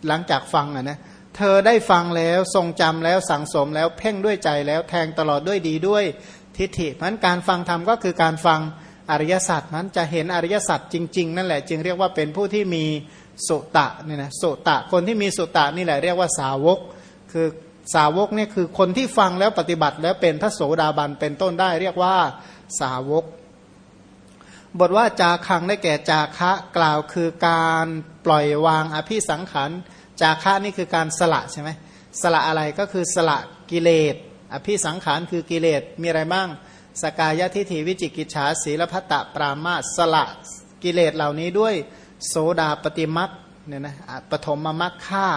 หลังจากฟังอะนะเธอได้ฟังแล้วทรงจำแล้วสังสมแล้วเพ่งด้วยใจแล้วแทงตลอดด้วยดีด้วย ทิฏฐิเพราะนั้นการฟังธรรมก็คือการฟังอริยสัจนั้นจะเห็นอริยสัจจริง ๆ นั่นแหละ จึงเรียกว่าเป็นผู้ที่มีสุตะเนี่ยนะสุตะคนที่มีสุตะนี่แหละเรียกว่าสาวก คือสาวกเนี่ยคือคนที่ฟังแล้วปฏิบัติ แล้วเป็นพระโสดาบันเป็นต้นได้เรียกว่าสาวก บทว่าจาคังได้แก่จาคะกล่าวคือการปล่อยวางอภิสังขารจาคะนี่คือการสละใช่ไหมสละอะไรก็คือสละกิเลส อภิสังขารคือกิเลสมีอะไรบ้าง สกายทิฐิวิจิกิจฉาศีลพัตตปรามาสละกิเลสเหล่านี้ด้วยโสดาปฏิมักเนี่ยนะปฐมมักฆ่า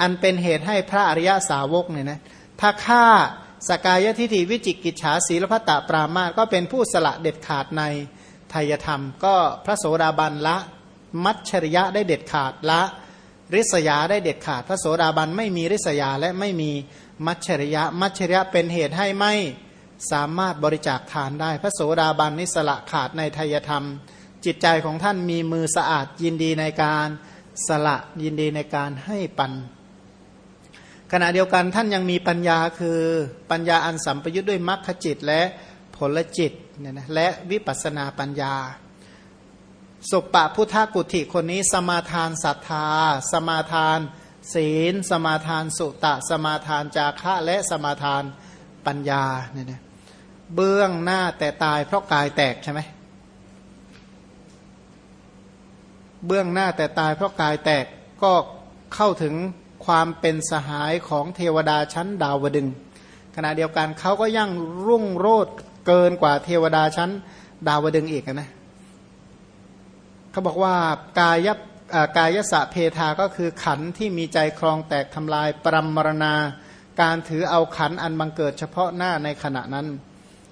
อันเป็นเหตุให้พระอริยสาวกเนี่ยนะถ้าฆ่าสกายทิฏฐิวิจิกิจฉาศีลพัตตปรามาก็เป็นผู้สละเด็ดขาดในไทยธรรม ก็พระโสดาบันละมัชชริยะได้เด็ดขาดละริษยาได้เด็ดขาด พระโสดาบันไม่มีริษยาและไม่มี มัชชริยะ มัชชริยะเป็นเหตุให้ไม่สามารถบริจาคทานได้ พระโสดาบันนิสละขาดในทายธรรม จิตใจของท่านมีมือสะอาดยินดีในการสละยินดีในการให้ปัน ขณะเดียวกันท่านยังมีปัญญาคือปัญญาอันสัมปยุทธ์ด้วยมรรคจิตและผลจิตเนี่ยนะและวิปัสนาปัญญาสุปปะพุทธกุติคนนี้สมาทานศรัทธา สมาทาน ศีลสมาทานสุตะ สมาทานจาคะและสมาทานปัญญาเนี่ยนะเบื้องหน้าแต่ตายเพราะกายแตกใช่ไหมเบื้องหน้าแต่ตายเพราะกายแตกก็เข้าถึงความเป็นสหายของเทวดาชั้นดาวดึง ขณะเดียวกันเขาก็ยั่งรุ่งโรดเกินกว่าเทวดาชั้นดาวดึงอีกนะเขาบอกว่ากาย กายสะเพทาก็คือขันที่มีใจคลองแตกทำลายปรมมรณา การถือเอาขันอันบังเกิดเฉพาะหน้าในขณะนั้น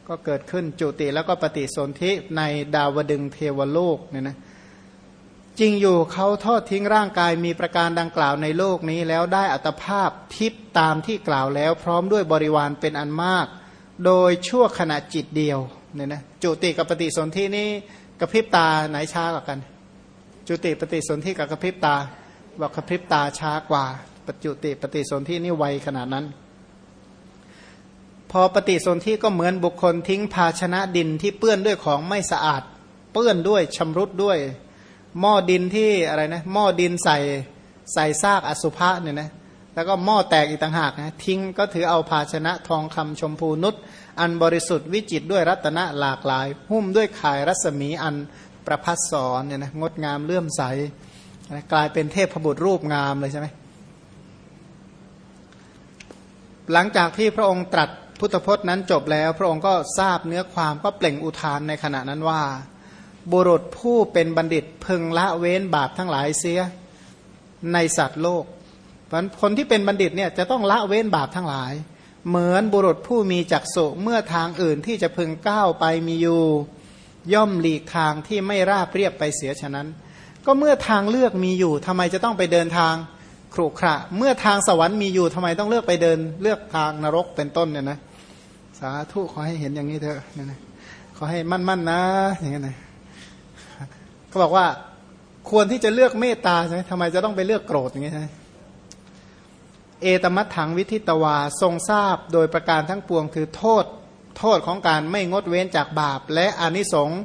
ก็เกิดขึ้นจุติแล้วก็ปฏิสนธิในดาวดึงเทวโลกเนี่ยนะจริงอยู่เขาทอดทิ้งร่างกายมีประการดังกล่าวในโลกนี้แล้วได้อัตภาพทิพตามที่กล่าวแล้วพร้อมด้วยบริวารเป็นอันมาก โดยชั่วขณะจิตเดียวเนี่ยนะจุติกับปฏิสนธินี้กระพริบตาไหนช้ากว่ากัน จุติปฏิสนธิกับกระพริบตาบอกกระพริบตาช้ากว่าปัจจุติปฏิสนธินี่ไวขนาดนั้น พอปฏิสนธิก็เหมือนบุคคลทิ้งภาชนะดินที่เปื้อนด้วยของไม่สะอาด เปื้อนด้วยชำรุดด้วย หม้อดินที่อะไรนะหม้อดินใส่ใส่ซากอสุภะเนี่ยนะแล้วก็หม้อแตกอีกต่างหากนะทิ้งก็ถือเอาภาชนะทองคำชมพูนุษอันบริสุทธิ์วิจิตด้วยรัตนะหลากหลาย หุ้มด้วยข่ายรัศมีอัน ประพัสสอนเนี่ยนะงดงามเลื่อมใสกลายเป็นเทพบุตรรูปงามเลยใช่ไหมหลังจากที่พระองค์ตรัสพุทธพจน์นั้นจบแล้ว พระองค์ก็ทราบเนื้อความก็เปล่งอุทานในขณะนั้นว่า บุรุษผู้เป็นบัณฑิตพึงละเว้นบาปทั้งหลายเสียในสัตว์โลกเพราะคนที่เป็นบัณฑิตเนี่ยจะต้องละเว้นบาปทั้งหลาย เหมือนบุรุษผู้มีจักษุเมื่อทางอื่นที่จะพึงก้าวไปมีอยู่ ย่อมหลีกทางที่ไม่ราบเรียบไปเสียฉะนั้น ก็เมื่อทางเลือกมีอยู่ทำไมจะต้องไปเดินทางครุขระ เมื่อทางสวรรค์มีอยู่ทำไมต้องเลือกไปเดิน เลือกทางนรกเป็นต้นเนี่ยนะสาธุขอให้เห็นอย่างนี้เถอะเนี่ยนะขอให้มั่นๆนนะอย่างนี้นะเขาบอกว่าควรที่จะเลือกเมตตาใช่ไหมทำไมจะต้องไปเลือกโกรธอย่างนี้ใช่ไหมเอตมัตถังวิทิตวาทรงทราบโดยประการทั้งปวงคือโทษ โทษของการไม่งดเว้นจากบาป และอนิสงส์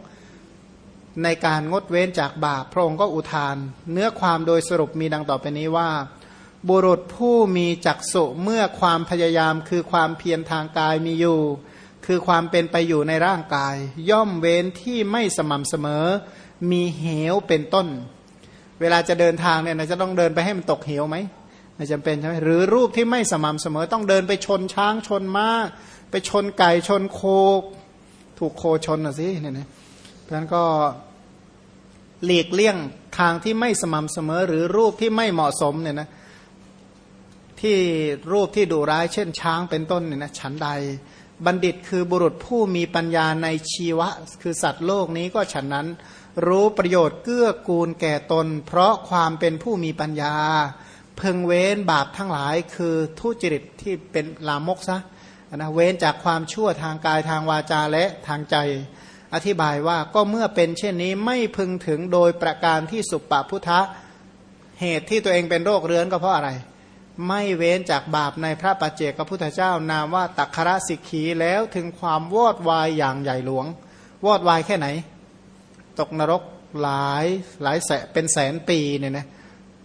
ในการงดเว้นจากบาปพระองค์ก็อุทาน เนื้อความโดยสรุปมีดังต่อไปนี้ว่า บุรุษผู้มีจักษุเมื่อความพยายามคือความเพียรทางกายมีอยู่ คือความเป็นไปอยู่ในร่างกาย ย่อมเว้นที่ไม่สม่ำเสมอ มีเหวเป็นต้น เวลาจะเดินทางเนี่ยจะต้องเดินไปให้มันตกเหวไหมไม่จำเป็นใช่ไหมหรือรูปที่ไม่สม่ำเสมอต้องเดินไปชนช้างชนม้า ไปชนไก่ชนโค ถูกโคชนอะสิเนี่ยนะเพราะนั้นก็หลีกเลี่ยงทางที่ไม่สม่ำเสมอหรือรูปที่ไม่เหมาะสมเนี่ยนะที่รูปที่ดุร้ายเช่นช้างเป็นต้นเนี่ยนะฉันใด บัณฑิตคือบุรุษผู้มีปัญญาในชีวะ คือสัตว์โลกนี้ก็ฉันนั้น รู้ประโยชน์เกื้อกูลแก่ตน เพราะความเป็นผู้มีปัญญา เพึงเว้นบาปทั้งหลายคือทุจริตที่เป็นลามกซะ นะเว้นจากความชั่วทางกายทางวาจาและทางใจ อธิบายว่าก็เมื่อเป็นเช่นนี้ไม่พึงถึงโดยประการที่สุปปพุทธะเหตุที่ตัวเองเป็นโรคเรื้อนก็เพราะอะไร ไม่เว้นจากบาปในพระปัจเจกพุทธเจ้านามว่าตักคระสิกขีแล้วถึงความวอดวายอย่างใหญ่หลวง วอดวายแค่ไหน ตกนรกหลายหลายแสเป็นแสนปีเนี่ยนะ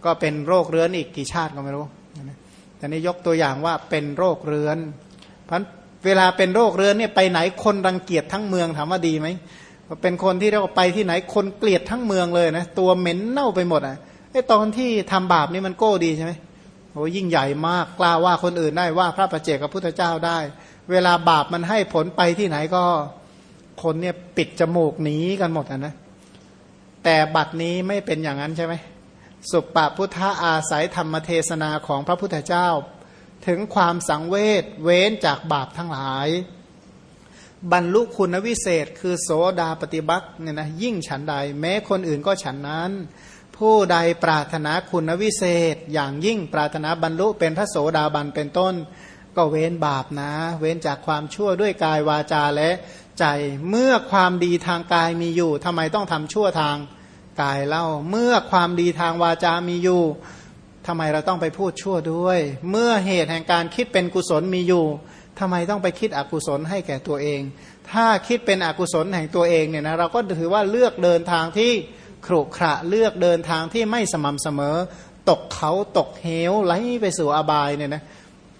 ก็เป็นโรคเรื้อนอีกกี่ชาติก็ไม่รู้แต่นี้ยกตัวอย่างว่าเป็นโรคเรื้อน เพราะเวลาเป็นโรคเรื้อนเนี่ยไปไหนคนรังเกียจทั้งเมืองถามว่าดีไหมเป็นคนที่เราไปที่ไหนคนเกลียดทั้งเมืองเลยนะตัวเหม็นเน่าไปหมดอะไอตอนที่ทำบาปนี่มันโก้ดีใช่ไหมโอ้ยิ่งใหญ่มากกล้าว่าคนอื่นได้ว่าพระประเจกับพุทธเจ้าได้ เวลาบาปมันให้ผลไปที่ไหนก็คนเนี่ยปิดจมูกหนีกันหมดอะนะแต่บัดนี้ไม่เป็นอย่างนั้นใช่ไหมสุปปพุทธาอาศัยธรรมเทศนาของพระพุทธเจ้า ถึงความสังเวชเว้นจากบาปทั้งหลาย บรรลุคุณวิเศษ คือโสดาปฏิบัติเนี่ยนะยิ่งฉันใด แม้คนอื่นก็ฉันนั้น ผู้ใดปรารถนาคุณวิเศษ อย่างยิ่งปรารถนาบรรลุเป็นพระโสดาบันเป็นต้น ก็เว้นบาปนะ เว้นจากความชั่วด้วยกายวาจาและใจเมื่อความดีทางกายมีอยู่ทำไมต้องทำชั่วทางกายเล่าเมื่อความดีทางวาจามีอยู่ ทำไมเราต้องไปพูดชั่วด้วย เมื่อเหตุแห่งการคิดเป็นกุศลมีอยู่ทำไมต้องไปคิดอกุศลให้แก่ตัวเอง ถ้าคิดเป็นอกุศลแห่งตัวเองเนี่ยนะเราก็ถือว่าเลือกเดินทางที่ครุขระเลือกเดินทางที่ไม่สม่ำเสมอ ตกเขาตกเหวไหลไปสู่อบายเนี่ยนะ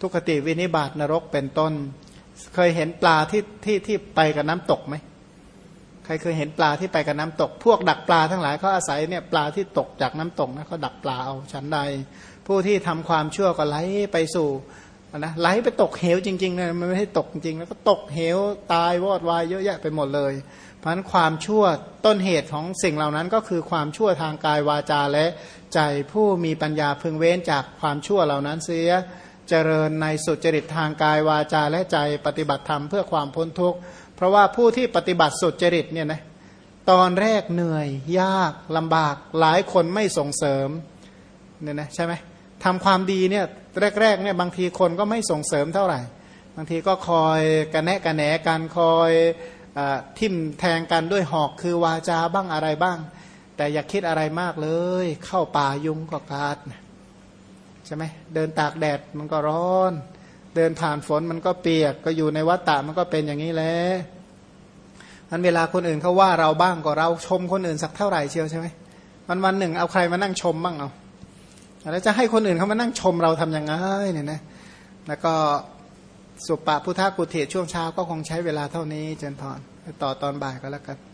ทุกขติวินิบาตนรกเป็นต้น เคยเห็นปลาที่ที่ที่ไปกับน้ำตกไหม ครเคยเห็นปลาที่ไปกับน้ำตก พวกดักปลาทั้งหลายเขาอาศัยเนี่ยปลาที่ตกจากน้ำตกนะเขาดักปลาเอาชั้นใด ผู้ที่ทำความชั่วก็ไหลไปสู่นะไหลไปตกเหวจริงๆนะมันไม่ใช่ตกจริงแล้วก็ตกเหวตายวอดวายเยอะแยะไปหมดเลย เพราะนั้นความชั่วต้นเหตุของสิ่งเหล่านั้นก็คือความชั่วทางกายวาจาและใจผู้มีปัญญาพึงเว้นจากความชั่วเหล่านั้นเสียเจริญในสุจริตทางกายวาจาและใจปฏิบัติธรรมเพื่อความพ้นทุกข์ เพราะว่าผู้ที่ปฏิบัติสุจริตเนี่ยนะตอนแรกเหนื่อย ยากลำบากหลายคนไม่ส่งเสริมเนี่ยนะใช่ไหมทำความดีเนี่ยแรกๆเนี่ยบางทีคนก็ไม่ส่งเสริมเท่าไหร่ บางทีก็คอยกระแนะกระแหนกันคอยทิ่มแทงกันด้วยหอกคือวาจาบ้างอะไรบ้าง แต่อย่าคิดอะไรมากเลย เข้าป่ายุงก็กาดใช่ไหมเดินตากแดดมันก็ร้อน เดินผ่านฝนมันก็เปียก ก็อยู่ในวัฏฏะมันก็เป็นอย่างนี้แหละมันเวลาคนอื่นเขาว่าเราบ้างก็เราชมคนอื่นสักเท่าไหร่เชียวใช่ไหมวันวันหนึ่งเอาใครมานั่งชมบ้างเอาแล้วจะให้คนอื่นเขามานั่งชมเราทํำยังไงเนี่ยนะแล้วก็สุปปะพุทธกุเทศช่วงเช้าก็คงใช้เวลาเท่านี้เจนพรต่อตอนบ่ายก็แล้วกัน